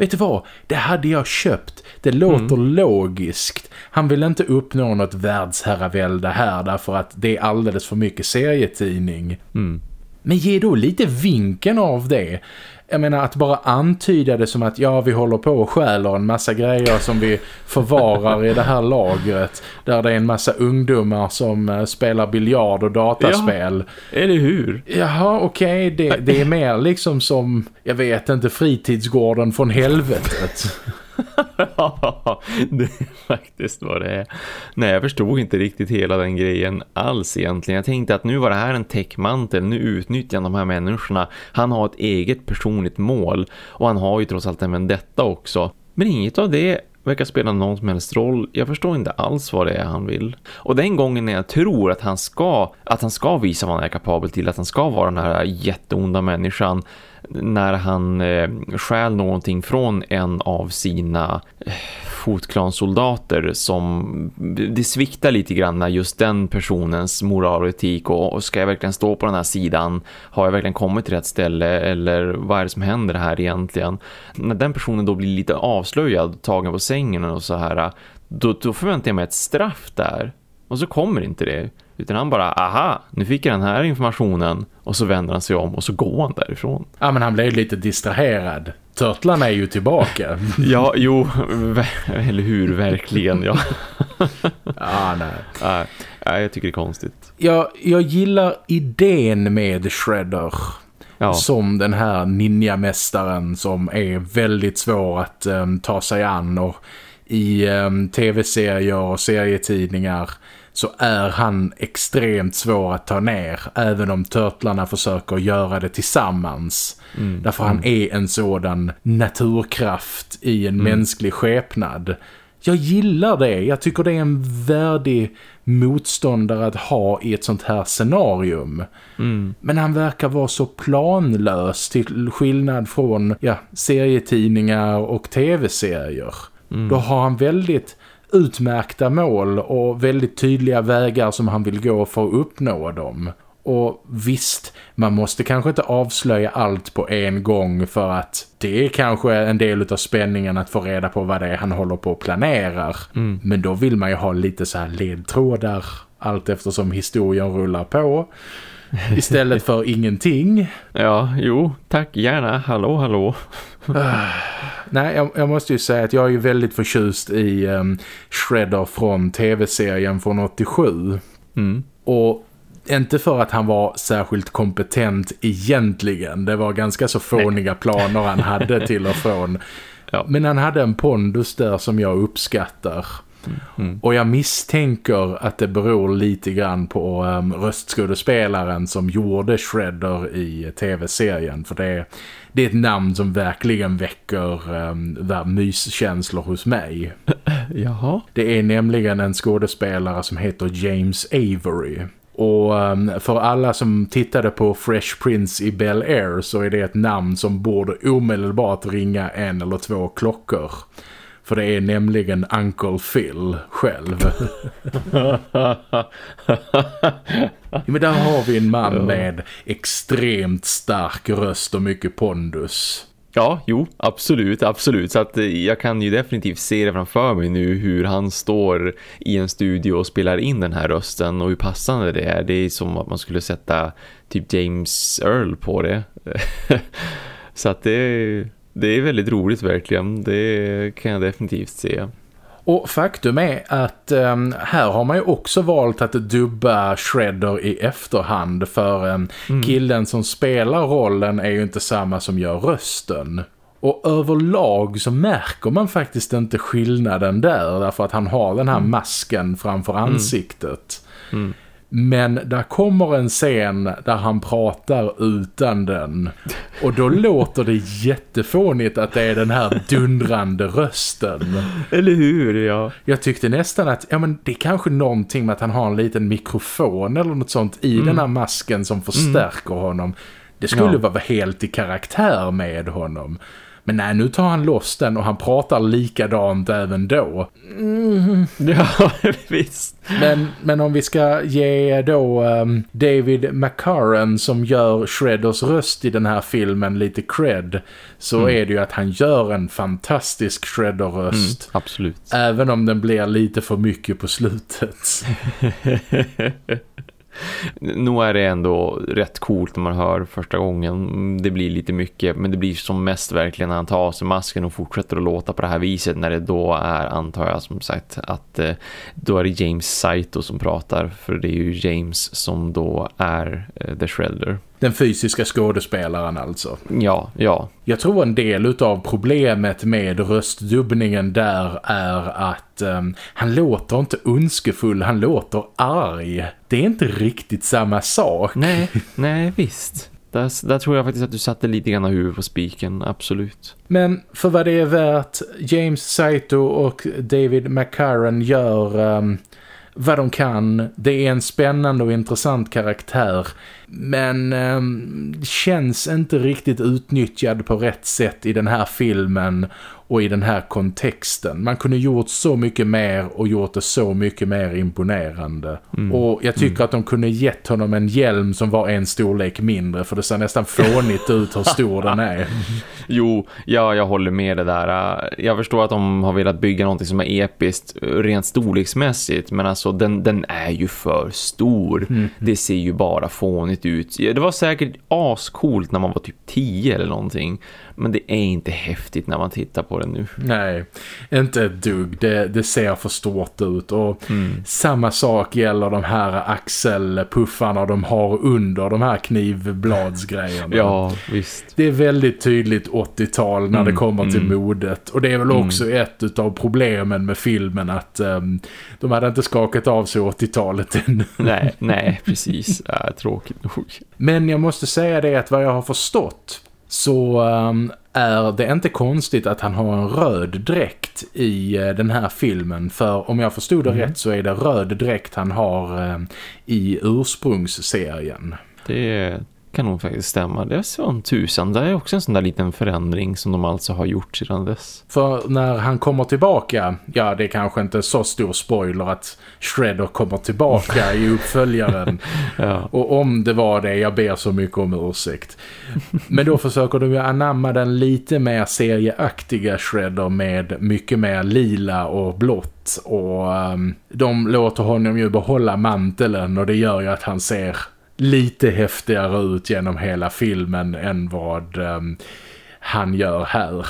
Vet du vad? Det hade jag köpt. Det låter mm. logiskt. Han vill inte uppnå något världsherravälde här därför att det är alldeles för mycket serietidning. Mm. Men ge då lite vinken av det jag menar att bara antyda det som att ja vi håller på och stjäler en massa grejer som vi förvarar i det här lagret där det är en massa ungdomar som uh, spelar biljard och dataspel. Ja, eller hur? Jaha, okej. Okay. Det, det är mer liksom som, jag vet inte, fritidsgården från helvetet. [laughs] det är faktiskt vad det är. Nej, jag förstod inte riktigt hela den grejen alls egentligen. Jag tänkte att nu var det här en täckmantel. Nu utnyttjar de här människorna. Han har ett eget personligt mål. Och han har ju trots allt även detta också. Men inget av det verkar spela någon som helst roll. Jag förstår inte alls vad det är han vill. Och den gången när jag tror att han ska att han ska visa vad han är kapabel till, att han ska vara den här jätteonda människan när han eh, skäl någonting från en av sina eh, fotklansoldater som det sviktar lite grann när just den personens moral och etik och, och, ska jag verkligen stå på den här sidan? Har jag verkligen kommit till rätt ställe? Eller vad är det som händer här egentligen? När den personen då blir lite avslöjad tagen på sängen och så här då, då förväntar jag mig ett straff där och så kommer inte det utan han bara, aha, nu fick jag den här informationen. Och så vänder han sig om och så går han därifrån. Ja, men han blev lite distraherad. Törtlarna är ju tillbaka. [laughs] ja, jo, eller hur, verkligen, ja. [laughs] ja, nej. Ja, jag tycker det är konstigt. Jag, jag gillar idén med Shredder. Ja. Som den här ninjamästaren som är väldigt svår att um, ta sig an och i um, tv-serier och serietidningar så är han extremt svår att ta ner även om törtlarna försöker göra det tillsammans. Mm. Därför han mm. är en sådan naturkraft i en mm. mänsklig skepnad. Jag gillar det. Jag tycker det är en värdig motståndare att ha i ett sånt här scenarium. Mm. Men han verkar vara så planlös till skillnad från ja, serietidningar och tv-serier. Mm. Då har han väldigt utmärkta mål och väldigt tydliga vägar som han vill gå för att uppnå dem. Och visst, man måste kanske inte avslöja allt på en gång för att det är kanske en del av spänningen att få reda på vad det är han håller på och planerar. Mm. Men då vill man ju ha lite så här ledtrådar allt eftersom historien rullar på. Istället för ingenting. Ja, jo, tack gärna. Hallå, hallå. [sighs] Nej, jag, jag, måste ju säga att jag är ju väldigt förtjust i um, Shredder från tv-serien från 87. Mm. Och inte för att han var särskilt kompetent egentligen. Det var ganska så fåniga planer han hade [laughs] till och från. Ja. Men han hade en pondus där som jag uppskattar. Mm. Och jag misstänker att det beror lite grann på um, röstskådespelaren som gjorde Shredder i tv-serien. För det, det är ett namn som verkligen väcker um, myskänslor hos mig. [clears throat] Jaha. Det är nämligen en skådespelare som heter James Avery. Och um, för alla som tittade på Fresh Prince i Bel Air så är det ett namn som borde omedelbart ringa en eller två klockor. För det är nämligen Uncle Phil själv. [laughs] men där har vi en man med extremt stark röst och mycket pondus. Ja, jo, absolut, absolut. Så att eh, jag kan ju definitivt se det framför mig nu hur han står i en studio och spelar in den här rösten och hur passande det är. Det är som att man skulle sätta typ James Earl på det. [laughs] Så att det det är väldigt roligt verkligen. Det kan jag definitivt se. Och faktum är att um, här har man ju också valt att dubba Shredder i efterhand för um, mm. killen som spelar rollen är ju inte samma som gör rösten. Och överlag så märker man faktiskt inte skillnaden där därför att han har den här mm. masken framför mm. ansiktet. Mm. Men där kommer en scen där han pratar utan den. Och då låter det jättefånigt att det är den här dundrande rösten. Eller hur, ja. Jag tyckte nästan att ja, men det är kanske någonting med att han har en liten mikrofon eller något sånt i mm. den här masken som förstärker mm. honom. Det skulle ja. vara helt i karaktär med honom. Men nej, nu tar han loss den och han pratar likadant även då. Mm. [laughs] Ja, visst. Men, men om vi ska ge då um, David McCarran som gör Shredders röst i den här filmen lite cred så mm. är det ju att han gör en fantastisk Shredder-röst. Mm, absolut. Även om den blir lite för mycket på slutet. [laughs] [laughs] Nog är det ändå rätt coolt när man hör första gången. Det blir lite mycket, men det blir som mest verkligen när han tar av sig masken och fortsätter att låta på det här viset. När det då är, antar jag som sagt, att eh, då är det James Saito som pratar. För det är ju James som då är eh, The Shredder. Den fysiska skådespelaren alltså. Ja, ja. Jag tror en del av problemet med röstdubbningen där är att um, han låter inte önskefull, han låter arg. Det är inte riktigt samma sak. Nej, [laughs] nej visst. Där, där, tror jag faktiskt att du satte lite grann huvudet på spiken, absolut. Men för vad det är värt, James Saito och David McCarran gör um, vad de kan. Det är en spännande och intressant karaktär. Men eh, känns inte riktigt utnyttjad på rätt sätt i den här filmen och i den här kontexten. Man kunde gjort så mycket mer och gjort det så mycket mer imponerande. Mm. Och jag tycker mm. att de kunde gett honom en hjälm som var en storlek mindre för det ser nästan fånigt ut hur stor den är. [laughs] Jo, ja, jag håller med det där. Jag förstår att de har velat bygga något som är episkt rent storleksmässigt men alltså den, den är ju för stor. Mm. Det ser ju bara fånigt ut. Det var säkert ascoolt när man var typ 10 eller någonting. Men det är inte häftigt när man tittar på det nu. Nej, inte ett dugg. Det, det ser för stort ut. Och mm. samma sak gäller de här axelpuffarna de har under de här knivbladsgrejerna. ja, visst. Det är väldigt tydligt 80-tal när mm, det kommer till mm. modet. Och det är väl mm. också ett av problemen med filmen att um, de hade inte skakat av sig 80-talet ännu. nej, nej, [laughs] precis. Äh, tråkigt nog. Men jag måste säga det att vad jag har förstått så um, är det inte konstigt att han har en röd dräkt i uh, den här filmen. För om jag förstod det mm. rätt så är det röd dräkt han har uh, i ursprungsserien. Det kan nog faktiskt stämma. Det är så en tusan. Det är också en sån där liten förändring som de alltså har gjort sedan dess. För när han kommer tillbaka, ja det är kanske inte så stor spoiler att Shredder kommer tillbaka i uppföljaren. [laughs] ja. Och om det var det, jag ber så mycket om ursäkt. Men då försöker de ju anamma den lite mer serieaktiga Shredder med mycket mer lila och blått. Och um, de låter honom ju behålla manteln och det gör ju att han ser lite häftigare ut genom hela filmen än vad um, han gör här.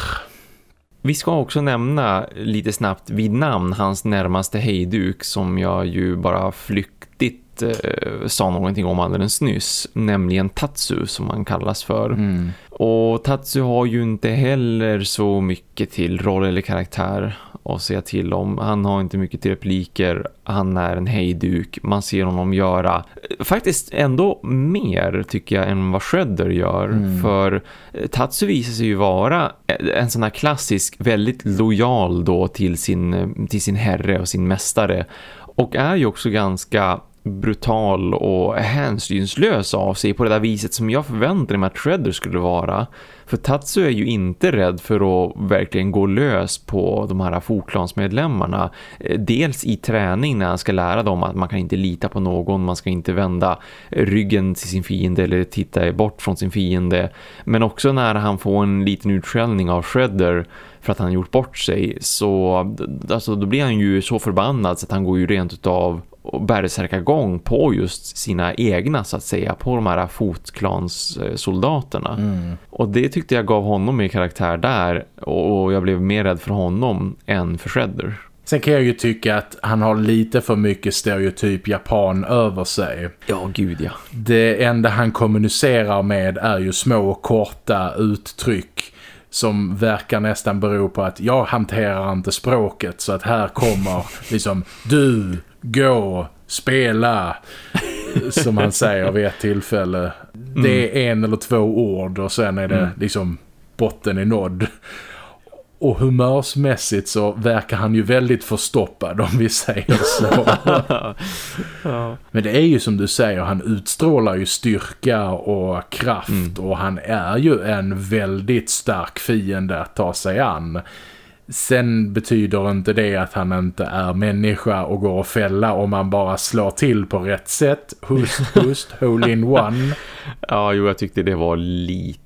Vi ska också nämna lite snabbt vid namn hans närmaste hejduk som jag ju bara flyktigt eh, sa någonting om alldeles nyss. Nämligen Tatsu som han kallas för. Mm. Och Tatsu har ju inte heller så mycket till roll eller karaktär att säga till om. Han har inte mycket till repliker. Han är en hejduk. Man ser honom göra eh, faktiskt ändå mer tycker jag än vad Shredder gör. Mm. För eh, Tatsu visar sig ju vara en sån här klassisk, väldigt lojal då till sin, eh, till sin herre och sin mästare. Och är ju också ganska brutal och hänsynslös av sig på det där viset som jag förväntade mig att Shredder skulle vara. För Tatsu är ju inte rädd för att verkligen gå lös på de här fotklansmedlemmarna. Eh, dels i träning när han ska lära dem att man kan inte lita på någon, man ska inte vända ryggen till sin fiende eller titta bort från sin fiende. Men också när han får en liten utskällning av Shredder för att han gjort bort sig så alltså, då blir han ju så förbannad så att han går ju rent utav och gång på just sina egna så att säga, på de här fotklanssoldaterna. Mm. Och det tyckte jag gav honom mer karaktär där och jag blev mer rädd för honom än för Shredder. Sen kan jag ju tycka att han har lite för mycket stereotyp japan över sig. Ja, gud ja. Det enda han kommunicerar med är ju små korta uttryck som verkar nästan bero på att jag hanterar inte språket så att här kommer liksom du, gå, spela som han säger vid ett tillfälle. Det är mm. en eller två ord och sen är det mm. liksom botten i nådd. Och humörsmässigt så verkar han ju väldigt förstoppad om vi säger så. [laughs] ja. Men det är ju som du säger, han utstrålar ju styrka och kraft mm. och han är ju en väldigt stark fiende att ta sig an. Sen betyder inte det att han inte är människa och går och fälla om man bara slår till på rätt sätt. Hust, [laughs] hust, hole in one. Ja, jo, jag tyckte det var lite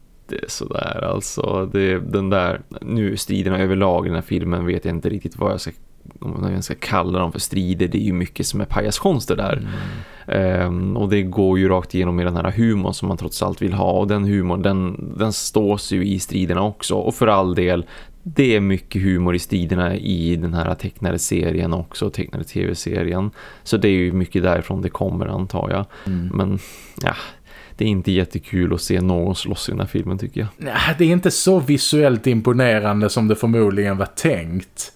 sådär. Alltså, det, den där, nu striderna överlag i den här filmen vet jag inte riktigt vad jag ska om jag ska kalla dem för strider, det är ju mycket som är pajaskonster där. Mm. Um, och det går ju rakt igenom i den här humorn som man trots allt vill ha. Och den humorn, den, den stås ju i striderna också. Och för all del, det är mycket humor i striderna i den här tecknade serien också, tecknade tv-serien. Så det är ju mycket därifrån det kommer antar jag. Mm. Men ja, det är inte jättekul att se någon slåss i den här filmen tycker jag. Nej, det är inte så visuellt imponerande som det förmodligen var tänkt.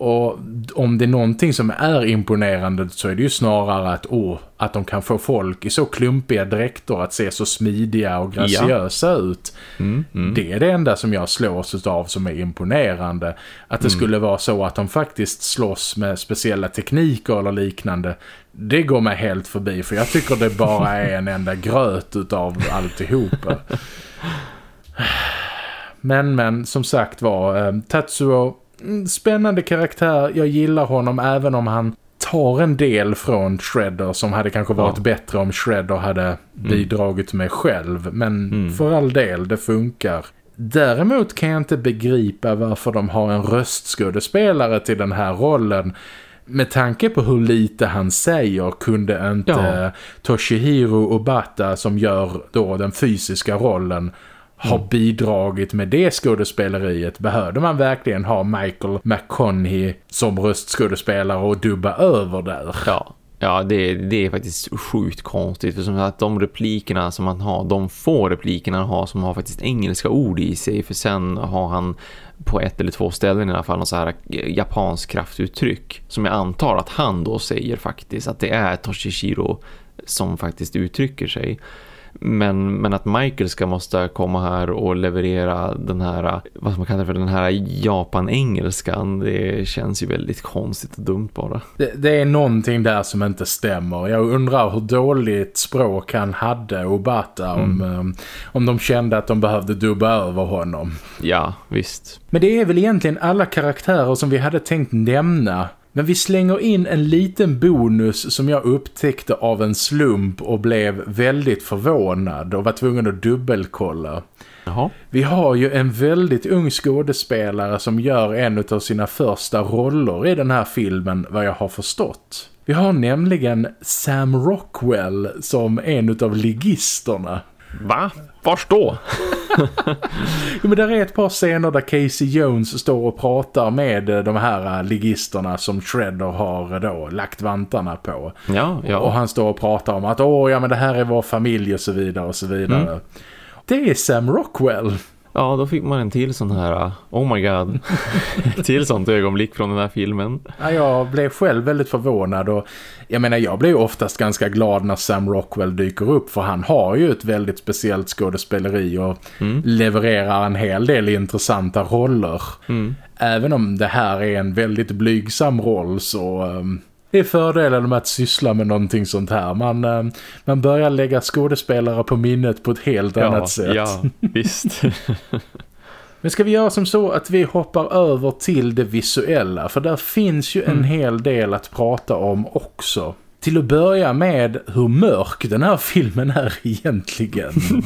Och om det är någonting som är imponerande så är det ju snarare att, oh, att de kan få folk i så klumpiga dräkter att se så smidiga och graciösa ja. ut. Mm, mm. Det är det enda som jag slås av som är imponerande. Att det mm. skulle vara så att de faktiskt slåss med speciella tekniker eller liknande. Det går mig helt förbi för jag tycker det bara är en enda gröt utav alltihopa. [laughs] Men men som sagt var eh, Tatsuo spännande karaktär. Jag gillar honom även om han tar en del från Shredder som hade kanske varit ja. bättre om Shredder hade mm. bidragit med själv. Men mm. för all del, det funkar. Däremot kan jag inte begripa varför de har en röstskådespelare till den här rollen. Med tanke på hur lite han säger kunde inte ja. Toshihiro Obata som gör då den fysiska rollen har mm. bidragit med det skådespeleriet. Behövde man verkligen ha Michael McConaughey som röstskådespelare och dubba över där? Ja, ja det, det är faktiskt sjukt konstigt. För som att de replikerna som man har, de få replikerna han har som har faktiskt engelska ord i sig. För sen har han på ett eller två ställen i alla fall någon så här japansk kraftuttryck. Som jag antar att han då säger faktiskt att det är Toshishiro som faktiskt uttrycker sig. Men, men att Michael ska måste komma här och leverera den här, vad man kallar för den här Japan-engelskan, det känns ju väldigt konstigt och dumt bara. Det, det, är någonting där som inte stämmer. Jag undrar hur dåligt språk han hade Obata mm. om, um, om de kände att de behövde dubba över honom. Ja, visst. Men det är väl egentligen alla karaktärer som vi hade tänkt nämna men vi slänger in en liten bonus som jag upptäckte av en slump och blev väldigt förvånad och var tvungen att dubbelkolla. Jaha. Vi har ju en väldigt ung skådespelare som gör en av sina första roller i den här filmen vad jag har förstått. Vi har nämligen Sam Rockwell som en av ligisterna. Va? Vars då? [laughs] jo, men där är ett par scener där Casey Jones står och pratar med de här ligisterna som Shredder har då lagt vantarna på. Ja, ja. Och han står och pratar om att åh ja men det här är vår familj och så vidare och så vidare. Mm. Det är Sam Rockwell. Ja, då fick man en till sån här, oh my god, [laughs] till sånt ögonblick från den här filmen. Ja, jag blev själv väldigt förvånad och jag menar, jag blir oftast ganska glad när Sam Rockwell dyker upp för han har ju ett väldigt speciellt skådespeleri och mm. levererar en hel del intressanta roller. Mm. Även om det här är en väldigt blygsam roll så um, det är fördelen med att syssla med någonting sånt här. Man, eh, man börjar lägga skådespelare på minnet på ett helt ja, annat sätt. Ja, [laughs] visst. Men ska vi göra som så att vi hoppar över till det visuella? För där finns ju en mm. hel del att prata om också. Till att börja med hur mörk den här filmen är [laughs] egentligen. [laughs]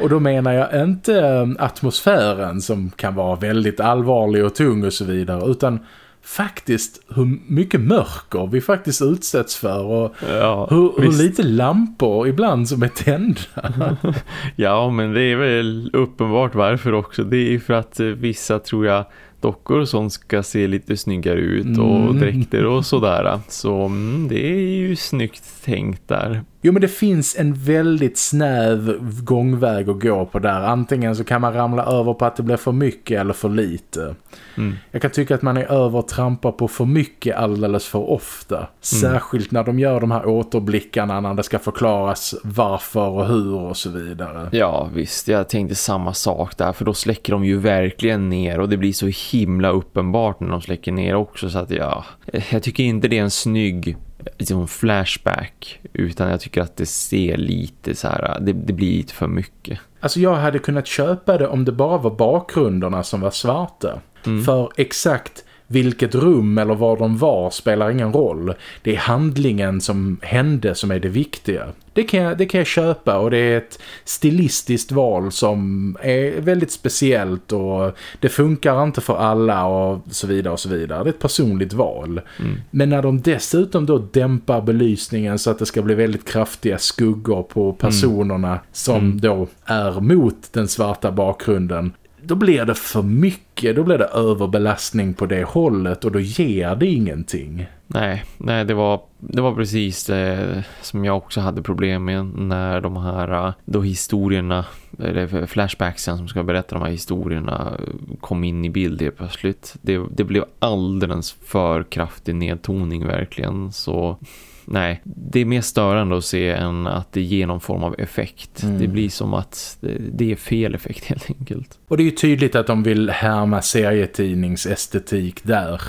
Och då menar jag inte eh, atmosfären som kan vara väldigt allvarlig och tung och så vidare. Utan faktiskt hur mycket mörker vi faktiskt utsätts för och ja, hur, hur, lite lampor ibland som är tända. [laughs] ja, men det är väl uppenbart varför också. Det är för att eh, vissa tror jag dockor som ska se lite snyggare ut och mm. dräkter och sådär. Så mm, det är ju snyggt tänkt där. Jo men det finns en väldigt snäv gångväg att gå på där. Antingen så kan man ramla över på att det blir för mycket eller för lite. Mm. Jag kan tycka att man är över och trampar på för mycket alldeles för ofta. Mm. Särskilt när de gör de här återblickarna när det ska förklaras varför och hur och så vidare. Ja visst, jag tänkte samma sak där. För då släcker de ju verkligen ner och det blir så himla uppenbart när de släcker ner också. Så att ja, jag tycker inte det är en snygg liksom flashback utan jag tycker att det ser lite så här det, det, blir lite för mycket. Alltså jag hade kunnat köpa det om det bara var bakgrunderna som var svarta. Mm. För exakt vilket rum eller var de var spelar ingen roll. Det är handlingen som hände som är det viktiga. Det kan, jag, det kan jag köpa och det är ett stilistiskt val som är väldigt speciellt och det funkar inte för alla och så vidare och så vidare. Det är ett personligt val. Mm. Men när de dessutom då dämpar belysningen så att det ska bli väldigt kraftiga skuggor på personerna mm. som mm. då är mot den svarta bakgrunden då blir det för mycket, då blir det överbelastning på det hållet och då ger det ingenting. Nej, nej det, var, det var precis det som jag också hade problem med när de här äh, då historierna, eller flashbacksen som ska berätta de här historierna äh, kom in i bild helt plötsligt. Det, det blev alldeles för kraftig nedtoning verkligen så nej, det är mer störande att se än att det ger någon form av effekt. Mm. Det blir som att det är fel effekt [laughs] helt enkelt. Och det är ju tydligt att de vill härma serietidningsestetik där.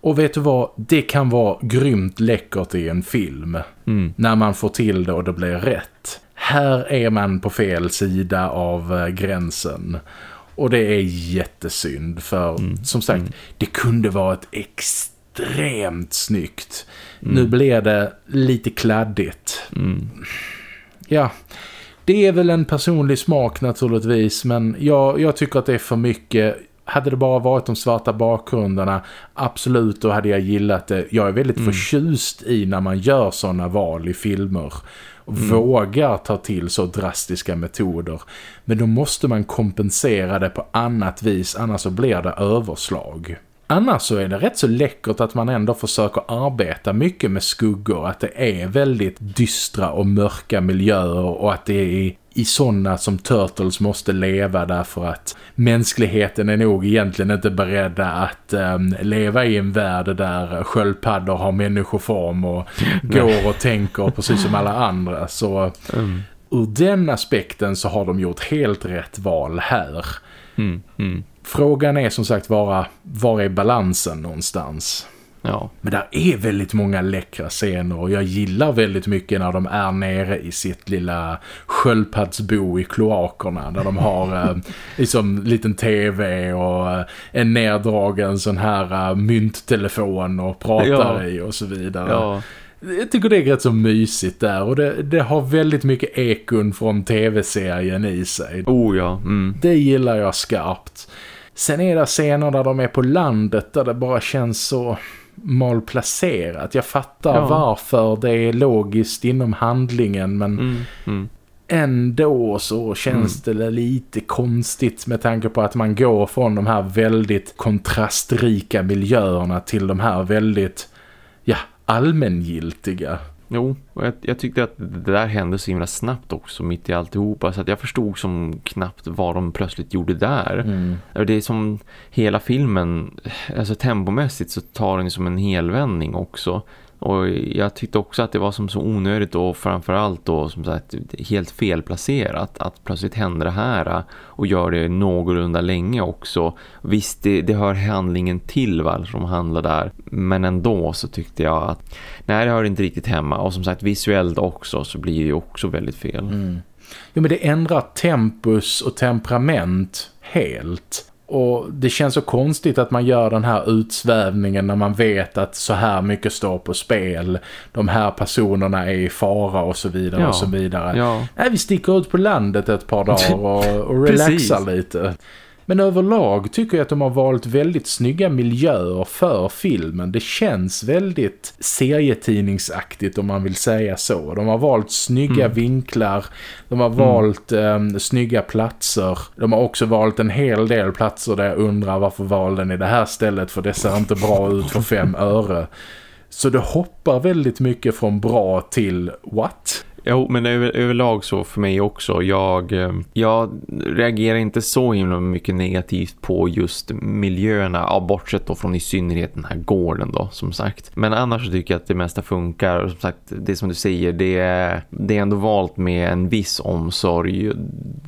Och vet du vad, det kan vara grymt läckert i en film. Mm. När man får till det och det blir rätt. Här är man på fel sida av eh, gränsen. Och det är jättesynd för mm. som sagt, mm. det kunde vara ett extremt snyggt Mm. Nu blir det lite kladdigt. Mm. Ja, det är väl en personlig smak naturligtvis. Men jag, jag tycker att det är för mycket. Hade det bara varit de svarta bakgrunderna, absolut då hade jag gillat det. Jag är väldigt mm. förtjust i när man gör sådana val i filmer och mm. vågar ta till så drastiska metoder. Men då måste man kompensera det på annat vis, annars så blir det överslag. Annars så är det rätt så läckert att man ändå försöker arbeta mycket med skuggor. Att det är väldigt dystra och mörka miljöer och att det är i sådana som Turtles måste leva därför att mänskligheten är nog egentligen inte beredda att um, leva i en värld där sköldpaddor har människoform och [laughs] går och tänker precis som alla andra. Så mm. ur den aspekten så har de gjort helt rätt val här. Mm. Mm. Frågan är som sagt bara, var är balansen någonstans? Ja. Men där är väldigt många läckra scener och jag gillar väldigt mycket när de är nere i sitt lilla sköldpaddsbo i kloakerna där de har eh, [laughs] liksom liten tv och eh, en neddragen sån här eh, mynttelefon och pratar ja. i och så vidare. Ja. Jag tycker det är rätt så mysigt där och det, det har väldigt mycket ekon från tv-serien i sig. Oh ja. Mm. Det gillar jag skarpt. Sen är det scener där de är på landet där det bara känns så malplacerat. Jag fattar ja. varför det är logiskt inom handlingen men mm, mm. ändå så känns mm. det lite konstigt med tanke på att man går från de här väldigt kontrastrika miljöerna till de här väldigt ja, allmängiltiga. Jo, och jag, jag, tyckte att det där hände så himla snabbt också mitt i alltihopa. Så att jag förstod som knappt vad de plötsligt gjorde där. Mm. Det är som hela filmen, alltså tempomässigt så tar den som en helvändning också. Och jag tyckte också att det var som så onödigt och framförallt då som sagt helt felplacerat att plötsligt händer det här och gör det någorlunda länge också. Visst, det, det hör handlingen till va, som handlar där. Men ändå så tyckte jag att nej, det hör inte riktigt hemma. Och som sagt, visuellt också så blir det också väldigt fel. Mm. Jo, men det ändrar tempus och temperament helt. Och det känns så konstigt att man gör den här utsvävningen när man vet att så här mycket står på spel. De här personerna är i fara och så vidare ja. och så vidare. Ja. Nej, vi sticker ut på landet ett par dagar [laughs] och, och relaxar lite. Men överlag tycker jag att de har valt väldigt snygga miljöer för filmen. Det känns väldigt serietidningsaktigt om man vill säga så. De har valt snygga mm. vinklar. De har mm. valt um, snygga platser. De har också valt en hel del platser där jag undrar varför valde ni det här stället för det ser inte bra ut för fem öre. Så det hoppar väldigt mycket från bra till what? Jo, men över, överlag så för mig också. Jag, eh, jag reagerar inte så himla mycket negativt på just miljöerna. Ja, bortsett då från i synnerhet den här gården då, som sagt. Men annars så tycker jag att det mesta funkar. Och som sagt, det som du säger, det är, det är ändå valt med en viss omsorg.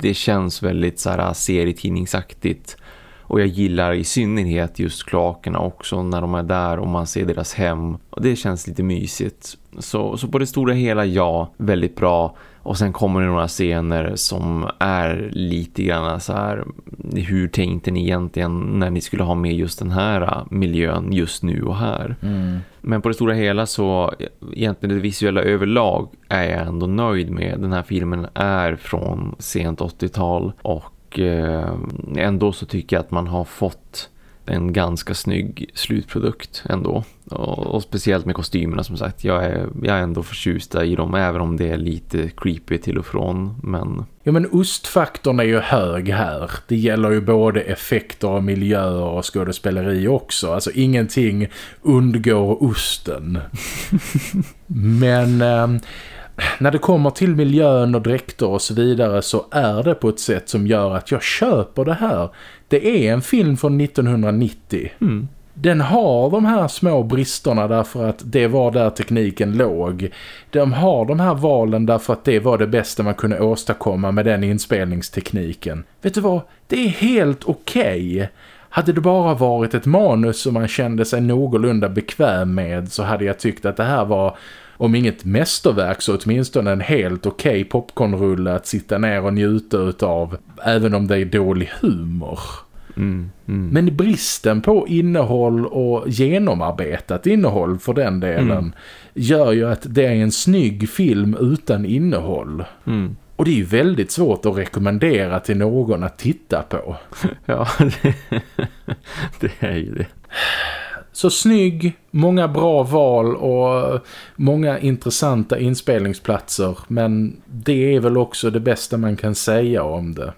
Det känns väldigt så här serietidningsaktigt och jag gillar i synnerhet just kloakerna också när de är där och man ser deras hem. Och det känns lite mysigt. Så, så på det stora hela, ja, väldigt bra. Och sen kommer det några scener som är lite grann så här, hur tänkte ni egentligen när ni skulle ha med just den här miljön just nu och här? Mm. Men på det stora hela så, egentligen det visuella överlag är jag ändå nöjd med. Den här filmen är från sent 80-tal och och eh, ändå så tycker jag att man har fått en ganska snygg slutprodukt ändå. Och, och, speciellt med kostymerna som sagt. Jag är, jag är ändå förtjust i dem även om det är lite creepy till och från. Men... Ja men ostfaktorn är ju hög här. Det gäller ju både effekter och miljöer och skådespeleri också. Alltså ingenting undgår osten. [laughs] men... Eh, när det kommer till miljön och dräkter och så vidare så är det på ett sätt som gör att jag köper det här. Det är en film från 1990. Mm. Den har de här små bristerna därför att det var där tekniken låg. De har de här valen därför att det var det bästa man kunde åstadkomma med den inspelningstekniken. Vet du vad? Det är helt okej. Okay. Hade det bara varit ett manus som man kände sig någorlunda bekväm med så hade jag tyckt att det här var om inget mästerverk så åtminstone en helt okej okay popcornrulle att sitta ner och njuta utav även om det är dålig humor. Mm, mm. Men bristen på innehåll och genomarbetat innehåll för den delen mm. gör ju att det är en snygg film utan innehåll. Mm. Och det är ju väldigt svårt att rekommendera till någon att titta på. [laughs] ja, det, [laughs] det är ju det. Så snygg, många bra val och många intressanta inspelningsplatser. Men det är väl också det bästa man kan säga om det.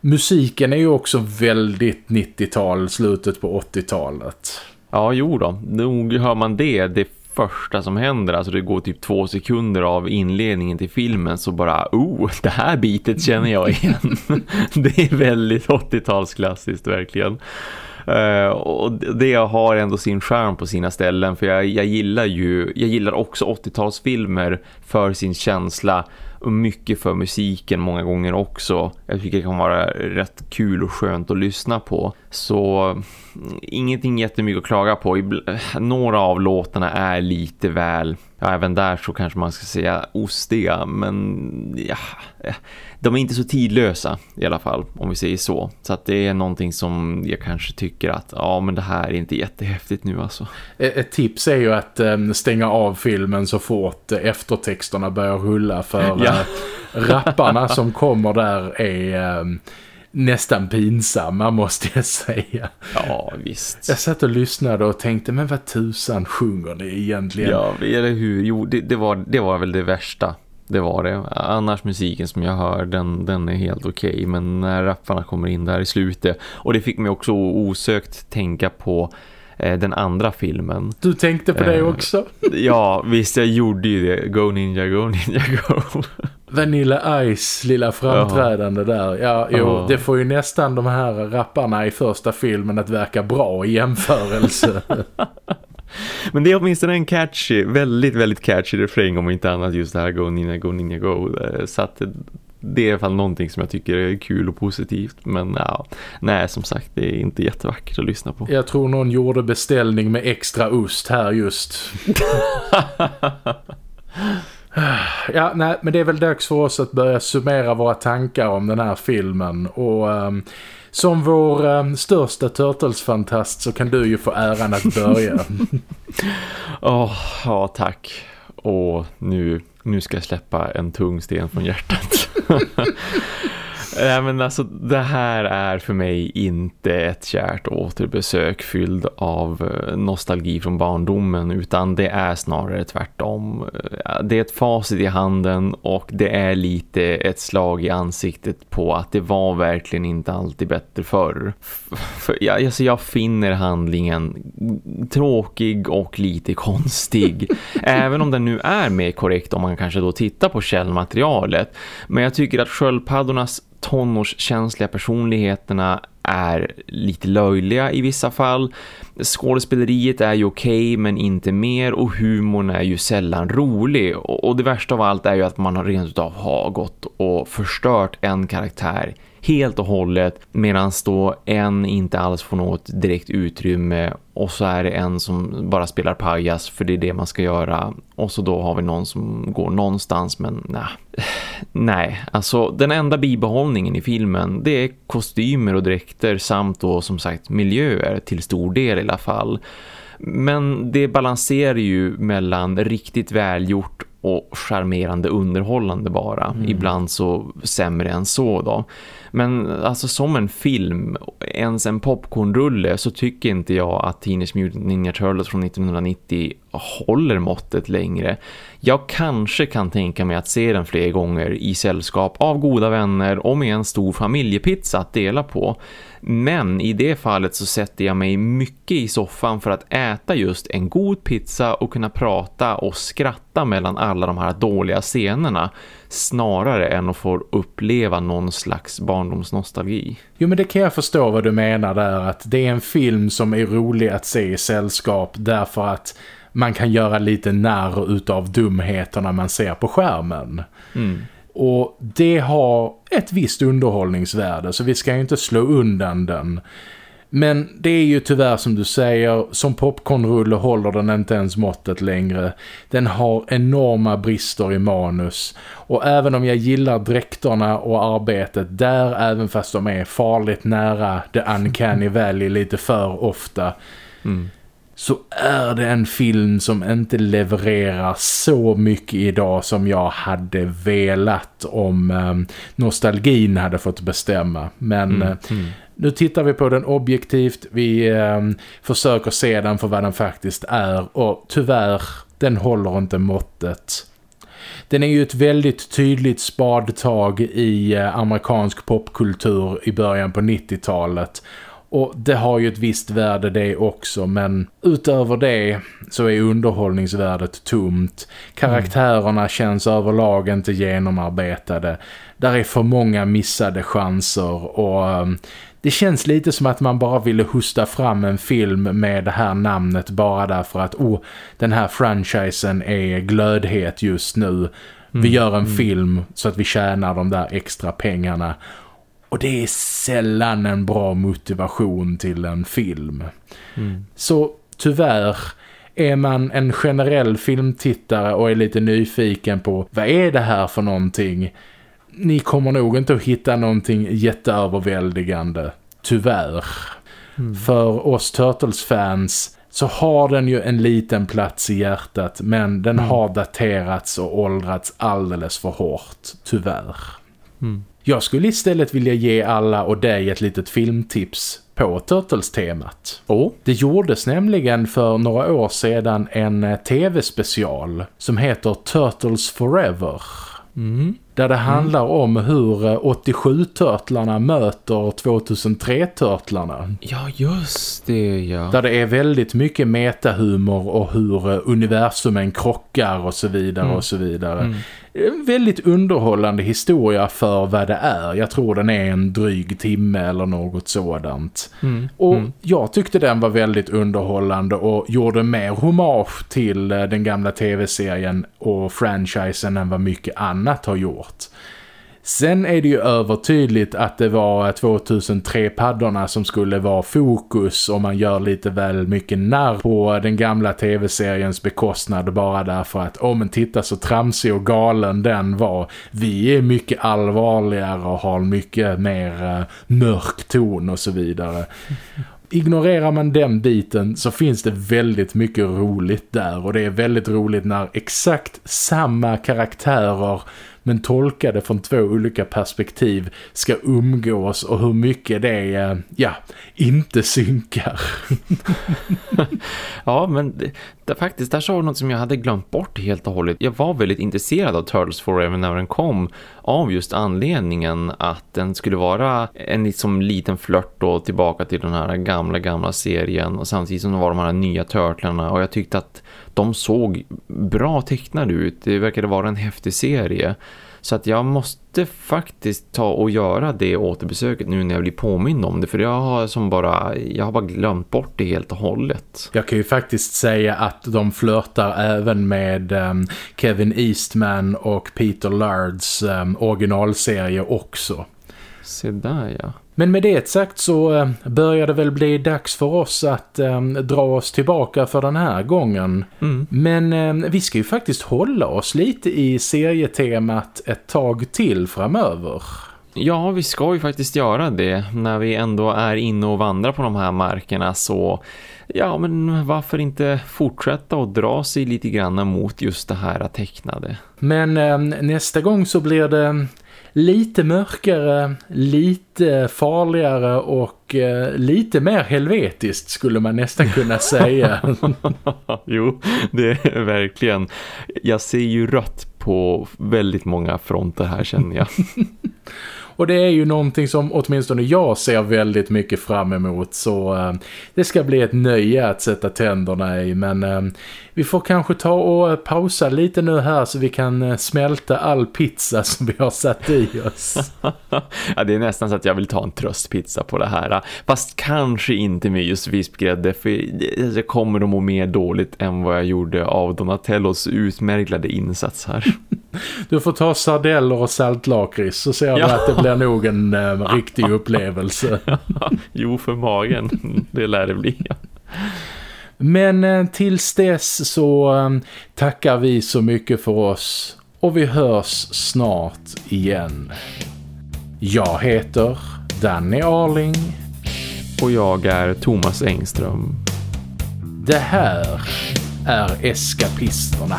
Musiken är ju också väldigt 90-tal, slutet på 80-talet. Ja, jo då. Nog hör man det. Det första som händer, alltså det går typ två sekunder av inledningen till filmen så bara, oh, det här bitet känner jag igen. [laughs] det är väldigt 80-talsklassiskt verkligen. Uh, och det har ändå sin skärm på sina ställen för jag, jag gillar ju jag gillar också 80-talsfilmer för sin känsla och mycket för musiken många gånger också. Jag tycker det kan vara rätt kul och skönt att lyssna på. Så ingenting jättemycket att klaga på. Några av låtarna är lite väl, ja även där så kanske man ska säga ostiga. Men ja, de är inte så tidlösa i alla fall om vi säger så. Så att det är någonting som jag kanske tycker att ja men det här är inte jättehäftigt nu alltså. Ett tips är ju att um, stänga av filmen så fort eftertexterna börjar rulla för [laughs] ja. uh, rapparna som kommer där är... Nästan pinsamma måste jag säga. Ja, visst. Jag satt och lyssnade och tänkte, men vad tusan sjunger ni egentligen? Ja, eller hur? Jo, det, det, var, det var väl det värsta det var det. Annars musiken som jag hör, den, den är helt okej. Okay. Men när rapparna kommer in där i slutet. Och det fick mig också osökt tänka på eh, den andra filmen. Du tänkte på eh, det också? ja, visst jag gjorde ju det. Go Ninja, Go Ninja, Go. Vanilla Ice lilla framträdande Jaha. där. Ja, jo, Jaha. det får ju nästan de här rapparna i första filmen att verka bra i jämförelse. [laughs] Men det är åtminstone en catchy, väldigt, väldigt catchy refräng om inte annat just det här Go Ninja, Go Ninja, Go. Eh, så att det är i alla fall någonting som jag tycker är kul och positivt. Men ja, nej som sagt, det är inte jättevackert att lyssna på. Jag tror någon gjorde beställning med extra ost här just. [laughs] [sighs] ja, nej, men det är väl dags för oss att börja summera våra tankar om den här filmen. Och... Um, som vår um, största Turtles-fantast så kan du ju få äran att börja. [laughs] [laughs] oh, ja, tack. Och nu, nu ska jag släppa en tung sten från hjärtat. [laughs] Nej men alltså det här är för mig inte ett kärt återbesök fylld av eh, nostalgi från barndomen utan det är snarare tvärtom. Eh, det är ett facit i handen och det är lite ett slag i ansiktet på att det var verkligen inte alltid bättre förr. För jag, alltså jag finner handlingen tråkig och lite konstig. [laughs] Även om den nu är mer korrekt om man kanske då tittar på källmaterialet. Men jag tycker att sköldpaddornas tonårskänsliga personligheterna är lite löjliga i vissa fall. Skådespeleriet är ju okej okay, men inte mer och humorn är ju sällan rolig. Och, det värsta av allt är ju att man har rent utav har gått och förstört en karaktär helt och hållet medan då en inte alls får något direkt utrymme och så är det en som bara spelar pajas för det är det man ska göra och så då har vi någon som går någonstans men nej, [sighs] nej. alltså den enda bibehållningen i filmen det är kostymer och dräkter samt då som sagt miljöer till stor del i alla fall men det balanserar ju mellan riktigt välgjort och charmerande underhållande bara. Mm. Ibland så sämre än så då. Men alltså som en film, ens en popcornrulle så tycker inte jag att Teenage Mutant Ninja Turtles från 1990 håller måttet längre. Jag kanske kan tänka mig att se den fler gånger i sällskap av goda vänner och med en stor familjepizza att dela på. Men i det fallet så sätter jag mig mycket i soffan för att äta just en god pizza och kunna prata och skratta mellan alla de här dåliga scenerna snarare än att få uppleva någon slags barndomsnostalgi. Jo men det kan jag förstå vad du menar där att det är en film som är rolig att se i sällskap därför att man kan göra lite när utav dumheterna man ser på skärmen. Mm. Och det har ett visst underhållningsvärde så vi ska ju inte slå undan den. Men det är ju tyvärr som du säger, som popcornrulle håller den inte ens måttet längre. Den har enorma brister i manus. Och även om jag gillar dräkterna och arbetet där, även fast de är farligt nära the uncanny valley lite för ofta... Mm så är det en film som inte levererar så mycket idag som jag hade velat om eh, nostalgin hade fått bestämma. Men mm, eh, mm nu tittar vi på den objektivt, vi eh, försöker se den för vad den faktiskt är och tyvärr, den håller inte måttet. Den är ju ett väldigt tydligt spadtag i eh, amerikansk popkultur i början på 90-talet och det har ju ett visst värde det också men utöver det så är underhållningsvärdet tomt. Karaktärerna mm. känns överlag inte genomarbetade. Där är för många missade chanser och ehm, det känns lite som att man bara ville husta fram en film med det här namnet bara därför att oh, den här franchisen är glödhet just nu. Mm. Vi gör en mm. film så att vi tjänar de där extra pengarna. Och det är sällan en bra motivation till en film. Mm. Så tyvärr är man en generell filmtittare och är lite nyfiken på vad är det här för någonting? Ni kommer nog inte att hitta någonting jätteöverväldigande. Tyvärr. Mm. För oss Turtles-fans så har den ju en liten plats i hjärtat men den mm. har daterats och åldrats alldeles för hårt, tyvärr. Mm. Jag skulle istället vilja ge alla och dig ett litet filmtips på Turtles-temat. Oh. Det gjordes nämligen för några år sedan en eh, tv-special som heter Turtles Forever. Mm. Där det handlar mm. om hur 87-törtlarna eh, möter 2003-törtlarna. Ja, just det, ja. Där det är väldigt mycket metahumor och hur eh, universumen krockar och så vidare mm. och så vidare. Mm en väldigt underhållande historia för vad det är. Jag tror den är en dryg timme eller något sådant. Mm. Och mm. jag tyckte den var väldigt underhållande och gjorde mer hommage till eh, den gamla tv-serien och franchisen än vad mycket annat har gjort. Sen är det ju övertydligt att det var 2003-paddorna som skulle vara fokus om man gör lite väl mycket narr på den gamla tv-seriens bekostnad bara därför att om men titta så tramsig och galen den var. Vi är mycket allvarligare och har mycket mer uh, mörk ton och så vidare. ignorerar man den biten så finns det väldigt mycket roligt där och det är väldigt roligt när exakt samma karaktärer men tolkade från två olika perspektiv ska umgås och hur mycket det eh, ja, inte synkar. [laughs] ja, men det, det, faktiskt, där sa du något som jag hade glömt bort helt och hållet. Jag var väldigt intresserad av Turtles Forever när den kom av just anledningen att den skulle vara en liksom liten flört då tillbaka till den här gamla, gamla serien och samtidigt som det var de här nya Turtlarna och jag tyckte att de såg bra tecknade ut. Det verkade vara en häftig serie. Så att jag måste faktiskt ta och göra det återbesöket nu när jag blir påmind om det. För jag har, som bara, jag har bara glömt bort det helt och hållet. Jag kan ju faktiskt säga att de flörtar även med um, Kevin Eastman och Peter Lards um, ehm, originalserie också. Se där ja. Men med det sagt så eh, börjar det väl bli dags för oss att um, dra oss tillbaka för den här gången. Mm. Men um, vi ska ju faktiskt hålla oss lite i serietemat ett tag till framöver. Ja, vi ska ju faktiskt göra det. När vi ändå är inne och vandrar på de här markerna så... Ja, men varför inte fortsätta och dra sig lite grann mot just det här tecknade? Men eh, nästa gång så blir det lite mörkare, lite farligare och eh, lite mer helvetiskt skulle man nästan kunna [laughs] säga. [laughs] jo, det är verkligen. Jag ser ju rött på väldigt många fronter här känner jag. [laughs] Och det är ju någonting som åtminstone jag ser väldigt mycket fram emot så eh, det ska bli ett nöje att sätta tänderna i men eh, vi får kanske ta och pausa lite nu här så vi kan eh, smälta all pizza [laughs] som vi har satt i oss. [laughs] ja, det är nästan så att jag vill ta en tröstpizza på det här. Fast kanske inte med just vispgrädde för jag kommer att må mer dåligt än vad jag gjorde av Donatellos utmärglade insats här. [laughs] Du får ta sardeller och saltlakrits så ser ja. du att det blir nog en äh, riktig [laughs] upplevelse. [laughs] jo, för magen. Det lär det bli. Men äh, tills dess så äh, tackar vi så mycket för oss och vi hörs snart igen. Jag heter Danny Arling. Och jag är Thomas Engström. Det här är Eskapisterna.